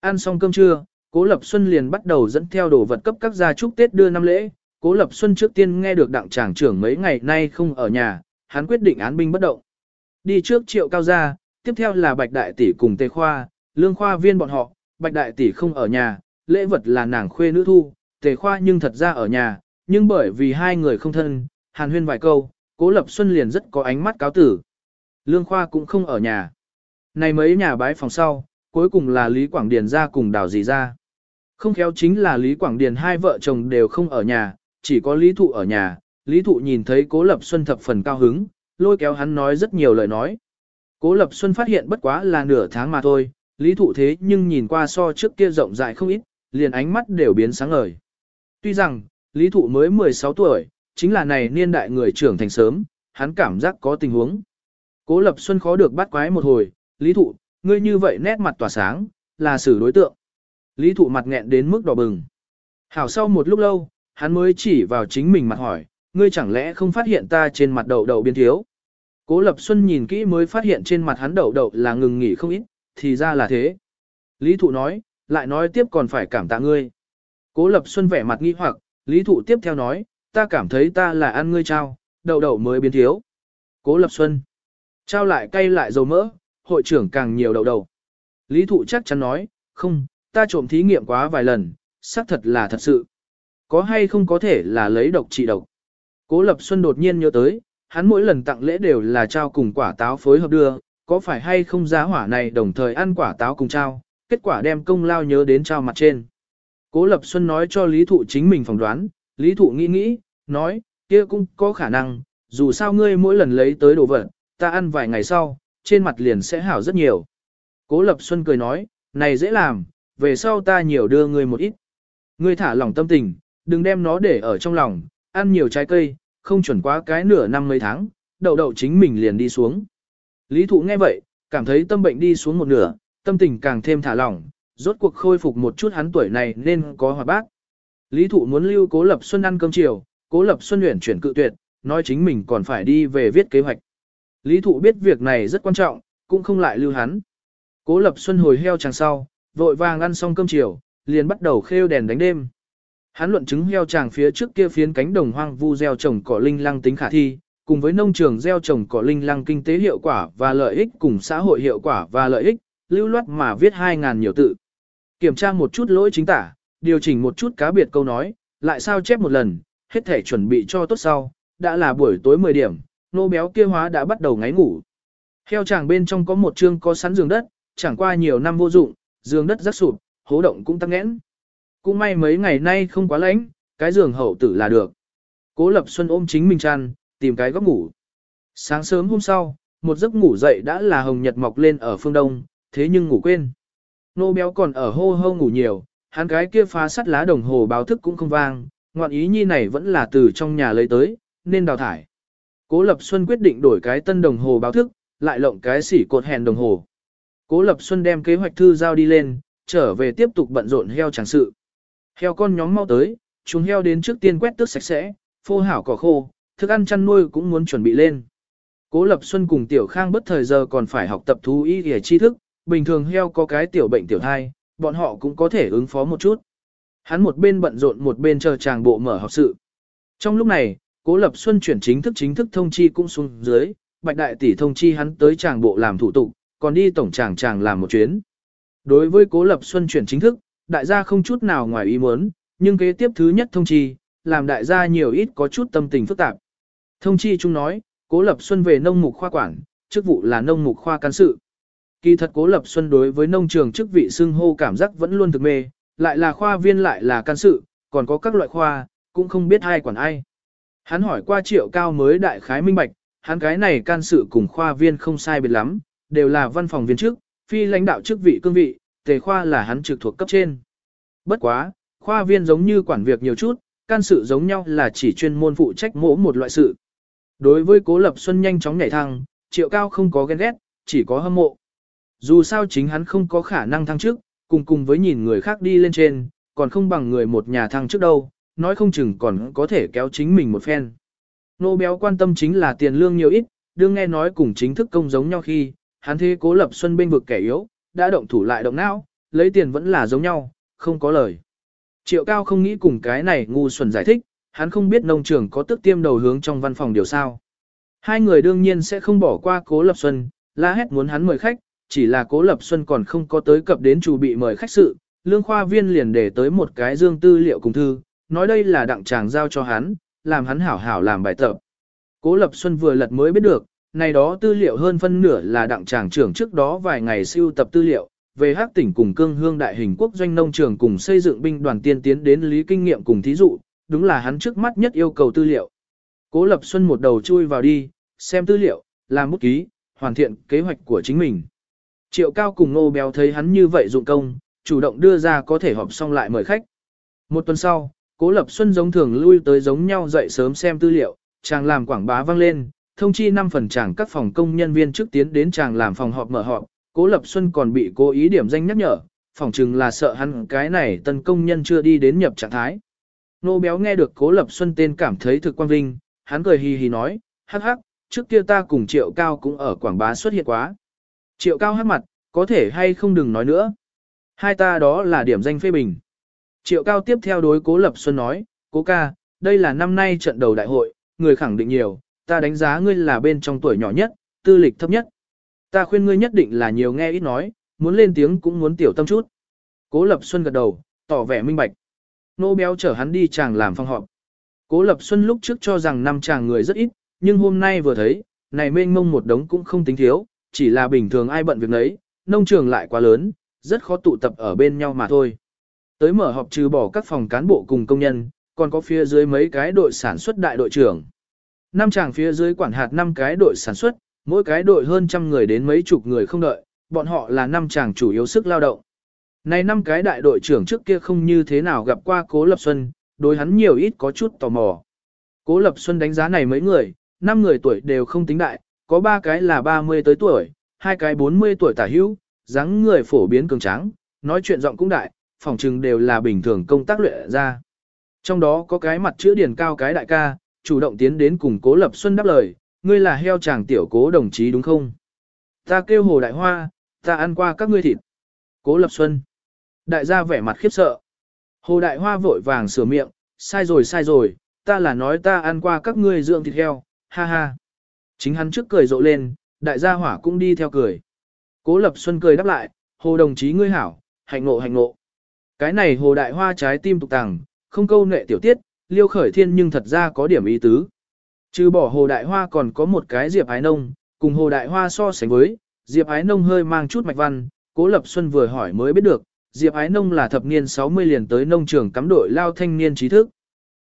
Ăn xong cơm trưa, Cố Lập Xuân liền bắt đầu dẫn theo đồ vật cấp các gia chúc Tết đưa năm lễ. Cố Lập Xuân trước tiên nghe được đặng tràng trưởng mấy ngày nay không ở nhà, hắn quyết định án binh bất động. Đi trước triệu cao gia, tiếp theo là Bạch Đại Tỷ cùng Tề Khoa, Lương Khoa viên bọn họ, Bạch Đại Tỷ không ở nhà, lễ vật là nàng khuê nữ thu, Tề Khoa nhưng thật ra ở nhà, nhưng bởi vì hai người không thân, hàn huyên vài câu, Cố Lập Xuân liền rất có ánh mắt cáo tử. Lương Khoa cũng không ở nhà. Này mấy nhà bái phòng sau, cuối cùng là Lý Quảng Điền ra cùng đào gì ra. Không khéo chính là Lý Quảng Điền hai vợ chồng đều không ở nhà, chỉ có Lý Thụ ở nhà. Lý Thụ nhìn thấy Cố Lập Xuân thập phần cao hứng, lôi kéo hắn nói rất nhiều lời nói. Cố Lập Xuân phát hiện bất quá là nửa tháng mà thôi, Lý Thụ thế nhưng nhìn qua so trước kia rộng rãi không ít, liền ánh mắt đều biến sáng ngời. Tuy rằng, Lý Thụ mới 16 tuổi, chính là này niên đại người trưởng thành sớm, hắn cảm giác có tình huống. Cố Lập Xuân khó được bắt quái một hồi, Lý Thụ, ngươi như vậy nét mặt tỏa sáng, là xử đối tượng. Lý Thụ mặt nghẹn đến mức đỏ bừng. Hảo sau một lúc lâu, hắn mới chỉ vào chính mình mặt hỏi, ngươi chẳng lẽ không phát hiện ta trên mặt đậu đầu biến thiếu. Cố Lập Xuân nhìn kỹ mới phát hiện trên mặt hắn đậu đậu là ngừng nghỉ không ít, thì ra là thế. Lý Thụ nói, lại nói tiếp còn phải cảm tạ ngươi. Cố Lập Xuân vẻ mặt nghi hoặc, Lý Thụ tiếp theo nói, ta cảm thấy ta là ăn ngươi trao, đậu đậu mới biến thiếu. Cố Lập Xuân, trao lại cay lại dầu mỡ, hội trưởng càng nhiều đậu đậu. Lý Thụ chắc chắn nói, không, ta trộm thí nghiệm quá vài lần, xác thật là thật sự. Có hay không có thể là lấy độc trị độc. Cố Lập Xuân đột nhiên nhớ tới, hắn mỗi lần tặng lễ đều là trao cùng quả táo phối hợp đưa, có phải hay không giá hỏa này đồng thời ăn quả táo cùng trao, kết quả đem công lao nhớ đến trao mặt trên. Cố Lập Xuân nói cho Lý Thụ chính mình phỏng đoán, Lý Thụ nghĩ nghĩ, nói, kia cũng có khả năng, dù sao ngươi mỗi lần lấy tới đồ vật, ta ăn vài ngày sau, trên mặt liền sẽ hảo rất nhiều. Cố Lập Xuân cười nói, này dễ làm, về sau ta nhiều đưa ngươi một ít. Ngươi thả lỏng tâm tình, đừng đem nó để ở trong lòng, ăn nhiều trái cây, không chuẩn quá cái nửa năm mấy tháng, đậu đậu chính mình liền đi xuống. Lý thụ nghe vậy, cảm thấy tâm bệnh đi xuống một nửa, tâm tình càng thêm thả lỏng, rốt cuộc khôi phục một chút hắn tuổi này nên có hòa bác. Lý thụ muốn lưu cố lập xuân ăn cơm chiều, cố lập xuân luyện chuyển cự tuyệt, nói chính mình còn phải đi về viết kế hoạch. Lý thụ biết việc này rất quan trọng, cũng không lại lưu hắn. Cố lập xuân hồi heo chàng sau, vội vàng ăn xong cơm chiều, liền bắt đầu khêu đèn đánh đêm. Hắn luận chứng heo tràng phía trước kia phiến cánh đồng hoang vu gieo trồng cỏ linh lăng tính khả thi, cùng với nông trường gieo trồng cỏ linh lăng kinh tế hiệu quả và lợi ích cùng xã hội hiệu quả và lợi ích, lưu loát mà viết 2.000 nhiều tự. Kiểm tra một chút lỗi chính tả, điều chỉnh một chút cá biệt câu nói, lại sao chép một lần, hết thể chuẩn bị cho tốt sau, đã là buổi tối 10 điểm, nô béo kia hóa đã bắt đầu ngáy ngủ. Heo chàng bên trong có một chương có sẵn giường đất, chẳng qua nhiều năm vô dụng, giường đất rắc sụp, hố động cũng tắc nghẽn. Cũng may mấy ngày nay không quá lạnh, cái giường hậu tử là được. Cố Lập Xuân ôm chính mình chăn, tìm cái góc ngủ. Sáng sớm hôm sau, một giấc ngủ dậy đã là hồng nhật mọc lên ở phương đông, thế nhưng ngủ quên. Nô béo còn ở hô hô ngủ nhiều, hắn cái kia phá sắt lá đồng hồ báo thức cũng không vang, ngoạn ý nhi này vẫn là từ trong nhà lấy tới, nên đào thải. Cố Lập Xuân quyết định đổi cái tân đồng hồ báo thức, lại lộng cái xỉ cột hèn đồng hồ. Cố Lập Xuân đem kế hoạch thư giao đi lên, trở về tiếp tục bận rộn heo chẳng sự. Heo con nhóm mau tới, chúng heo đến trước tiên quét tước sạch sẽ, phô hảo cỏ khô, thức ăn chăn nuôi cũng muốn chuẩn bị lên. Cố Lập Xuân cùng Tiểu Khang bất thời giờ còn phải học tập thú y để tri thức, bình thường heo có cái tiểu bệnh tiểu thai, bọn họ cũng có thể ứng phó một chút. Hắn một bên bận rộn một bên chờ chàng bộ mở học sự. Trong lúc này, Cố Lập Xuân chuyển chính thức chính thức thông chi cũng xuống dưới, Bạch Đại tỷ thông chi hắn tới chàng bộ làm thủ tục, còn đi tổng chàng chàng làm một chuyến. Đối với Cố Lập Xuân chuyển chính thức, đại gia không chút nào ngoài ý muốn, nhưng kế tiếp thứ nhất thông chi, làm đại gia nhiều ít có chút tâm tình phức tạp. Thông chi chung nói, Cố Lập Xuân về nông mục khoa quản, chức vụ là nông mục khoa can sự. Kỳ thật Cố Lập Xuân đối với nông trường chức vị xưng hô cảm giác vẫn luôn thực mê, lại là khoa viên lại là can sự, còn có các loại khoa, cũng không biết ai quản ai. Hắn hỏi qua triệu cao mới đại khái minh bạch, hắn cái này can sự cùng khoa viên không sai biệt lắm, đều là văn phòng viên chức, phi lãnh đạo chức vị cương vị, tề khoa là hắn trực thuộc cấp trên. Bất quá, khoa viên giống như quản việc nhiều chút, can sự giống nhau là chỉ chuyên môn phụ trách mỗ một loại sự. Đối với Cố Lập Xuân nhanh chóng nhảy thăng, triệu cao không có ghen ghét, chỉ có hâm mộ. Dù sao chính hắn không có khả năng thăng trước, cùng cùng với nhìn người khác đi lên trên, còn không bằng người một nhà thăng trước đâu, nói không chừng còn có thể kéo chính mình một phen. Nô béo quan tâm chính là tiền lương nhiều ít, đương nghe nói cùng chính thức công giống nhau khi, hắn thế cố lập xuân bên vực kẻ yếu, đã động thủ lại động não, lấy tiền vẫn là giống nhau, không có lời. Triệu cao không nghĩ cùng cái này ngu xuẩn giải thích, hắn không biết nông trường có tức tiêm đầu hướng trong văn phòng điều sao. Hai người đương nhiên sẽ không bỏ qua cố lập xuân, la hét muốn hắn mời khách, chỉ là cố lập xuân còn không có tới cập đến chủ bị mời khách sự, lương khoa viên liền để tới một cái dương tư liệu cùng thư, nói đây là đặng chàng giao cho hắn, làm hắn hảo hảo làm bài tập. Cố lập xuân vừa lật mới biết được, này đó tư liệu hơn phân nửa là đặng tràng trưởng trước đó vài ngày siêu tập tư liệu, về hắc tỉnh cùng cương hương đại hình quốc doanh nông trường cùng xây dựng binh đoàn tiên tiến đến lý kinh nghiệm cùng thí dụ, đúng là hắn trước mắt nhất yêu cầu tư liệu. Cố Lập Xuân một đầu chui vào đi, xem tư liệu, làm bút ký, hoàn thiện kế hoạch của chính mình. Triệu Cao cùng Nô Béo thấy hắn như vậy dụng công, chủ động đưa ra có thể họp xong lại mời khách. Một tuần sau, Cố Lập Xuân giống thường lui tới giống nhau dậy sớm xem tư liệu, chàng làm quảng bá vang lên, thông chi 5 phần chàng các phòng công nhân viên trước tiến đến chàng làm phòng họp mở họp, Cố Lập Xuân còn bị cố ý điểm danh nhắc nhở, phòng chừng là sợ hắn cái này tân công nhân chưa đi đến nhập trạng thái. Nô béo nghe được Cố Lập Xuân tên cảm thấy thực quan vinh, hắn cười hì hì nói, hắc hắc, trước kia ta cùng Triệu Cao cũng ở quảng bá xuất hiện quá. Triệu Cao hắc mặt, có thể hay không đừng nói nữa. Hai ta đó là điểm danh phê bình. Triệu Cao tiếp theo đối Cố Lập Xuân nói, Cố ca, đây là năm nay trận đầu đại hội, người khẳng định nhiều, ta đánh giá ngươi là bên trong tuổi nhỏ nhất, tư lịch thấp nhất. Ta khuyên ngươi nhất định là nhiều nghe ít nói, muốn lên tiếng cũng muốn tiểu tâm chút. Cố Lập Xuân gật đầu, tỏ vẻ minh bạch. Nô béo chở hắn đi chàng làm phong họp. Cố Lập Xuân lúc trước cho rằng năm chàng người rất ít, nhưng hôm nay vừa thấy, này mênh mông một đống cũng không tính thiếu, chỉ là bình thường ai bận việc nấy, nông trường lại quá lớn, rất khó tụ tập ở bên nhau mà thôi. Tới mở họp trừ bỏ các phòng cán bộ cùng công nhân, còn có phía dưới mấy cái đội sản xuất đại đội trưởng. Năm chàng phía dưới quản hạt năm cái đội sản xuất, mỗi cái đội hơn trăm người đến mấy chục người không đợi, bọn họ là năm chàng chủ yếu sức lao động. Này năm cái đại đội trưởng trước kia không như thế nào gặp qua Cố Lập Xuân, đối hắn nhiều ít có chút tò mò. Cố Lập Xuân đánh giá này mấy người, năm người tuổi đều không tính đại, có ba cái là 30 tới tuổi, hai cái 40 tuổi tả hữu, dáng người phổ biến cường tráng, nói chuyện giọng cũng đại, phòng trừng đều là bình thường công tác luyện ra. Trong đó có cái mặt chữ điển cao cái đại ca, chủ động tiến đến cùng Cố Lập Xuân đáp lời, ngươi là heo chàng tiểu cố đồng chí đúng không? Ta kêu Hồ Đại Hoa, ta ăn qua các ngươi thịt. Cố Lập Xuân. Đại gia vẻ mặt khiếp sợ. Hồ Đại Hoa vội vàng sửa miệng, sai rồi sai rồi, ta là nói ta ăn qua các ngươi dưỡng thịt heo, ha ha. Chính hắn trước cười rộ lên, đại gia hỏa cũng đi theo cười. Cố Lập Xuân cười đáp lại, hồ đồng chí ngươi hảo, hạnh ngộ hạnh ngộ. Cái này hồ đại hoa trái tim tục tàng, không câu nệ tiểu tiết, liêu khởi thiên nhưng thật ra có điểm ý tứ. Trừ bỏ hồ đại hoa còn có một cái diệp ái nông, cùng hồ đại hoa so sánh với, diệp ái nông hơi mang chút mạch văn, cố lập xuân vừa hỏi mới biết được, diệp ái nông là thập niên 60 liền tới nông trường cắm đội lao thanh niên trí thức.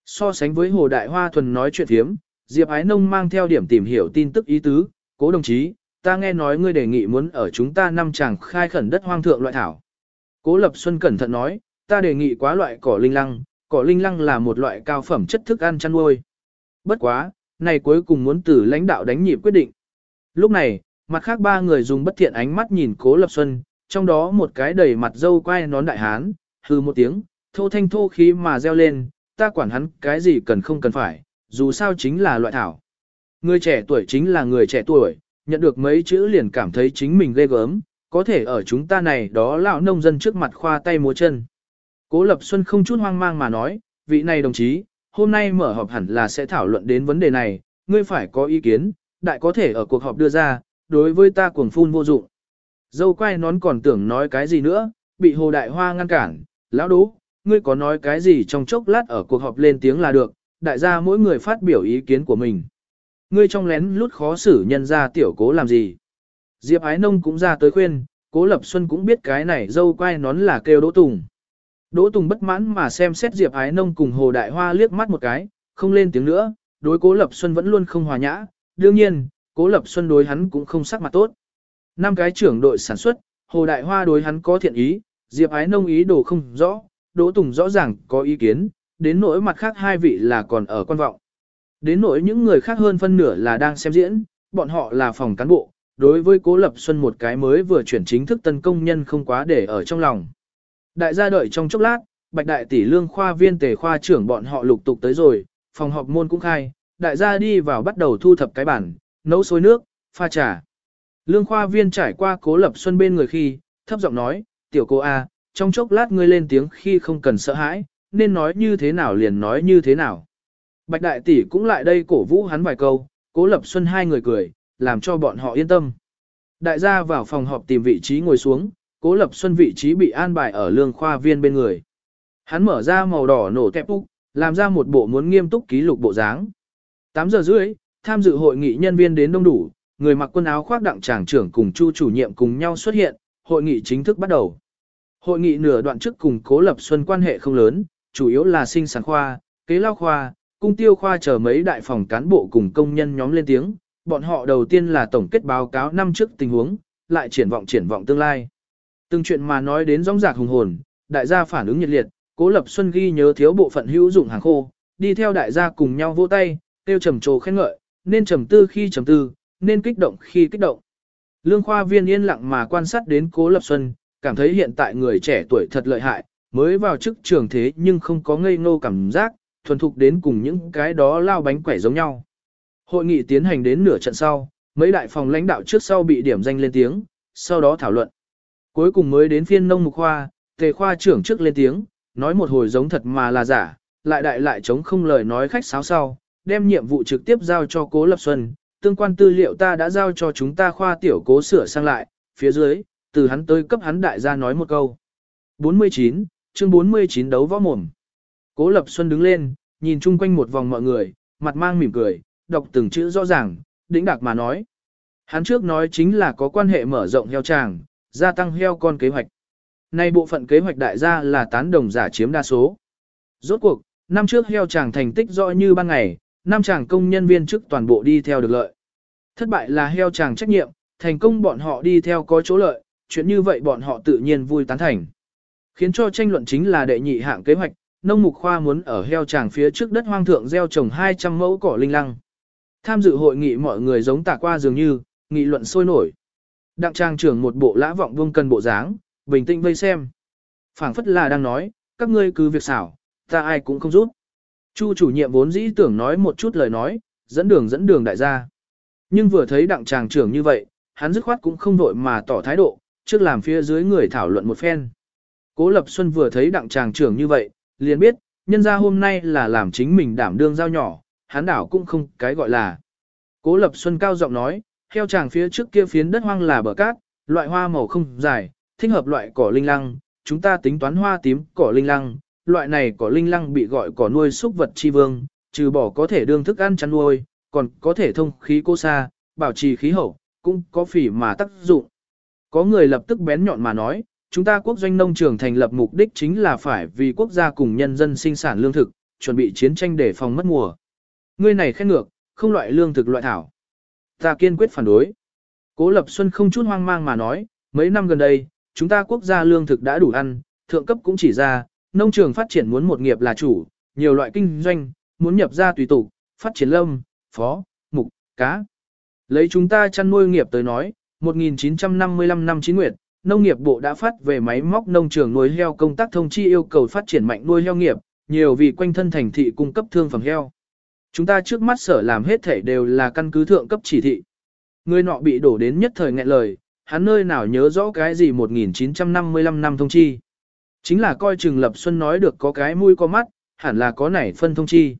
So sánh với hồ đại hoa thuần nói chuyện thiếm, diệp ái nông mang theo điểm tìm hiểu tin tức ý tứ, cố đồng chí, ta nghe nói ngươi đề nghị muốn ở chúng ta năm chàng khai khẩn đất hoang thượng loại thảo. Cố Lập Xuân cẩn thận nói, ta đề nghị quá loại cỏ linh lăng, cỏ linh lăng là một loại cao phẩm chất thức ăn chăn nuôi. Bất quá, này cuối cùng muốn từ lãnh đạo đánh nhịp quyết định. Lúc này, mặt khác ba người dùng bất thiện ánh mắt nhìn Cố Lập Xuân, trong đó một cái đầy mặt dâu quay nón đại hán, hư một tiếng, thô thanh thô khí mà reo lên, ta quản hắn cái gì cần không cần phải, dù sao chính là loại thảo. Người trẻ tuổi chính là người trẻ tuổi, nhận được mấy chữ liền cảm thấy chính mình ghê gớm, có thể ở chúng ta này đó lão nông dân trước mặt khoa tay múa chân. Cố Lập Xuân không chút hoang mang mà nói, vị này đồng chí, hôm nay mở họp hẳn là sẽ thảo luận đến vấn đề này, ngươi phải có ý kiến, đại có thể ở cuộc họp đưa ra, đối với ta cuồng phun vô dụng. Dâu quay nón còn tưởng nói cái gì nữa, bị Hồ Đại Hoa ngăn cản, lão đố, ngươi có nói cái gì trong chốc lát ở cuộc họp lên tiếng là được, đại gia mỗi người phát biểu ý kiến của mình. Ngươi trong lén lút khó xử nhân ra tiểu cố làm gì. Diệp Ái Nông cũng ra tới khuyên, Cố Lập Xuân cũng biết cái này dâu quay nón là kêu Đỗ Tùng. Đỗ Tùng bất mãn mà xem xét Diệp Ái Nông cùng Hồ Đại Hoa liếc mắt một cái, không lên tiếng nữa, đối Cố Lập Xuân vẫn luôn không hòa nhã, đương nhiên, Cố Lập Xuân đối hắn cũng không sắc mặt tốt. Năm cái trưởng đội sản xuất, Hồ Đại Hoa đối hắn có thiện ý, Diệp Ái Nông ý đồ không rõ, Đỗ Tùng rõ ràng có ý kiến, đến nỗi mặt khác hai vị là còn ở quan vọng. Đến nỗi những người khác hơn phân nửa là đang xem diễn, bọn họ là phòng cán bộ, đối với Cố Lập Xuân một cái mới vừa chuyển chính thức tân công nhân không quá để ở trong lòng. Đại gia đợi trong chốc lát, Bạch Đại tỷ lương khoa viên tề khoa trưởng bọn họ lục tục tới rồi, phòng họp môn cũng khai, đại gia đi vào bắt đầu thu thập cái bản, nấu sôi nước, pha trà. Lương khoa viên trải qua Cố Lập Xuân bên người khi, thấp giọng nói, tiểu cô A, trong chốc lát ngươi lên tiếng khi không cần sợ hãi, nên nói như thế nào liền nói như thế nào. Bạch Đại tỷ cũng lại đây cổ vũ hắn vài câu, Cố Lập Xuân hai người cười, làm cho bọn họ yên tâm. Đại gia vào phòng họp tìm vị trí ngồi xuống, Cố Lập Xuân vị trí bị an bài ở lương khoa viên bên người. Hắn mở ra màu đỏ nổ tẹp úc, làm ra một bộ muốn nghiêm túc ký lục bộ dáng. 8 giờ rưỡi, tham dự hội nghị nhân viên đến đông đủ, người mặc quần áo khoác đặng tràng trưởng cùng chu chủ nhiệm cùng nhau xuất hiện, hội nghị chính thức bắt đầu. Hội nghị nửa đoạn trước cùng Cố Lập Xuân quan hệ không lớn, chủ yếu là sinh sản khoa, kế lao khoa, cung tiêu khoa chờ mấy đại phòng cán bộ cùng công nhân nhóm lên tiếng, bọn họ đầu tiên là tổng kết báo cáo năm trước tình huống, lại triển vọng triển vọng tương lai. Từng chuyện mà nói đến rong rạc hùng hồn, đại gia phản ứng nhiệt liệt, Cố Lập Xuân ghi nhớ thiếu bộ phận hữu dụng hàng khô, đi theo đại gia cùng nhau vỗ tay, tiêu trầm trồ khen ngợi, nên trầm tư khi trầm tư, nên kích động khi kích động. Lương khoa viên yên lặng mà quan sát đến Cố Lập Xuân, cảm thấy hiện tại người trẻ tuổi thật lợi hại, mới vào chức trường thế nhưng không có ngây ngô cảm giác, thuần thục đến cùng những cái đó lao bánh quẩy giống nhau. Hội nghị tiến hành đến nửa trận sau, mấy đại phòng lãnh đạo trước sau bị điểm danh lên tiếng, sau đó thảo luận. Cuối cùng mới đến phiên nông mục khoa, tề khoa trưởng trước lên tiếng, nói một hồi giống thật mà là giả, lại đại lại chống không lời nói khách sáo sau, đem nhiệm vụ trực tiếp giao cho Cố Lập Xuân, tương quan tư liệu ta đã giao cho chúng ta khoa tiểu cố sửa sang lại, phía dưới, từ hắn tới cấp hắn đại gia nói một câu. 49, chương 49 đấu võ mồm. Cố Lập Xuân đứng lên, nhìn chung quanh một vòng mọi người, mặt mang mỉm cười, đọc từng chữ rõ ràng, đĩnh đạc mà nói. Hắn trước nói chính là có quan hệ mở rộng heo tràng, gia tăng heo con kế hoạch. Nay bộ phận kế hoạch đại gia là tán đồng giả chiếm đa số. Rốt cuộc, năm trước heo chàng thành tích rõ như ban ngày, năm chàng công nhân viên chức toàn bộ đi theo được lợi. Thất bại là heo chàng trách nhiệm, thành công bọn họ đi theo có chỗ lợi, chuyện như vậy bọn họ tự nhiên vui tán thành. Khiến cho tranh luận chính là đệ nhị hạng kế hoạch, nông mục khoa muốn ở heo chàng phía trước đất hoang thượng gieo trồng 200 mẫu cỏ linh lăng. Tham dự hội nghị mọi người giống tả qua dường như, nghị luận sôi nổi. Đặng trang trưởng một bộ lã vọng vương cần bộ dáng, bình tĩnh vây xem. phảng phất là đang nói, các ngươi cứ việc xảo, ta ai cũng không rút Chu chủ nhiệm vốn dĩ tưởng nói một chút lời nói, dẫn đường dẫn đường đại gia. Nhưng vừa thấy đặng tràng trưởng như vậy, hắn dứt khoát cũng không vội mà tỏ thái độ, trước làm phía dưới người thảo luận một phen. Cố Lập Xuân vừa thấy đặng tràng trưởng như vậy, liền biết, nhân ra hôm nay là làm chính mình đảm đương giao nhỏ, hắn đảo cũng không cái gọi là. Cố Lập Xuân cao giọng nói, theo chàng phía trước kia phiến đất hoang là bờ cát, loại hoa màu không dài, thích hợp loại cỏ linh lăng, chúng ta tính toán hoa tím cỏ linh lăng, loại này cỏ linh lăng bị gọi cỏ nuôi súc vật chi vương, trừ bỏ có thể đương thức ăn chăn nuôi, còn có thể thông khí cô sa, bảo trì khí hậu, cũng có phỉ mà tác dụng. Có người lập tức bén nhọn mà nói, chúng ta quốc doanh nông trường thành lập mục đích chính là phải vì quốc gia cùng nhân dân sinh sản lương thực, chuẩn bị chiến tranh để phòng mất mùa. Ngươi này khen ngược, không loại lương thực loại thảo. Ta kiên quyết phản đối. Cố Lập Xuân không chút hoang mang mà nói, mấy năm gần đây, chúng ta quốc gia lương thực đã đủ ăn, thượng cấp cũng chỉ ra, nông trường phát triển muốn một nghiệp là chủ, nhiều loại kinh doanh, muốn nhập ra tùy tục, phát triển lâm, phó, mục, cá. Lấy chúng ta chăn nuôi nghiệp tới nói, 1955 năm chín nguyệt, nông nghiệp bộ đã phát về máy móc nông trường nuôi heo công tác thông chi yêu cầu phát triển mạnh nuôi heo nghiệp, nhiều vì quanh thân thành thị cung cấp thương phẩm heo. Chúng ta trước mắt sở làm hết thể đều là căn cứ thượng cấp chỉ thị. Người nọ bị đổ đến nhất thời nghẹn lời, hắn nơi nào nhớ rõ cái gì 1955 năm thông chi. Chính là coi chừng Lập Xuân nói được có cái mũi có mắt, hẳn là có nảy phân thông chi.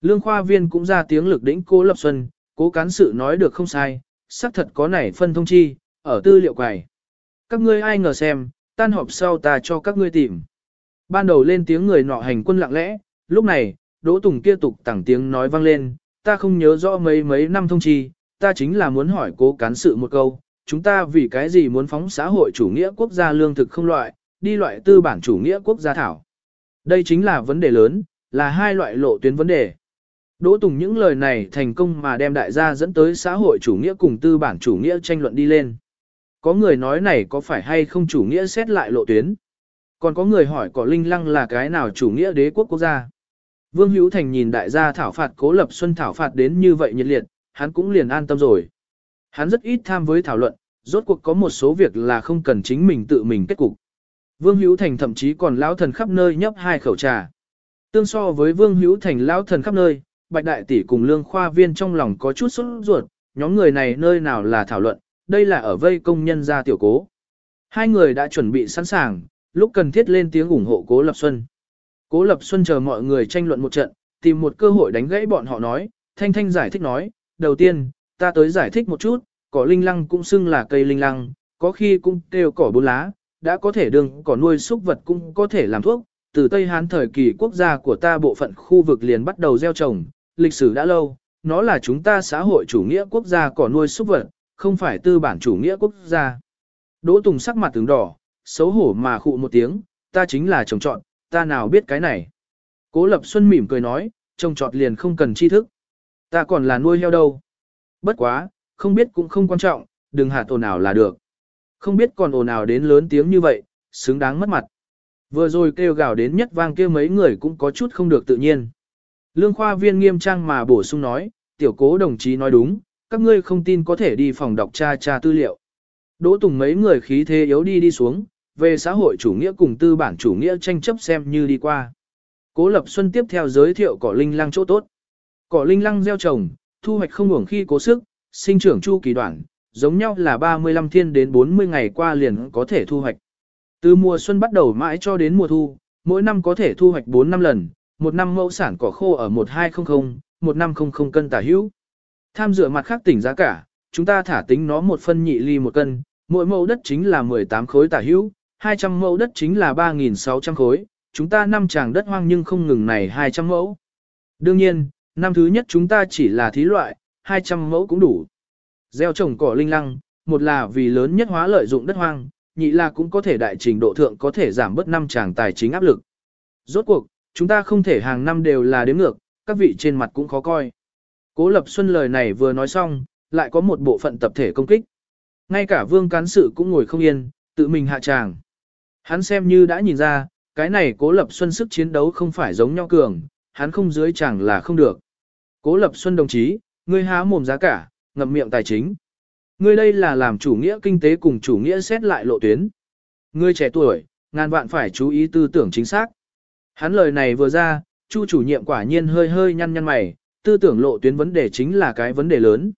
Lương khoa viên cũng ra tiếng lực đỉnh cố Lập Xuân, cố cán sự nói được không sai, xác thật có nảy phân thông chi, ở tư liệu quài. Các ngươi ai ngờ xem, tan họp sau ta cho các ngươi tìm. Ban đầu lên tiếng người nọ hành quân lặng lẽ, lúc này, Đỗ Tùng kia tục tẳng tiếng nói vang lên, ta không nhớ rõ mấy mấy năm thông chi, ta chính là muốn hỏi cố cán sự một câu, chúng ta vì cái gì muốn phóng xã hội chủ nghĩa quốc gia lương thực không loại, đi loại tư bản chủ nghĩa quốc gia thảo. Đây chính là vấn đề lớn, là hai loại lộ tuyến vấn đề. Đỗ Tùng những lời này thành công mà đem đại gia dẫn tới xã hội chủ nghĩa cùng tư bản chủ nghĩa tranh luận đi lên. Có người nói này có phải hay không chủ nghĩa xét lại lộ tuyến. Còn có người hỏi có linh lăng là cái nào chủ nghĩa đế quốc quốc gia. Vương Hữu Thành nhìn đại gia thảo phạt cố lập xuân thảo phạt đến như vậy nhiệt liệt, hắn cũng liền an tâm rồi. Hắn rất ít tham với thảo luận, rốt cuộc có một số việc là không cần chính mình tự mình kết cục. Vương Hữu Thành thậm chí còn lão thần khắp nơi nhấp hai khẩu trà. Tương so với Vương Hữu Thành lão thần khắp nơi, Bạch Đại Tỷ cùng Lương Khoa Viên trong lòng có chút sốt ruột, nhóm người này nơi nào là thảo luận, đây là ở vây công nhân gia tiểu cố. Hai người đã chuẩn bị sẵn sàng, lúc cần thiết lên tiếng ủng hộ Cố Lập Xuân. Cố Lập Xuân chờ mọi người tranh luận một trận, tìm một cơ hội đánh gãy bọn họ nói, Thanh Thanh giải thích nói, đầu tiên, ta tới giải thích một chút, cỏ linh lăng cũng xưng là cây linh lăng, có khi cũng kêu cỏ bốn lá, đã có thể đường cỏ nuôi súc vật cũng có thể làm thuốc. Từ Tây Hán thời kỳ quốc gia của ta bộ phận khu vực liền bắt đầu gieo trồng, lịch sử đã lâu, nó là chúng ta xã hội chủ nghĩa quốc gia cỏ nuôi súc vật, không phải tư bản chủ nghĩa quốc gia. Đỗ Tùng sắc mặt tướng đỏ, xấu hổ mà khụ một tiếng, ta chính là trồng trọn, ta nào biết cái này. Cố Lập Xuân mỉm cười nói, trông trọt liền không cần tri thức. Ta còn là nuôi heo đâu. Bất quá, không biết cũng không quan trọng, đừng hạt ồn ào là được. Không biết còn ồn ào đến lớn tiếng như vậy, xứng đáng mất mặt. Vừa rồi kêu gào đến nhất vang kêu mấy người cũng có chút không được tự nhiên. Lương khoa viên nghiêm trang mà bổ sung nói, tiểu cố đồng chí nói đúng, các ngươi không tin có thể đi phòng đọc tra tra tư liệu. Đỗ Tùng mấy người khí thế yếu đi đi xuống, về xã hội chủ nghĩa cùng tư bản chủ nghĩa tranh chấp xem như đi qua. Cố Lập Xuân tiếp theo giới thiệu cỏ linh lăng chỗ tốt. Cỏ linh lăng gieo trồng, thu hoạch không ngủng khi cố sức, sinh trưởng chu kỳ đoạn, giống nhau là 35 thiên đến 40 ngày qua liền có thể thu hoạch. Từ mùa xuân bắt đầu mãi cho đến mùa thu, mỗi năm có thể thu hoạch 4 năm lần, một năm mẫu sản cỏ khô ở 1200, 1500 cân tả hữu. Tham dựa mặt khác tỉnh giá cả, chúng ta thả tính nó một phân nhị ly một cân, mỗi mẫu đất chính là 18 khối tả hữu, 200 mẫu đất chính là 3.600 khối, chúng ta năm tràng đất hoang nhưng không ngừng này 200 mẫu. Đương nhiên, năm thứ nhất chúng ta chỉ là thí loại, 200 mẫu cũng đủ. Gieo trồng cỏ linh lăng, một là vì lớn nhất hóa lợi dụng đất hoang, nhị là cũng có thể đại trình độ thượng có thể giảm bớt năm tràng tài chính áp lực. Rốt cuộc, chúng ta không thể hàng năm đều là đếm ngược, các vị trên mặt cũng khó coi. Cố Lập Xuân lời này vừa nói xong, lại có một bộ phận tập thể công kích. Ngay cả vương cán sự cũng ngồi không yên, tự mình hạ tràng. Hắn xem như đã nhìn ra, cái này Cố Lập Xuân sức chiến đấu không phải giống nhau cường, hắn không dưới chẳng là không được. Cố Lập Xuân đồng chí, ngươi há mồm giá cả, ngậm miệng tài chính. Ngươi đây là làm chủ nghĩa kinh tế cùng chủ nghĩa xét lại lộ tuyến. Ngươi trẻ tuổi, ngàn vạn phải chú ý tư tưởng chính xác. Hắn lời này vừa ra, Chu chủ nhiệm quả nhiên hơi hơi nhăn nhăn mày, tư tưởng lộ tuyến vấn đề chính là cái vấn đề lớn.